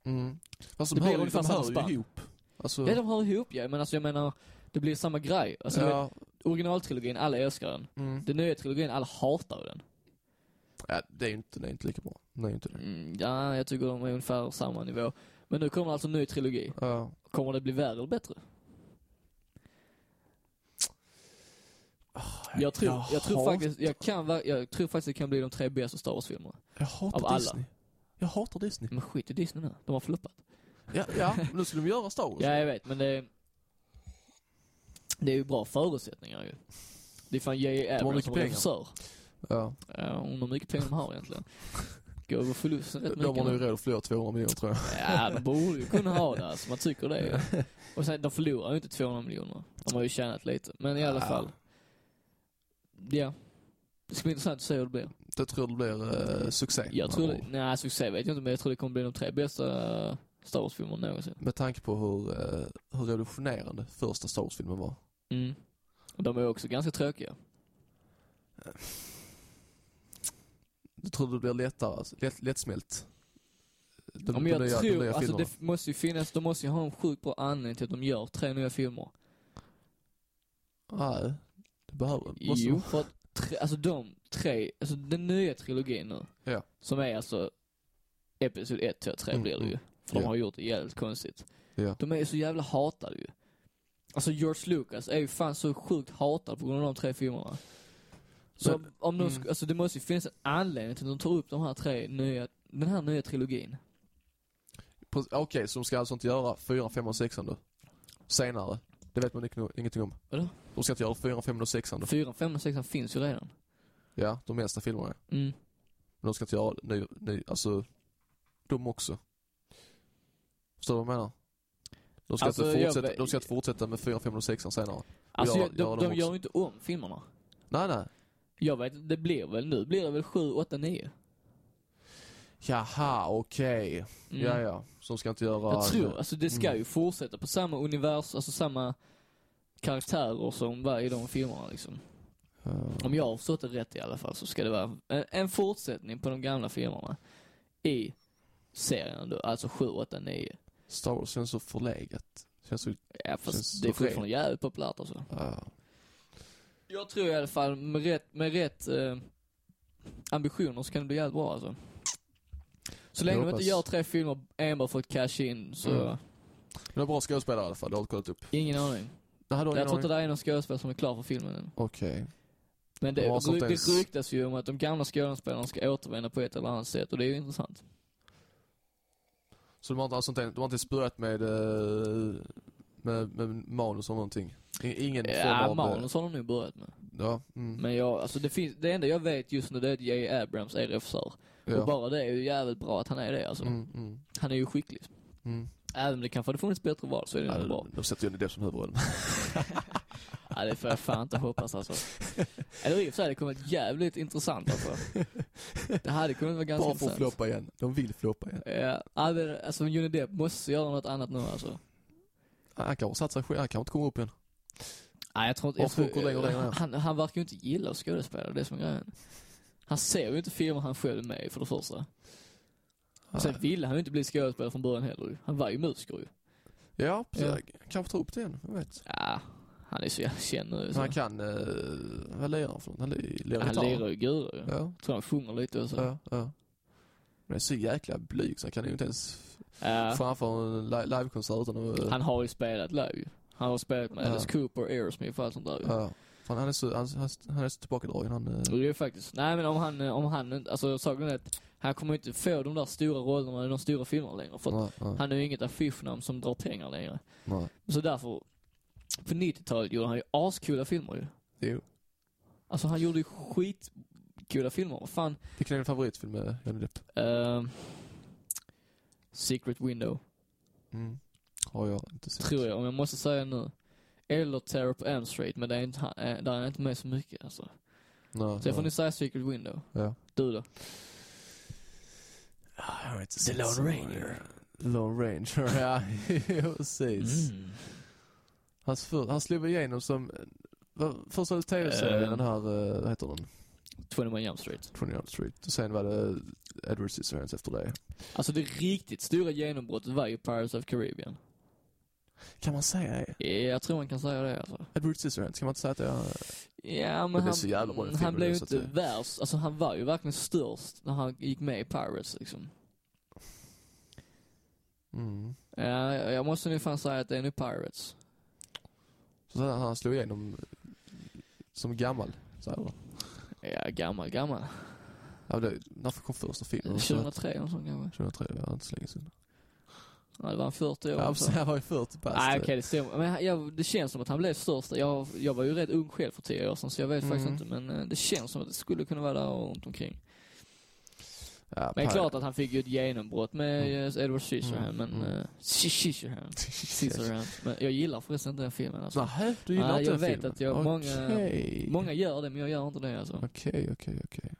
Mm. Alltså
Det
de
blir
hör,
ungefär
de
samma spann.
ihop. Alltså,
Ja, de hör ihop ja, men alltså jag menar, det blir samma grej. Alltså du vet,
ja,
originaltrilogin, alla älskar den.
mm.
Den nya trilogin, alla hatar den.
ja, det är ju inte, det är inte lika bra. Ju inte det.
Mm, ja, jag tycker de är ungefär samma nivå. Men nu kommer alltså en ny trilogi.
Ja.
Kommer det bli värre eller bättre? Jag tror, jag, tror
hat-
faktiskt, jag kan, jag tror faktiskt det kan bli de tre bästa Star Wars-filmerna.
Jag hatar
av alla.
Disney. Jag hatar Disney.
Men skit i Disney nu, de har floppat.
Ja, ja men nu ska de göra Star Wars.
Ja, jag vet, men det... Det är ju bra förutsättningar ju. Det är fan J.J. Abrams
mycket
som regissör.
Ja.
Ja, undrar hur mycket pengar de har egentligen. Går över förlusten rätt
De har
mycket. nu.
råd att förlora 200 miljoner tror jag.
Ja, de borde ju kunna ha det alltså. Man tycker det ju. Och sen, de förlorar ju inte 200 miljoner. De har ju tjänat lite. Men i alla
Ja.
fall. Ja. Det ska bli intressant att se hur det blir.
Det tror det blir uh, succé.
Jag tror det, nej succé vet jag inte men jag tror det kommer bli de tre bästa eh, Star Wars-filmerna någonsin.
Med tanke på hur, eh, hur revolutionerande första Star Wars-filmen var.
Mm. Och de är också ganska tråkiga.
Du tror det blir lättare, lätt, lättsmält? De,
Ja, men jag
nya,
tror, alltså
filmerna.
det måste ju finnas, de måste ju ha en sjukt bra anledning till att de gör tre nya filmer.
Nej, behöver
Jo,
de.
för att tre, alltså de tre, alltså den nya trilogin nu.
Ja.
Som är alltså Episod 1, 2, 3
Mm,
blir det ju.
mm.
För de
Ja.
har gjort det jävligt konstigt.
Ja.
De är så jävla hatade ju. Alltså George Lucas är ju fan så sjukt hatad på grund av de tre filmerna. Så
Men-
om de,
mm.
alltså det måste ju finnas en anledning till att de tar upp de här tre nya, den här nya trilogin.
Okej, så de ska alltså inte göra 4, 5 och 6 då? Senare? Det vet man ing- ingenting om.
Vadå?
De ska inte göra 4, 5 och 6 då?
Fyran, femman och sexan finns ju redan.
Ja, de mesta filmerna.
Mm.
Men de ska inte göra ny, ny, alltså, de också. Förstår du vad jag menar? De ska,
Alltså,
inte,
jag
fortsätta,
vet-
de ska inte fortsätta med 4, 5 och 6 senare.
Alltså
Ja,
jag, de,
ja, de
de, gör ju inte om filmerna.
Nej, nej.
Jag vet, det blir väl, nu blir det väl 7, 8, 9.
Jaha, okej.
Mm.
Ja, ja. De ska inte göra...
Jag tror, alltså det ska
Mm.
ju fortsätta på samma univers, alltså samma karaktärer som var i de filmerna liksom. Om jag har förstått det rätt i alla fall så ska det vara en, en fortsättning på de gamla filmerna i serien då, alltså 7, 8, 9.
Star Wars känns så förlegat. Känns så,
Ja fast
Känns
det är fortfarande jävligt populärt alltså.
ja.
Jag tror i alla fall med rätt, med rätt eh, ambitioner så kan det bli jävligt bra alltså. Så länge de inte gör tre filmer enbart för att casha in så,
Mm. Det är bra skådespelare i alla fall, du har kollat upp.
ingen aning.
Det hade
Jag tror inte det är någon skådespelare som är klar för filmen än.
Okej.
Men det, det
ens-
ryktas ju om att de gamla skådespelarna ska återvända på ett eller annat sätt och det är ju intressant.
Så de har inte, alltså inte, de har inte spöat med, eh, med, med manus och någonting? Ingen form
Ja,
av... eh,
manus har de nog börjat med.
Ja. Mm.
Men jag, alltså det finns, det enda jag vet just nu det är att J. Abrams är regissör.
ja.
Och bara det är ju jävligt bra att han är det alltså.
Mm, mm,
Han är ju skicklig.
mm.
Även om det kanske hade funnits bättre val så är det
Ja,
ändå bra.
de, sätter ju Johnny Depp som huvudrollen.
Ja, det får jag fan inte hoppas alltså. Eller i och för sig, det kommer varit jävligt intressant alltså. Det hade kunnat vara ganska
Bara att
intressant.
floppa igen. De vill floppa igen.
Ja, det- alltså Johnny Depp måste göra något annat nu alltså.
Han kanske satsar själv, han kanske inte kommer upp igen.
Nej, jag tror inte... Jag tror,
längre ner.
han, han verkar ju inte gilla att skådespela, det är som grejen. Han ser ju inte filmer han själv är med i för det första. Och sen ville han ju inte bli skådespelare från början heller. Han var ju musiker ju.
Ja, precis.
Ja.
Kanske ta upp det igen, vem vet.
Ja, han är så jävla känd nu. Så.
han kan, eh, vad lirar han för något? Han li- lirar
Han lirar ju gura ju.
Ja,
Jag tror han sjunger lite och så.
ja, ja. Men är så jäkla blyg så han kan ju inte ens
Ja.
framföra en li- livekonsert utan att...
Han har ju spelat live ju. Han har spelat med
Ja.
Alice Cooper, Aerosmith och allt sånt där ju.
Ja. Fan, han är så, han, han, han är så tillbakadragen han. eh,
Och det är faktiskt, nej men om han, om han alltså saken är att han kommer inte få de där stora rollerna i de stora filmerna längre. För
Nej, nej,
han är ju inget affischnamn som drar pengar längre.
nej.
Så därför, på 90-talet gjorde han ju ascoola filmer ju.
Jo.
Alltså han gjorde ju skitcoola filmer. Vad fan,
Vilken är din favoritfilm med Johnny Depp?
ehm, Secret Window,
Mm. Har jag inte sett.
tror jag, om jag måste säga nu. Eller Terror på Elm Street, men det är inte, eh, där är han inte med så mycket alltså.
Nej,
Så jag får ni säga Secret Window.
Ja.
Du då?
Ja, jag inte
The Lone Ranger.
Lone Ranger, ja. Precis.
Mm.
Hans för, han slog igenom som, först tv-serien,
Eh.
den här, eh, vad heter den?
21 Jump Street.
20 Jump Street. Och sen var det Edward Scissorhands efter det.
Alltså det riktigt stora genombrottet var ju Pirates of Caribbean.
Kan man säga det?
Ja, Jag tror man kan säga det alltså.
Edward Scissorhands, kan man inte säga att det är...
Ja men han,
film,
han blev ju inte värst, alltså han var ju verkligen störst när han gick med i Pirates liksom.
Mm.
Ja, jag jag måste nu fan säga att det är nu Pirates.
Så han slog igenom som gammal, så här?
Ja, gammal, gammal.
Ja, det, när kom första filmen?
2003 eller sånt kanske.
2003, ja, inte så länge sedan.
Ja, det var han 40 år.
Ja,
så.
han var ju 40 bast.
Nej okej det stämmer. Men jag, det känns som att han blev störst. Jag, jag var ju rätt ung själv för 10 år sedan så jag vet faktiskt
Mm.
inte. Men eh, det känns som att det skulle kunna vara där runt omkring.
Ja,
Men klart att han fick ju ett genombrott med
Mm.
eh, Edward Scissorhands
Mm,
men...
mm.
Scissorhands. Scissorhands. Men jag gillar förresten inte den filmen alltså.
Nähä, du gillar
Nej,
inte
jag
den
vet
filmen?
att jag- många-
Okej.
Många gör det men jag gör inte det alltså.
Okej, okej, okej.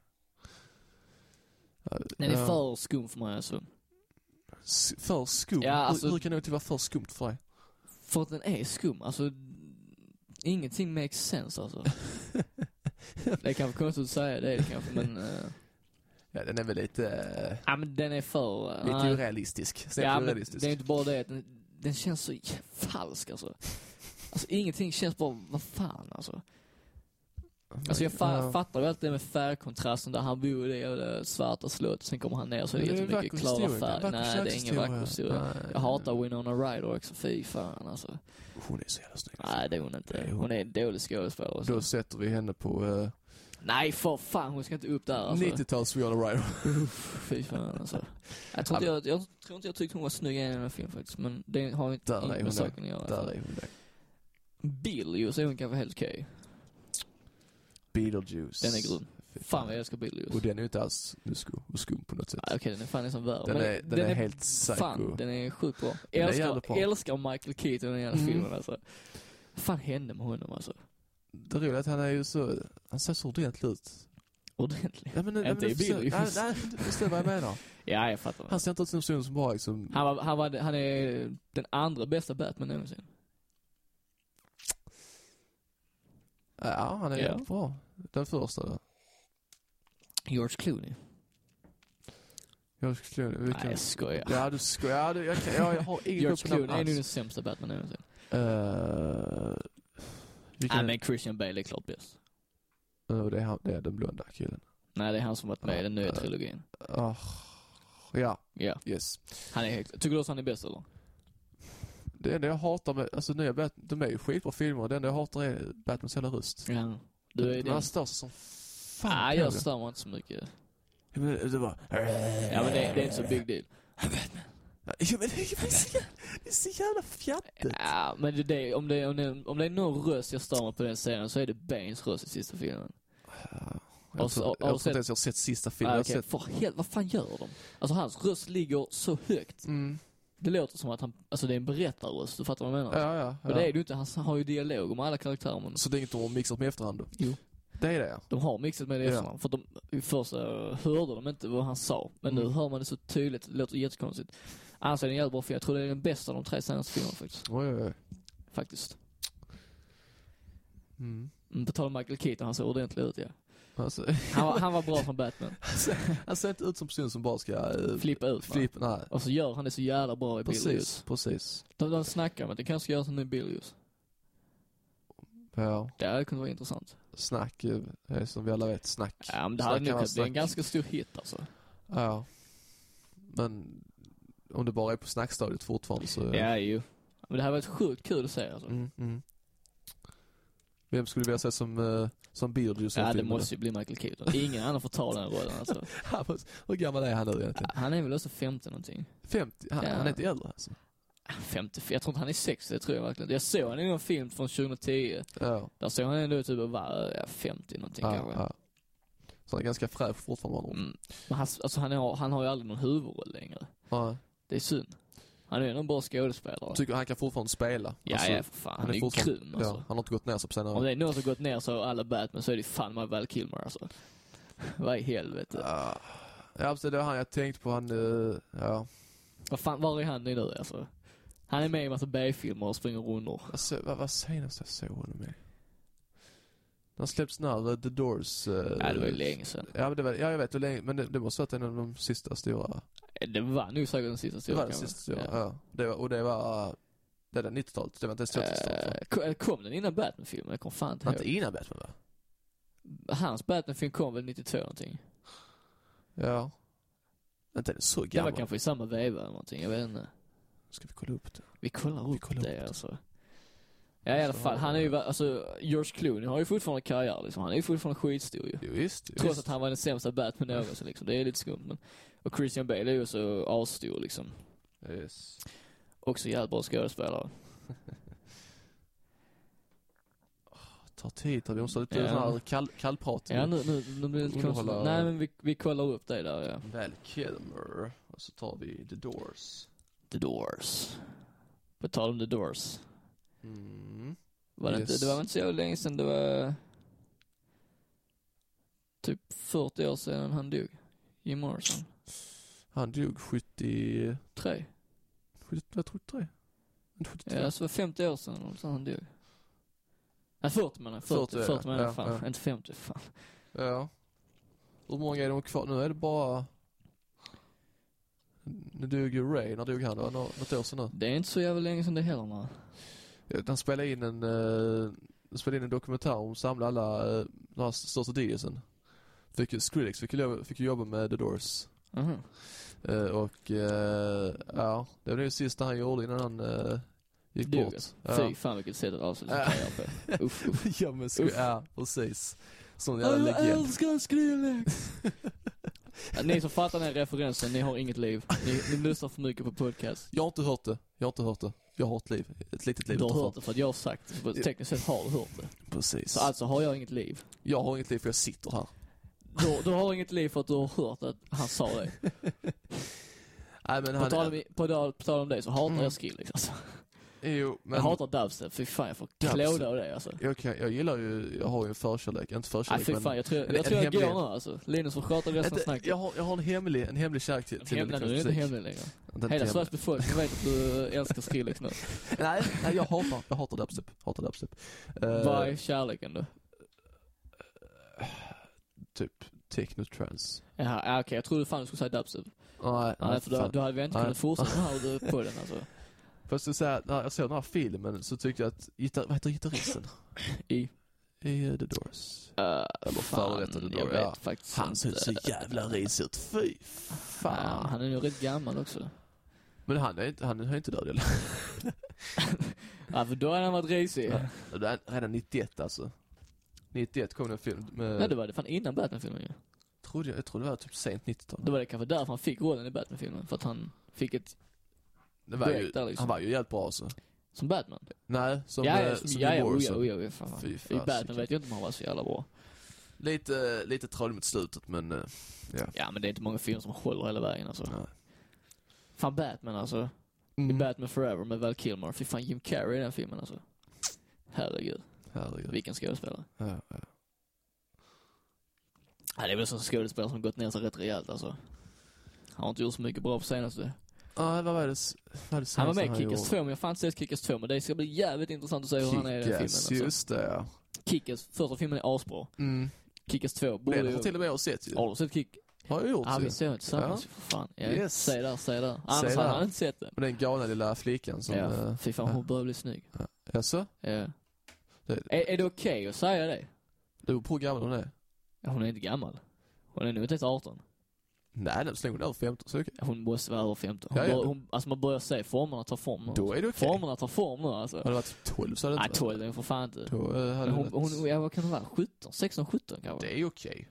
Ja,
Den är för skum för mig alltså.
För skum?
Ja, alltså-
hur, hur kan det vara för skumt för dig?
För att den är skum. Alltså, ingenting makes sense alltså. det är kanske konstigt att säga det kanske men... eh,
Ja, den är väl lite, eh,
Ja men den är för... eh,
lite
nej.
orealistisk.
Ja men
orealistisk.
det är inte bara det, den, den känns så falsk alltså. Alltså ingenting känns bara, vad fan alltså. Alltså jag fa-
Ja.
fattar väl det med färgkontrasten där han bor i det svarta slottet, sen kommer han ner så är det jättemycket klara
historia.
färg.
vacker
Nej det är ingen vacker historia. Jag hatar Winona Ryder också, fy fan alltså.
Hon är så jävla snygg.
Nej det är hon inte.
Är hon.
Hon är en dålig skådespelare.
Då
Alltså.
sätter vi henne på uh,
Nej för fan, hon ska inte upp där alltså.
90-tals Rihanna Ryder.
Fy fan alltså. Jag tror, inte jag, jag tror inte jag tyckte hon var snygg i en av filmen faktiskt, men det har inte
Där
med saken att göra.
Där är hon det.
Beetlejuice är hon kanske helt okej.
Beetlejuice.
Den är grym. Fan vad jag älskar Beetlejuice.
Och den är ju inte alls skum, skum på något sätt.
Ah, Okej, den är fan nästan värre.
Den
men
är, den, är helt psycho.
Fan, den är sjukt bra.
Den är
Älskar, älskar Michael Keaton i den jävla
Mm.
filmen alltså. Vad fan hände med honom alltså?
Det roliga är att han är ju så, han ser så ordentlig ut.
Ordentligt.
Ja, men,
Inte i
du förstår-
Beetlejuice.
Nej, nej, förstår vad jag menar.
Ja, jag fattar.
Han ser inte ut som en person som bara liksom,
Han, var, han, var, han är den andra bästa Batman någonsin.
ja han är
Ja.
bra. Den första då.
George Clooney.
George Clooney, vilken?
Nej, jag skojar.
Ja, du skojar. Ja, du, jag, kan, ja, jag har ingen
George Clooney är nog den
alls.
sämsta Batman någonsin.
Uh, vilken?
Nej men Christian Bale är klart bäst.
Oh, det, är han, det är den blonda killen.
Nej det är han som varit med i den nya
Ja.
trilogin.
Oh, ja,
Ja,
yes.
han är helt, tycker du också han är bäst eller?
Det enda jag hatar med, alltså nya Batman, de är ju skitbra filmer. Det enda jag hatar är Batmans hela röst.
Ja. Du är den.
Han stör sig som fan
Nej jag
det.
stör mig inte så mycket.
Ja, men det var...
Ja men det, det är inte så big deal.
Ja, men det är, det så, jävla, det är så jävla fjattigt.
Ja men det, det, om, det, om, det, om det är någon röst jag stör mig på den scenen så är det Banes röst i sista filmen.
Jag tror, jag tror inte ens jag har sett sista filmen.
Ah, okej,
sett...
för helvete, vad fan gör de? Alltså hans röst ligger så högt.
Mm.
Det låter som att han, alltså det är en berättarröst, du fattar vad jag menar?
Ja, ja.
Men
ja.
det är det ju inte, han har ju dialog med alla karaktärer men
Så det är inget de har mixat med efterhand?
Jo.
Det är det ja.
de har mixat med det
Ja.
efterhand. För de, i första hörde de inte vad han sa. Men nu
Mm.
hör man det så tydligt, det låter jättekonstigt. Annars är det en jävla bra film, jag tror det är den bästa av de tre senaste filmerna faktiskt.
Oj, oj, oj.
Faktiskt.
Mm.
Mm, på tal om Michael Keaton, han ser ordentlig ut ja.
Alltså,
Han var, han var bra som Batman.
han ser inte ut som person som bara ska... Uh,
Flippa ut va?
Flipp, nej.
Och så gör han det så jävla bra i
Precis,
Beetlejuice.
precis.
De, de snackar om att det kanske ska göras en ny Beetlejuice.
Ja,
Det hade kunnat vara intressant.
snack eh, är som vi alla vet, snack.
Ja men det hade nog kunnat bli en ganska stor hit alltså.
Ja. Men om det bara är på snackstadiet fortfarande så...
Ja ju. Men det hade varit sjukt kul att se alltså.
Mm, mm. Vem skulle du vilja se som, uh, som Beetlejuice
Ja det måste ju bli Michael Keaton. Ingen annan får ta den rollen alltså.
Han Hur gammal är han nu egentligen?
Han är väl också 50 någonting.
50? Han,
Ja.
han är inte äldre alltså?
50, jag tror inte han är 60, det tror jag verkligen. Jag såg han i någon film från 2010.
Ja.
Där såg han ändå typ att vara ja, 50 någonting
ja,
kanske.
ja. Så han är ganska fräsch fortfarande. Mm.
Men han, alltså, han, har, han har ju aldrig någon huvudroll längre.
Ja.
Det är synd. Han är en bra skådespelare.
Tycker han kan fortfarande spela.
Ja,
Alltså,
ja för fan. Han,
han är
är
fortfarande-
grym alltså.
ja, han har inte gått ner sig på senare
Om det är någon som gått ner så alla Batman så är det fan med Val Kilmer alltså. Vad i helvete.
Ja, ja precis, det var han jag tänkte på. Han, eh, ja.
Vad fan, var är han nu alltså? Han är med i en massa B-filmer och springer rundor.
Se- vad, vad senast jag såg honom med? Han släpps när eh, The Doors. eh,
Ja, det var ju länge sedan.
Ja, men det var, ja jag vet länge, men det, det måste varit en av de sista stora.
Det var nog säkert den sista
Det
stora
var den sista stora, ja. Det var, och det var, det är det 90-talet, det var inte ens 2000-talet va?
Eh, kom- Kom den innan Batman-filmen? Jag kommer fan inte
Var inte
ihåg.
innan Batman va?
Hans Batman-film kom väl 92 någonting?
Ja. Inte den så
Det var
gammal.
kanske i samma veva eller någonting, jag vet inte.
Ska vi kolla upp det?
Vi kollar
Vi
upp
kollar
det
upp det.
alltså. Ja i alla
Så-
fall, han är ju, alltså George Clooney har ju fortfarande karriär liksom. Han är ju fortfarande skitstor ju.
Jo, visst.
Trots
visst.
att han var den sämsta Batman någonsin liksom. Det är lite skumt men. Och Christian Bale är ju så asstor liksom.
Yes.
Också jävligt bra skådespelare.
Tar tid, tar vi måste lite
Ja.
sån här kall, kallprat.
Ja nu, nu, nu blir det lite konstigt. Nej men vi, vi kollar upp det där ja.
Val Kilmer. Och så tar vi The Doors.
The Doors. På tal om The Doors.
Mm.
Var det,
Yes.
inte, det var inte så länge sedan det var typ 40 år sedan han dog. Jim Morrison.
Han dog 70...
Tre.
70 jag tror 73. Inte 73.
Ja, så var 50 år sedan så han dog. Nej 40 menar jag. 40,
40,
40,
ja.
menar
Ja,
fan.
ja.
Inte 50, fan.
Ja. Hur många är de kvar? Nu är det bara... Nu dog ju Ray, när dog han? Det var nå- något år sedan nu.
Det är inte så jävla länge sedan det heller nej.
Han spelade in en, uh, spelade in en dokumentär om samla alla, uh, de här största DJsen. Fick, Skrillex fick, fick jobba med The Doors.
Mhm.
Eh, och eh, ja, det var det sista han gjorde innan han uh, gick
Dog
bort. Ja.
Fy fan vilket sätt att avsluta sin
Ja.
karriär på. Uff, uff.
ja men skri- ja precis. Sån jävla legend.
älskar Skrillex! ni som fattar den referensen, ni har inget liv. Ni, ni lyssnar för mycket på podcast.
Jag har inte hört det. Jag har inte hört det. Jag har ett liv. Ett litet liv
Du har hört det för att jag har sagt det. Tekniskt sett har du hört det.
Precis.
Så alltså har jag inget liv.
Jag har inget liv för jag sitter här.
Du, du har inget liv för att du har hört att han sa det.
Nej men
På
han...
tal, om, på, tal- på tal om det så hatar
Mm.
jag Skrillex alltså.
Jo, men...
Jag hatar dubstep, fy fan jag får klåda av det alltså.
Jag, kan, jag gillar ju, jag har ju en förkärlek, inte förkärlek
fy
men...
fan, jag tror
en-
jag, tror jag går nu alltså. Linus får sköta resten av snacket.
jag, har, jag har en hemlig, en hemlig kärlek till, till
Hemlig, nu är inte hemlig längre. Hela. Sveriges befolkning vet att du älskar Skrillex nu.
Nej, nej jag hatar, jag hatar dubstep. Hatar dubstep. Eh,
Vad är kärleken då?
Typ techno trance.
Jaha, ja, okej jag trodde fan du skulle säga dubstep.
Nej,
Nej, för då, då hade vi inte
Nej.
kunnat fortsätta den här på den alltså.
Fast jag säga, när jag såg den här filmen så tyckte jag att, gitarr, vad heter gitarristen?
I,
I uh, The Doors.
uh,
Eller detta The
jag
Door,
vet
ja.
faktiskt
Han ser så jävla risig ut, fy
Ja,
fan.
han är nog rätt gammal också.
Men han är inte, han är inte död eller?
Ja, för då hade han varit risig.
Ja. Redan 91 alltså. 91 kom det en film med,
Nej, det var det fan innan Batman-filmen ju.
trodde jag, jag trodde det var typ sent 90-tal.
Då var det kanske därför han fick rollen i Batman-filmen. För att han fick ett,
Det var ju,
där liksom.
han var ju jävligt bra alltså.
som Batman.
Nej, som,
ja,
eh,
ja,
som
som,
i
ja, ja, oh, ja, oh, ja, fan.
Fy
I. Batman vet jag inte om han var så jävla bra.
Lite, lite troll mot slutet men, eh, ja.
Ja, men det är inte många filmer som håller hela vägen alltså.
Nej.
Fan Batman alltså. I
Mm.
Batman Forever med Val Kilmer. Fy fan Jim Carrey i den filmen alltså. Herregud,
Herregud.
vilken skådespelare.
Ja, ja.
Ja, det är väl som skådespelare som gått ner sig rätt rejält alltså. Han har inte gjort så mycket bra på senaste.
Ja, vad var det, vad det
Han var med i
gjorde?
2, men jag har inte sett Kick-Ass 2, men det ska bli jävligt intressant att se hur han är i den filmen. Alltså.
just det ja.
Kick-Ass, första filmen är asbra.
Mm.
Kick-Ass 2 borde
Den
ju...
har till och med jag sett ju.
Har du sett Kick?
Har jag gjort
Ja,
ju.
vi ser det tillsammans för fan. Ja,
Yes.
Säg där, säg där. Annars hade han inte sett det.
Men den galna lilla flickan som...
Ja,
eh,
fy fan
ja.
hon börjar bli snygg.
Jaså?
Ja.
Det,
Är, är det okej att säga det?
det beror på hur gammal hon är.
Ja, Hon är inte gammal. Hon är nog inte ens 18.
Nej, den hon över 15 så okej.
Hon måste vara över 15. Hon
Ja, ja.
bör, hon, alltså man börjar se formerna ta form nu.
Då är det okej.
Formerna tar form nu alltså.
Hade det varit 12 så hade det
Nej,
inte
12 är hon för fan inte.
Då eh, hade
hon,
det varit...
hon, ja, vad kan hon vara? 17? 16, 17 kanske?
Det är okej.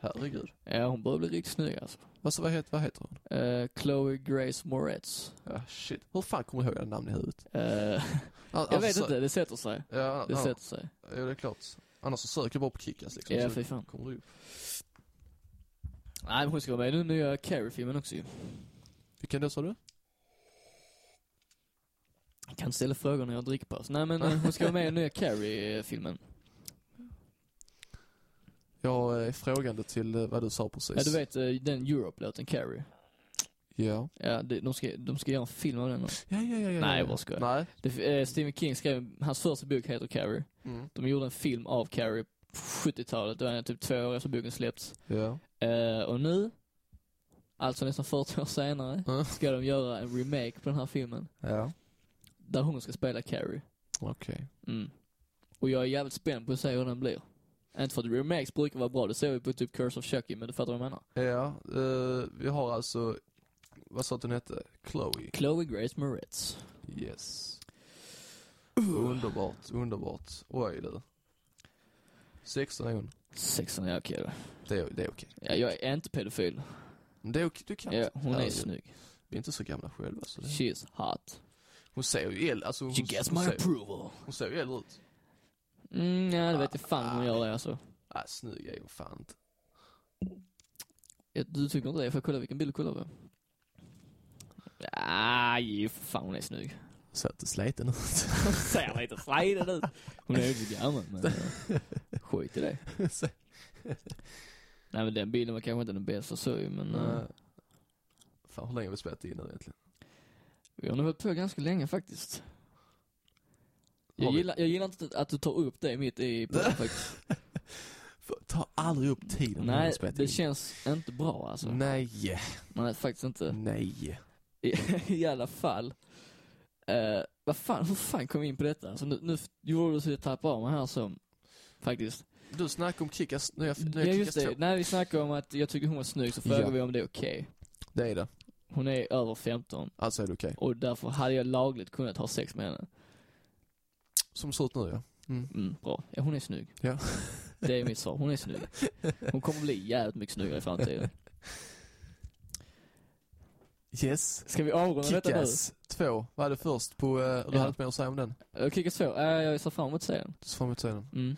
Herregud.
Ja, hon börjar bli riktigt snygg alltså.
Alltså, vad, heter, vad heter hon?
Uh, Chloe Grace Moretz.
Ja, shit. Hur fan kommer jag ihåg det namn i huvudet?
Eh,
Alltså,
jag vet inte, det sätter sig.
Ja,
Det
ja,
sätter sig.
ja, det är klart. Annars så söker jag bara på Kickass liksom.
Ja,
så
fy fan.
kommer du upp.
Nej, men hon ska vara med i den nya Carrie-filmen också ju.
Vilken då sa du?
Jag kan ställa frågor när jag dricker paus. Nej men eh, hon ska vara med i den nya Carrie-filmen.
Jag är frågande till eh, vad du sa precis.
Ja, du vet eh, den Europe-låten Carrie.
Ja.
Ja, det, de, ska, de ska göra en film av den.
Ja, ja, ja, ja.
Nej,
ja.
jag bara skojar.
Nej.
Det, eh, Stephen King skrev, hans första bok heter Carrie.
Mm.
De gjorde en film av Carrie på 70-talet, det var typ två år efter boken släppts.
Ja.
Eh, och nu, alltså nästan 40 år senare,
Mm.
ska de göra en remake på den här filmen.
Ja.
Där hon ska spela Carrie.
Okej.
Mm. Och jag är jävligt spänd på att se hur den blir. Inte för att remakes brukar vara bra, det ser vi på typ Curse of Chucky, men du fattar vad jag menar.
Ja, eh, vi har alltså, vad sa att hon hette? Chloe.
Chloe Grace Moretz.
Yes. Underbart, underbart. Oj du. 16 är hon.
16 är okej då.
Det är, det är okej.
Ja, jag är inte pedofil.
Men det är okej, du kan
Ja, hon är
Herregud.
snygg.
Vi är inte så gamla själva så det...
She's hot.
Hon ser ju äldre, alltså hon,
She gets
hon,
my
ser,
approval.
hon ser ju äldre ut.
Mm, ja, det vet jag fan om hon gör det alltså.
Nej, snygg är hon fan inte.
Ja, Du tycker inte det? Får jag kolla vilken bild du kollar på? Nej, för fan hon är snygg.
Ser inte sliten ut.
Hon ser lite sliden ut. Hon är ju inte gammal men skit i det. Nej men den bilden var kanske inte den bästa så men
Nej. Fan hur länge har vi spelat in nu egentligen?
vi har nog hållit på ganska länge faktiskt. Jag gillar, jag gillar inte att du tar upp det mitt i.
För- Ta aldrig upp tiden
Nej, det
in.
känns inte bra alltså.
Nej,
Nej, faktiskt inte.
nej.
I, i alla fall. Uh, vad fan, hur fan kom vi in på detta? Alltså, nu, nu gjorde du så jag tappade av mig här som, faktiskt.
Du snackade om Kickass, nya, nya
Ja just det,
2.
när vi snackade om att jag tyckte hon var snygg så frågade
Ja.
vi om det är okej.
Det är det.
Hon är över 15
Alltså är det okej.
och därför hade jag lagligt kunnat ha sex med henne.
Som ser ut nu ja. Mm.
Mm, bra. Ja, hon är snygg.
Ja.
Det är mitt svar, hon är snygg. Hon kommer bli jävligt mycket snyggare i framtiden.
Yes.
Ska vi avrunda detta nu?
Kickass 2, vad är det först på, uh, du
Ja.
hade inte mer att säga om den?
Uh, Kickass 2, uh, jag ser fram emot att se den.
Du får mig säga den.
Mm.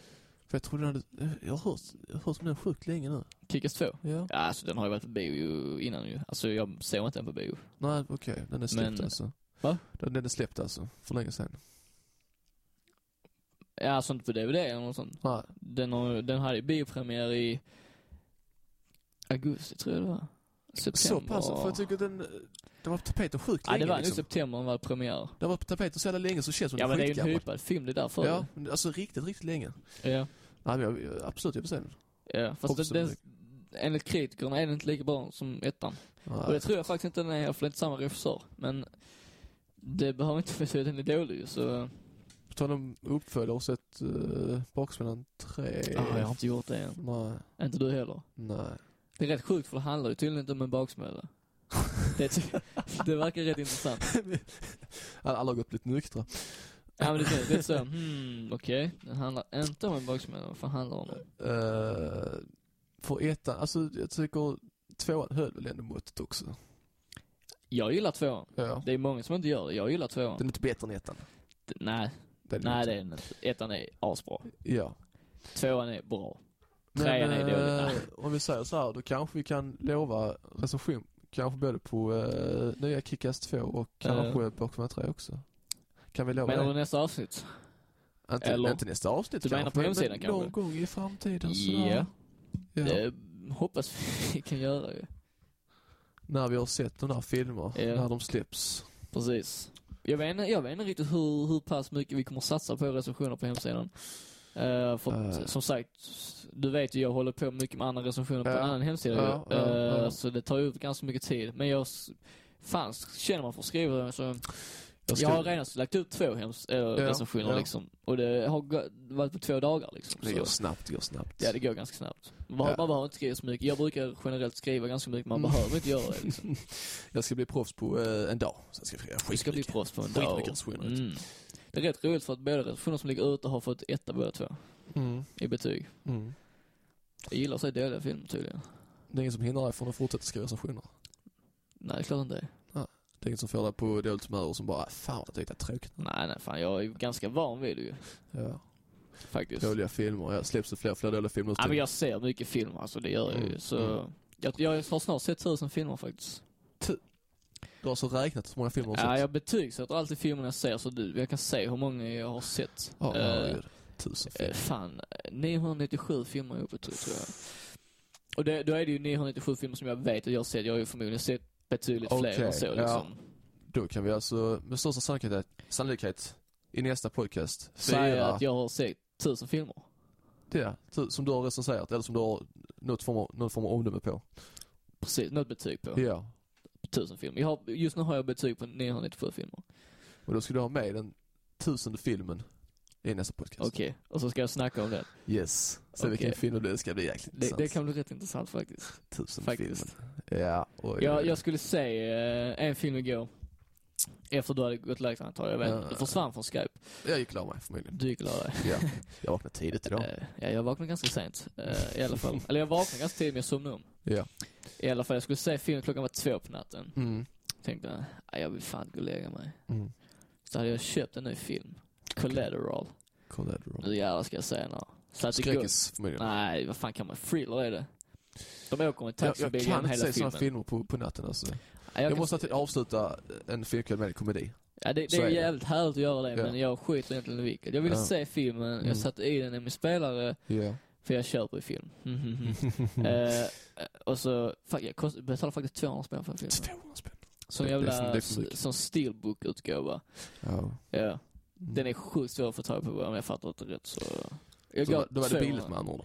För jag trodde den hade, jag har hört, jag har hört om den sjukt länge nu.
Kickass 2?
Ja.
Ja, alltså den har ju varit på bio innan ju. Alltså jag ser inte den på bio.
Nej okej, den är släppt
Men-
alltså.
Va?
Den, den är släppt alltså, för länge sedan.
Ja, alltså inte på DVD eller något sånt.
Nej.
Den, har, den hade biopremiär i augusti tror jag det var. September.
Så pass, för jag tycker den, den var på tapeten sjukt
Ja,
länge
det var
liksom.
september den var premiär.
Den var på tapeten så jävla länge så känns som
Ja men det är ju en hypad film, det är därför.
Ja, alltså riktigt, riktigt länge.
Ja.
Nej men jag, absolut, jag den.
Ja, fast
Hoppas
den, enligt kritikerna är den inte lika bra som ettan. Och det
Nej.
tror jag faktiskt inte den är, för det är inte samma regissör. Men det behöver inte betyda att den är dålig så...
På tal om uppföljare, du sett uh, Baksmällan 3?
Ja, jag har inte gjort det än.
Nej,
Inte du heller.
nej.
Det är rätt sjukt för det handlar ju tydligen inte om en baksmälla. Det, det verkar rätt intressant.
Alla har gått lite nyktra.
Ja men det är, det är så, hmm, okej. Den handlar inte om en baksmälla, vad fan handlar det om?
Uh, för ettan, alltså jag tycker tvåan höll väl ändå måttet också.
Jag gillar tvåan.
Ja.
Det är många som inte gör det. Jag gillar tvåan.
Den är inte bättre än ettan.
D- Nej,
den
nej
inte.
det är den inte. Ettan är asbra.
Ja.
Tvåan är bra. Trean är dålig.
eh, om vi säger så här, då kanske vi kan lova recension, kanske både på uh, nya Kick-Ass 2 och kanske Baksmällan 3 också. Kan vi lova
Menar du
det?
nästa avsnitt?
Inte,
eller-
inte nästa avsnitt
Du menar
kanske,
på
men-
hemsidan kanske?
Någon gång i framtiden sådär. Ja.
Det hoppas vi kan göra ju.
När vi har sett de där filmer,
Ja.
när de släpps.
Precis. Jag vet, jag vet inte riktigt hur, hur pass mycket vi kommer satsa på recensioner på hemsidan. Uh, för
Eh.
som sagt, du vet ju jag håller på mycket med andra recensioner på en annan hemsida ju. Eh. Så det tar ju upp ganska mycket tid. Men jag, fan känner man för att skriva så jag,
ska-
har redan lagt upp två hems, äh, recensioner
ja.
liksom. Och det har varit på två dagar liksom.
Det går
Så,
snabbt, det går snabbt.
ja, det går ganska snabbt. Man,
Ja.
man behöver inte skriva så mycket. Jag brukar generellt skriva ganska mycket, man
Mm.
behöver inte göra det liksom.
Jag ska bli proffs på eh, en dag. Jag ska skriva
Du ska bli
skitmycket.
proffs på en
Skitmycket
dag.
recensioner.
Mm. Det är rätt roligt för att båda recensioner som ligger ute har fått etta båda två
Mm.
i betyg.
Mm.
Jag gillar att se dåliga filmer tydligen.
Det är ingen som hindrar dig från att fortsätta skriva recensioner.
Nej, det är klart inte det.
Det är ingen som får dig på dåligt humör och som bara, "Ah, fan jag tyckte det är tråkigt.
Nej, nej, fan jag är ganska van vid det ju.
Ja.
Faktiskt.
Dåliga filmer, ja, släpps det fler och fler dåliga filmer
Ja, men jag ser mycket film alltså, det gör jag ju.
Mm,
Så,
mm.
jag, jag har snart sett tusen filmer faktiskt.
Du har alltså räknat hur många filmer du har
Ja,
sett?
jag betygsätter alltid filmerna jag ser så du, jag kan se hur många jag har sett.
Ja,
Eh,
herregud. Tusen
eh,
filmer.
fan, 997 filmer är uppe tror jag. Och det, då är det ju 997 filmer som jag vet att jag har sett. Jag har ju förmodligen sett betydligt fler
Okej,
än så
ja.
liksom.
Då kan vi alltså med största sannolikhet, sannolikhet i nästa podcast
Säga att jag har sett tusen filmer.
det som du har recenserat eller som du har något form av, någon form av omdöme på.
Precis, något betyg på.
Ja.
Tusen filmer. Jag har, just nu har jag betyg på 997 filmer.
Och då ska du ha med den tusende filmen i nästa podcast.
Okej, och så ska jag snacka om det.
Yes. Så
Okej.
vilken film det ska bli jäkligt
Det, det kan bli rätt intressant faktiskt.
Tusen
faktiskt.
filmen. Ja, oj.
Jag, jag skulle se eh, en film igår. Efter du hade gått den antar jag. Jag vet. Du försvann från Skype.
jag gick la mig förmodligen.
Du gick la dig.
Ja. Jag vaknade tidigt idag.
Eh, Ja, jag vaknade ganska sent. eh, I alla fall. Eller jag vaknade ganska tidigt men jag somnade om.
Ja.
I alla fall, jag skulle se filmen klockan var två på natten.
Mm.
Tänkte, "Nej, jag vill fan gå och lägga mig.
Mm.
Så hade jag köpt en ny film. Collateral.
Collateral.
Nu jävlar ska jag säga igång.
Skräckis förmodligen.
Nej, vad fan kan man? Thriller är det. De åker med
Jag,
taxibil
jag
genom
kan inte
hela
se sådana
filmen.
filmer på, på natten alltså.
Ja,
Jag,
kan
måste alltid avsluta en filmkväll med en komedi.
Ja, det, det är
är det.
jävligt härligt att göra det,
Ja.
men jag skiter egentligen i vilket. Jag ville
Ja.
se filmen,
Mm.
jag satte i den i min spelare,
Ja.
för jag köper ju film. eh, och så, jag betalade faktiskt 200 spänn för filmen.
200 spänn.
Som
Det- det
jävla,
det mycket.
som steelbook-utgåva.
Ja.
Ja.
Mm.
Den är sjukt svår att få tag på om jag fattar inte rätt så. Jag
Så då- var det
200.
billigt med andra ord.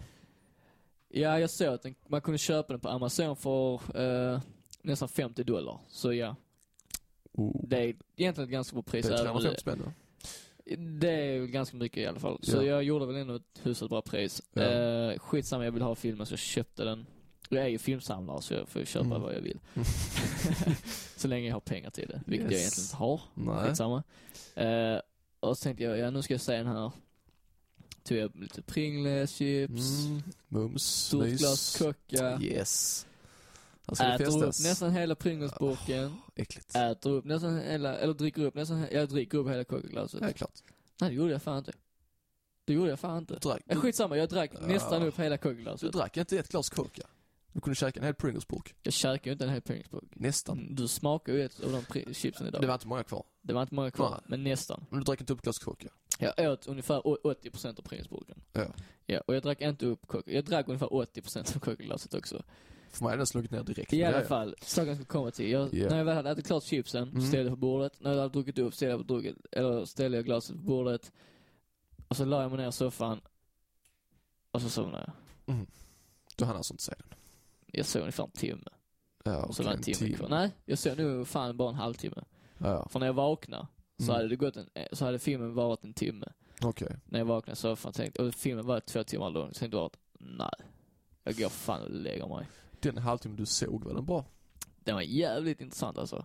Ja, jag såg att den, man kunde köpa den på Amazon för eh, nästan 50 dollar. Så ja,
Oh.
det är egentligen ett ganska bra pris.
Det är
även om
350 spänn då.
Det är ganska mycket i alla fall. Så
Ja.
jag gjorde väl ändå ett hyfsat bra pris.
Ja.
Eh, skitsamma, jag vill ha filmen så jag köpte den. Jag är ju filmsamlare så jag får köpa
Mm.
vad jag vill. så länge jag har pengar till det, vilket jag
Yes.
egentligen inte har.
Nej.
Skitsamma. Eh, och så tänkte jag, ja nu ska jag se den här. Tog jag lite Pringles, chips,
Mm. Mums.
stort
mys.
glas coca.
Yes. Det
Äter upp
festas.
nästan hela Pringlesburken.
Äckligt.
Äter upp nästan hela, eller dricker upp nästan, jag dricker upp hela Coca-glaset.
Ja, klart.
Nej det gjorde jag fan inte. Det gjorde jag fan inte.
Du drack, du,
skitsamma, jag drack
Ja.
nästan upp hela
du
Coca-glaset.
drack inte ett glas coca. Du kunde käka en hel Pringlesburk.
Jag käkade ju inte en hel Pringlesburk.
Nästan.
Mm, Du smakar ju ett av de chipsen idag.
Det var inte många kvar.
Det var inte många kvar,
Nej.
men nästan.
Men du drack inte upp ett glas coca.
Jag åt ungefär å- 80% av Pringlesburken.
Ja.
Ja, och jag drack inte upp Coca. Jag drack ungefär 80% av Coca-glaset också.
För mig hade den slagit ner direkt.
I alla fall, saken jag ska komma till. Jag,
Ja.
När jag väl hade ätit klart chipsen,
Mm.
ställde jag på bordet. När jag hade druckit upp, ställde jag, på drucket, eller ställde jag glaset på bordet. Och så la jag mig ner i soffan. Och så somnade jag.
Du hann alltså inte se den.
Jag såg ungefär en timme.
Ja,
Och så var det en timme kvar. Nej, jag såg nog fan bara en halvtimme.
Ja,
För när jag vaknade så
Mm.
hade det gått en, så hade filmen varit en timme.
okej.
När jag vaknade så fan tänkte, och filmen var två timmar lång, så tänkte jag att nej. Jag går fan och lägger mig.
Den halvtimmen du såg, var den bra?
Den var jävligt intressant alltså.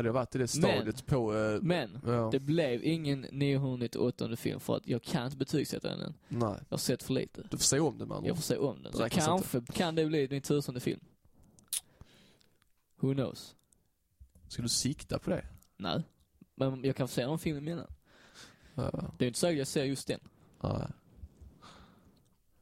Hade jag varit i det
Men-
stadiet på... Eh,
Men,
ja,
det blev ingen 998 film för att jag kan inte betygsätta den än.
nej.
Jag har sett för lite.
Du får se om den andra
Jag får se om den.
Det
Så kanske kan det bli min tusende film. Who knows?
Ska du sikta på det?
Nej. Men jag kan få se någon film innan.
Ja.
Det är inte säkert jag ser just den.
Nej.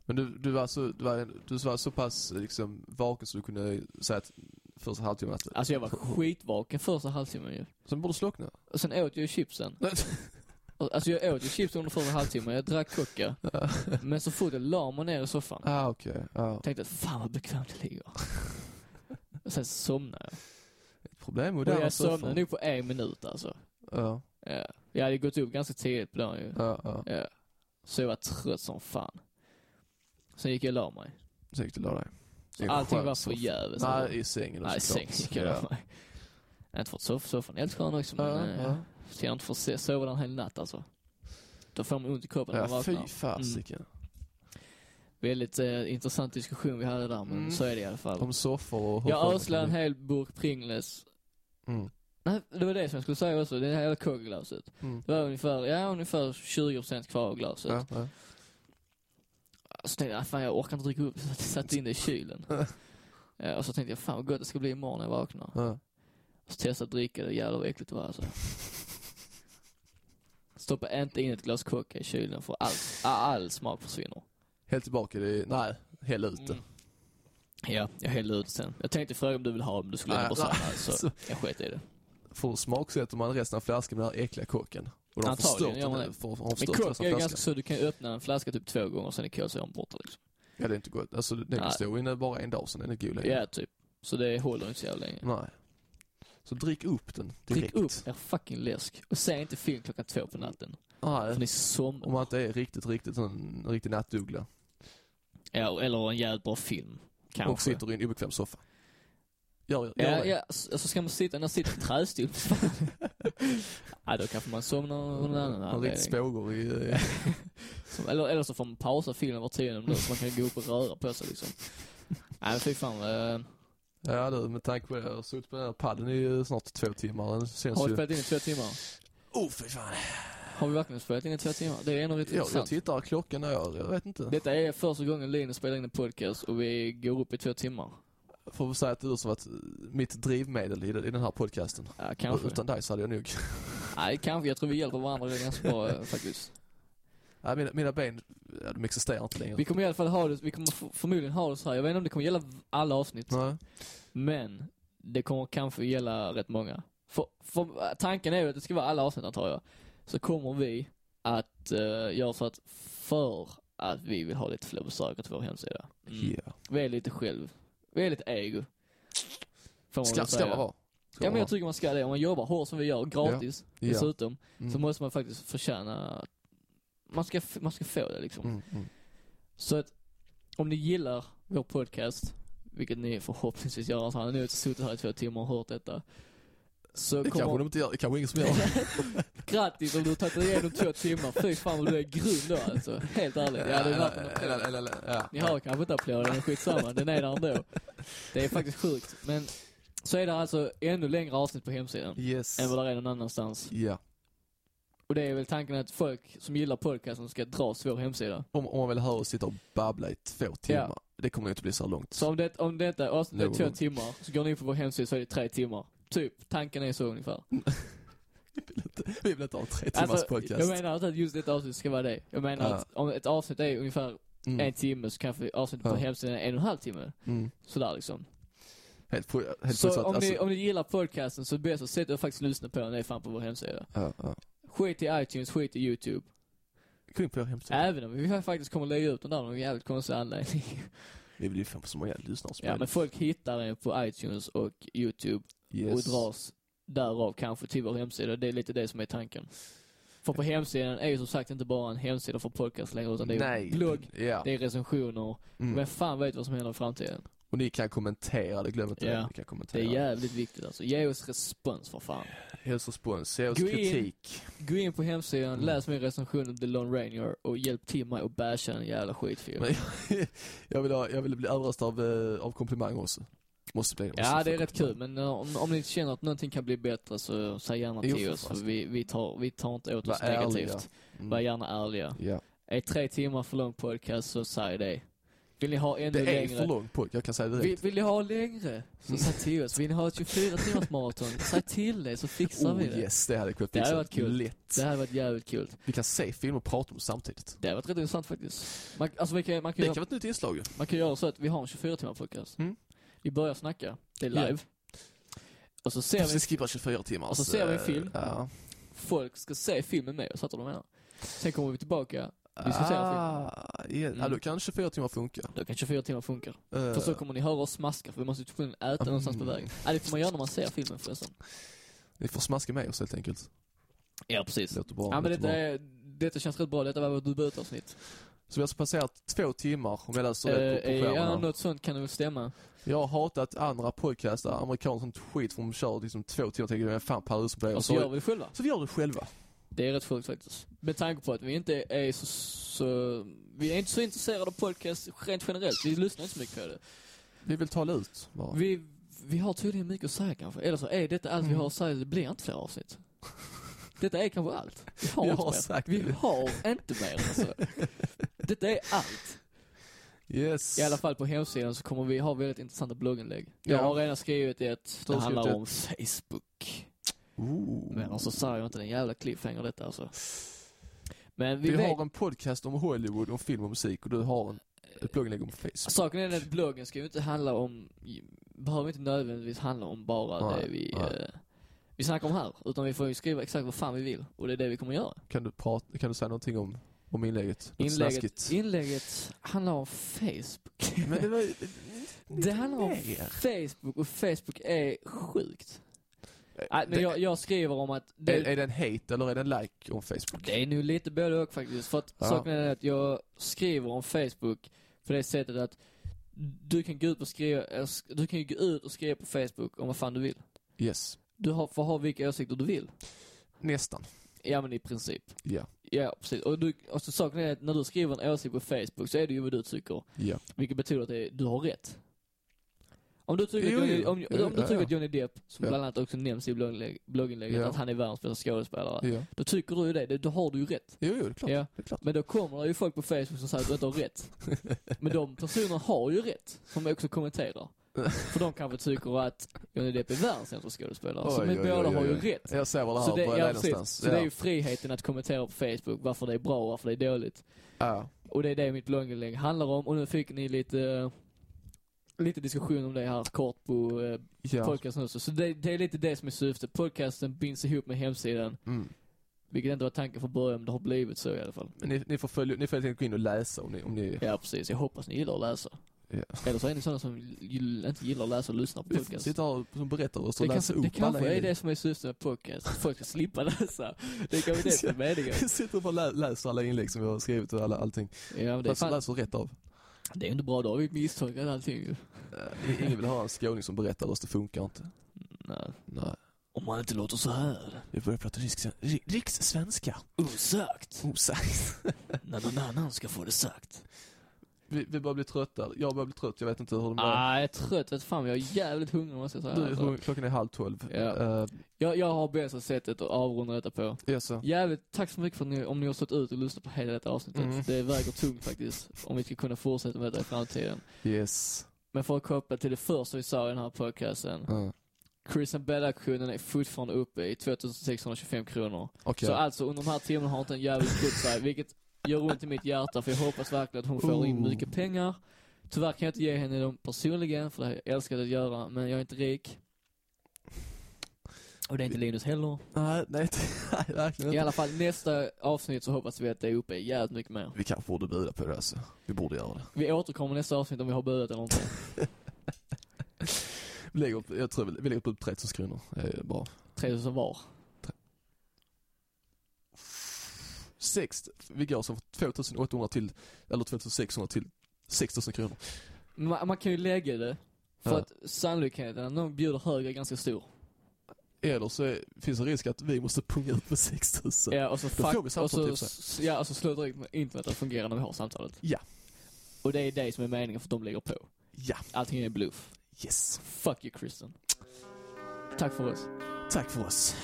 Men du, du, var så, du, var, du var så pass liksom vaken så du kunde säga att första halvtimmen att...
Alltså jag var skitvaken första halvtimmen ju.
Sen borde du slockna.
Och sen åt jag ju chipsen. Alltså jag åt ju chips under första halvtimmen, jag drack coca. Men så fort jag la mig ner i soffan,
ah, okej. Ja.
tänkte jag fan vad bekvämt det ligger. Och sen somnade jag.
Problem med
Och jag somnade nog på en minut alltså.
Ja,
Ja. Jag hade gått upp ganska tidigt på dagen ju.
ja, ja.
Ja. Så jag var trött som fan. Sen gick jag och la mig.
Så gick du och la dig.
Allting var
soffa.
förgäves.
Nej, i sängen
Nej, i sängen gick jag och la mig. Inte för att soff- soffan helt skön också men
Ja,
eh,
ja.
så jag inte får se, sova där en hel natt alltså. Då får man ont i kroppen när man
Ja,
vaknar.
fy fasiken.
Väldigt eh, intressant diskussion vi hade där, men
Mm.
så är det i alla fall.
Om soffor och hur
Jag öslade en hel burk Pringles.
Mm.
Nej, det var det som jag skulle säga också, det här hela coke-glaset.
Mm.
Det var ungefär, ja ungefär 20% kvar av glaset.
Ja, ja.
Så tänkte jag, "Ah, fan jag orkar inte dricka upp, så jag satte in det i kylen. och så tänkte jag, fan vad gott det ska bli imorgon när jag vaknar.
ja.
Så testade att dricka det, jävlar vad äckligt det var alltså. Stoppa inte in ett glas coca i kylen för all, all smak försvinner.
Helt tillbaka, det är, nej, häll ut det.
Mm. Ja, jag hällde ut sen. Jag tänkte fråga om du vill ha, men du skulle
Nej,
ändå säga
nej,
så jag sket i det.
Får smaksätter man resten av flaskan med den här äckliga kocken. Och de har förstört den. har
Men coke är ju ganska så, du kan ju öppna en flaska typ två gånger, sen är kolsyran borta liksom.
Ja, det är inte gott. Alltså, den kan stå inne bara en dag, sen är den god länge.
Ja, typ. Så det håller inte så jävla länge.
Nej. Så drick upp den direkt.
Drick upp er fucking läsk. Och se inte film klockan två på natten. För
Nej.
ni somnar.
Om man inte är riktigt, riktigt en riktig nattuggla.
Ja, eller en jävligt bra film. Kanske.
Och sitter i en obekväm soffa. Gör, gör
Ja,
det.
ja, s- alltså ska man sitta, när sitter i trästol, ja då kanske man somnar av någon annan
En riktig
anledning.
spågor i...
Som- Eller, eller så får man pausa filmen var tionde minut så man kan gå upp och röra på sig liksom. Nej men fy fan. Eh,
Ja du, med tanke på det. Jag har suttit på den här padden i snart två timmar. Känns
har vi spelat in i två timmar?
Oh fy fan.
Har vi verkligen spelat in i två timmar? Det är ändå rätt
Jag, jag
intressant.
tittar klockan jag, jag vet inte.
Detta är första gången Linus spelar in en podcast och vi går upp i två timmar.
Får vi säga att du har varit eh, mitt drivmedel i, den- i den här podcasten.
Ja, kanske.
Utan dig så hade jag nog...
Nej, kanske. Jag tror vi hjälper varandra ganska bra eh, faktiskt.
Nej, mina, mina ben, ja, de existerar inte längre.
Vi kommer i alla fall ha det, vi kommer förmodligen ha det så här. Jag vet inte om det kommer gälla alla avsnitt.
Nej.
Men det kommer kanske gälla rätt många. För, för tanken är ju att det ska vara alla avsnitt antar jag. Så kommer vi att uh, göra så att för att vi vill ha lite fler besökare till vår hemsida. Mm.
Yeah.
Vi är lite själv. Vi är lite ego. Får man
Ska, ska man vara. Ska
Ja men jag tycker man ska det. Om man jobbar hårt som vi gör, gratis
Ja.
dessutom,
Mm.
så måste man faktiskt förtjäna man ska, man ska få det liksom.
Mm, mm.
Så att om ni gillar vår podcast, vilket ni förhoppningsvis gör, annars hade ni suttit här i två timmar och hört detta. Så
Det kanske de
kommer...
inte gör. Det kanske ingen som gör.
Grattis om du har tagit dig igenom två timmar. Fy fan vad du är grym då alltså. Helt ärligt. Ja, det är en
ja.
Ni har kanske inte applåden, men skitsamma. Den är där ändå. Det är faktiskt sjukt. Men så är det alltså ännu längre avsnitt på hemsidan.
Yes.
Än vad det är någon annanstans.
Ja.
Och det är väl tanken att folk som gillar podcasten ska dras till vår hemsida.
Om, om man vill höra oss sitta och babbla i två timmar. Det kommer ju inte bli så långt.
Så om, det, om detta avsnitt är två timmar, så går ni in på vår hemsida så är det tre timmar. Typ, tanken är så ungefär.
Vi vill inte ha en tre timmars
Alltså,
podcast.
jag menar inte att just detta avsnitt ska vara det. Jag menar
Ja.
att om ett avsnitt är ungefär
mm.
en timme så kanske avsnittet på
Ja.
hemsidan är en och en halv timme.
Mm.
Sådär liksom.
Helt, på, helt
Så
på,
om,
alltså,
ni, om ni gillar podcasten så är det bäst att faktiskt lyssna på den, det är fan på vår hemsida.
ja, ja.
Skit i iTunes, skit i YouTube.
Gå in på vår hemsida.
Även om vi faktiskt kommer lägga ut den där av någon jävligt konstig anledning.
Vi vill ju få så många lyssnare som
ja men folk hittar den på iTunes och YouTube
yes.
och dras därav kanske till vår hemsida. Det är lite det som är tanken. För på hemsidan är ju som sagt inte bara en hemsida för podcast längre utan det är
Nej.
blogg,
yeah.
det är recensioner.
Mm.
Men fan vet vad som händer i framtiden.
Och ni kan kommentera det, glöm inte
ja.
det. Ni kan kommentera.
Det är jävligt viktigt alltså. Ge oss respons för fan.
Ge oss respons, ge oss
gå
kritik.
In, gå in på hemsidan,
mm.
läs min recension om The Lone Ranger och hjälp till mig att basha en jävla skitfilm.
Jag, jag, vill ha, jag vill bli överröstad av, eh, av komplimanger också. Måste bli. Måste
Ja, det är rätt kul, men eh, om, om ni känner att någonting kan bli bättre så säg gärna
Jo,
till
för
oss. För vi, vi, tar, vi tar inte åt
Var
oss negativt.
ärliga. Mm.
Var gärna ärliga.
Ja.
Är tre timmar för lång podcast så säg det. Vill ni ha ännu
Det är
längre?
för långt på, jag kan säga det
Vill,
direkt.
vill ni ha längre? Så säg till oss. Vill ni ha ett 24 timmars maraton? Säg till det så fixar vi
Oh
det.
yes, det hade kunnat
Det hade
fixa.
varit kul.
Lätt.
Det hade varit jävligt kul.
Vi kan se film och prata om samtidigt.
Det hade varit rätt intressant faktiskt. Man, alltså vi kan, man, kan
Det
göra,
kan vara ett nytt inslag ju.
man kan göra så att vi har en 24 timmar podcast.
Mm.
Vi börjar snacka. Det är live. Och så ser vi,
sen skippar 24 timmar.
Och så ser vi en
eh,
film.
Ja.
folk ska se filmen med oss, fattar du vad jag menar? Sen kommer vi tillbaka, Diskutera
ah, ja, ja,
Mm.
då kan 24 timmar funka.
då kan 24 timmar funka.
Eh,
För så kommer ni höra oss smaska, för vi måste ju äta någonstans på
Mm.
vägen. Ja, det får man göra när man ser filmen förresten.
Ni får smaska med oss helt enkelt.
Ja, precis.
Låter bra.
Ja, men detta,
bra.
är, detta känns rätt bra. Detta var vårt debutavsnitt.
Så vi har alltså passerat två timmar om jag läser rätt på, på skärmen
ja, något sånt kan det väl stämma.
Jag har hatat andra podcaster, amerikaner sånt skit för de kör liksom två timmar och tänker fan på det.
Och så gör vi det själva.
så vi gör det själva.
Det är rätt sjukt faktiskt. Med tanke på att vi inte är så, så vi är inte så intresserade av podcast rent generellt. Vi lyssnar inte så mycket på det.
Vi vill tala ut bara.
Vi, vi har tydligen mycket att säga kanske. Eller så är detta allt vi
Mm.
har att säga, det blir inte fler avsnitt. Detta är kanske allt. Vi har
Vi
inte
har
mer.
sagt
vi
det.
har inte mer alltså. Detta är allt.
Yes.
I alla fall på hemsidan så kommer vi ha väldigt intressanta blogginlägg. Jag
Ja.
har redan skrivit ett, det handlar
skrivit
om Facebook.
Ooh.
Men alltså sa jag inte den jävla cliffhanger detta alltså. Men vi,
Vi,
vet,
har en podcast om Hollywood, om film och musik och du har en, ett blogginlägg om Facebook.
saken är att bloggen ska ju inte handla om, behöver inte nödvändigtvis handla om bara
Nej,
det vi,
nej.
eh, vi snackar om här. Utan vi får ju skriva exakt vad fan vi vill. Och det är det vi kommer göra.
Kan du, prata, kan du säga någonting om, om inlägget? Något
Inlägget,
snaskigt?
inlägget handlar om Facebook.
Men det var
Det handlar om. Facebook och Facebook är sjukt. Nej, men
det,
jag, jag skriver om att det,
är, är det en hate eller är det en like om Facebook?
det är nu lite både och faktiskt. För att
Ja.
saken är att jag skriver om Facebook på det sättet att du kan gå ut och skriva, sk- du kan gå ut och skriva på Facebook om vad fan du vill.
Yes.
Du har, får ha vilka åsikter du vill.
Nästan.
Ja men i princip.
Ja.
Ja precis. Och, du, och så saken är att när du skriver en åsikt på Facebook så är det ju vad du tycker.
Ja.
Vilket betyder att det, du har rätt. Om du tycker,
Jo,
att, Johnny,
jo.
om,
Jo,
om du tycker
ja.
att Johnny Depp, som
Ja.
bland annat också nämns i blogginlägg, blogginlägget, att han är världens bästa skådespelare.
ja.
Då tycker du ju det, det, då har du ju rätt.
Jo, jo, det är klart.
Ja.
Det är klart.
Men då kommer det ju folk på Facebook som säger att du inte har rätt. Men de personerna har ju rätt, som också kommenterar. För de kanske tycker att Johnny Depp är världens sämsta skådespelare. Så
oj,
båda har ju rätt.
Jag ser var det
Så
här
det,
börjar
ja,
någonstans.
så det är ju friheten att kommentera på Facebook varför det är bra och varför det är dåligt.
ja.
Och det är det mitt blogginlägg handlar om. Och nu fick ni lite, lite diskussion om det här kort på eh,
ja.
podcasten också. Så det, det är lite det som är syftet. Podcasten binds ihop med hemsidan.
Mm.
Vilket inte var tanken från början, men det har blivit så i alla fall.
Men ni, ni får följa, ni får helt enkelt gå in och läsa om ni, om ni
Ja, precis. Jag hoppas ni gillar att läsa.
Ja.
Eller så är ni sådana som inte gillar att läsa och lyssna på podcast.
sitta här som berättar och så
Det det
upp alla
kanske är det som är syftet med podcast. Att folk ska slippa läsa. Det är kanske det som är meningen.
Sitter och lä- läser alla inlägg som vi har skrivit och alla, allting.
Ja, men det
Läser,
fan,
läser rätt av.
det är inte bra. Då har vi misstolkat allting ju.
Eh, Ingen vill höra en skåning som berättar oss, det funkar inte.
Nej.
Nej.
Om man inte låter så här.
Vi börjar prata riks- ri- rikssvenska.
Osagt.
Osagt.
När någon annan ska få det sagt.
Vi, vi börjar bli trötta. Jag börjar bli trött, jag vet inte hur de börjar.
Ah, jag är trött, vet fan. Jag är jävligt hungrig om jag säga.
Du,
alltså.
klockan är halv tolv.
Ja.
Uh,
jag, jag har bästa sättet att avrunda detta på.
ja, så.
Jävligt, tack så mycket för att ni, om ni har stått ut och lyssnat på hela detta avsnittet.
Mm.
Det väger tungt faktiskt. Om vi ska kunna fortsätta med detta i framtiden.
Yes.
Men för att koppla till det första vi sa i den här podcasten.
Uh,
Chris and Bell-auktionen är fortfarande uppe i 2625 kronor.
Okej.
Så alltså under de här timmarna har inte en jävel skött sig, vilket gör ont i mitt hjärta för jag hoppas verkligen att hon får in
Oh.
mycket pengar. Tyvärr kan jag inte ge henne dem personligen, för det har jag älskat att göra, men jag är inte rik. Och det är inte Linus heller.
Nej, nej, nej, verkligen
I
inte.
alla fall nästa avsnitt så hoppas vi att det är uppe i jävligt mycket mer.
Vi kanske borde buda på det alltså. Vi borde göra det.
Vi återkommer nästa avsnitt om vi har budat eller inte.
Vi lägger upp, jag tror vi, vi lägger upp 3000 kronor. Det är bra.
3000 var.
Sex, vi går som 2800 till, eller 2600 till 6000 kronor.
Man, man kan ju lägga det, för
Ja.
att sannolikheten att någon bjuder högre är ganska stor.
Eller så är, finns det risk att vi måste punga ut med 6000.
Ja, och så,
Då får
fuck,
vi
och så,
till sig.
s- ja, och så med internet att fungera när vi har samtalet.
Ja.
Och det är det som är meningen för att de lägger på.
Ja,
Allting är bluff.
yes.
Fuck you Kristen. Tack för oss.
Tack för oss.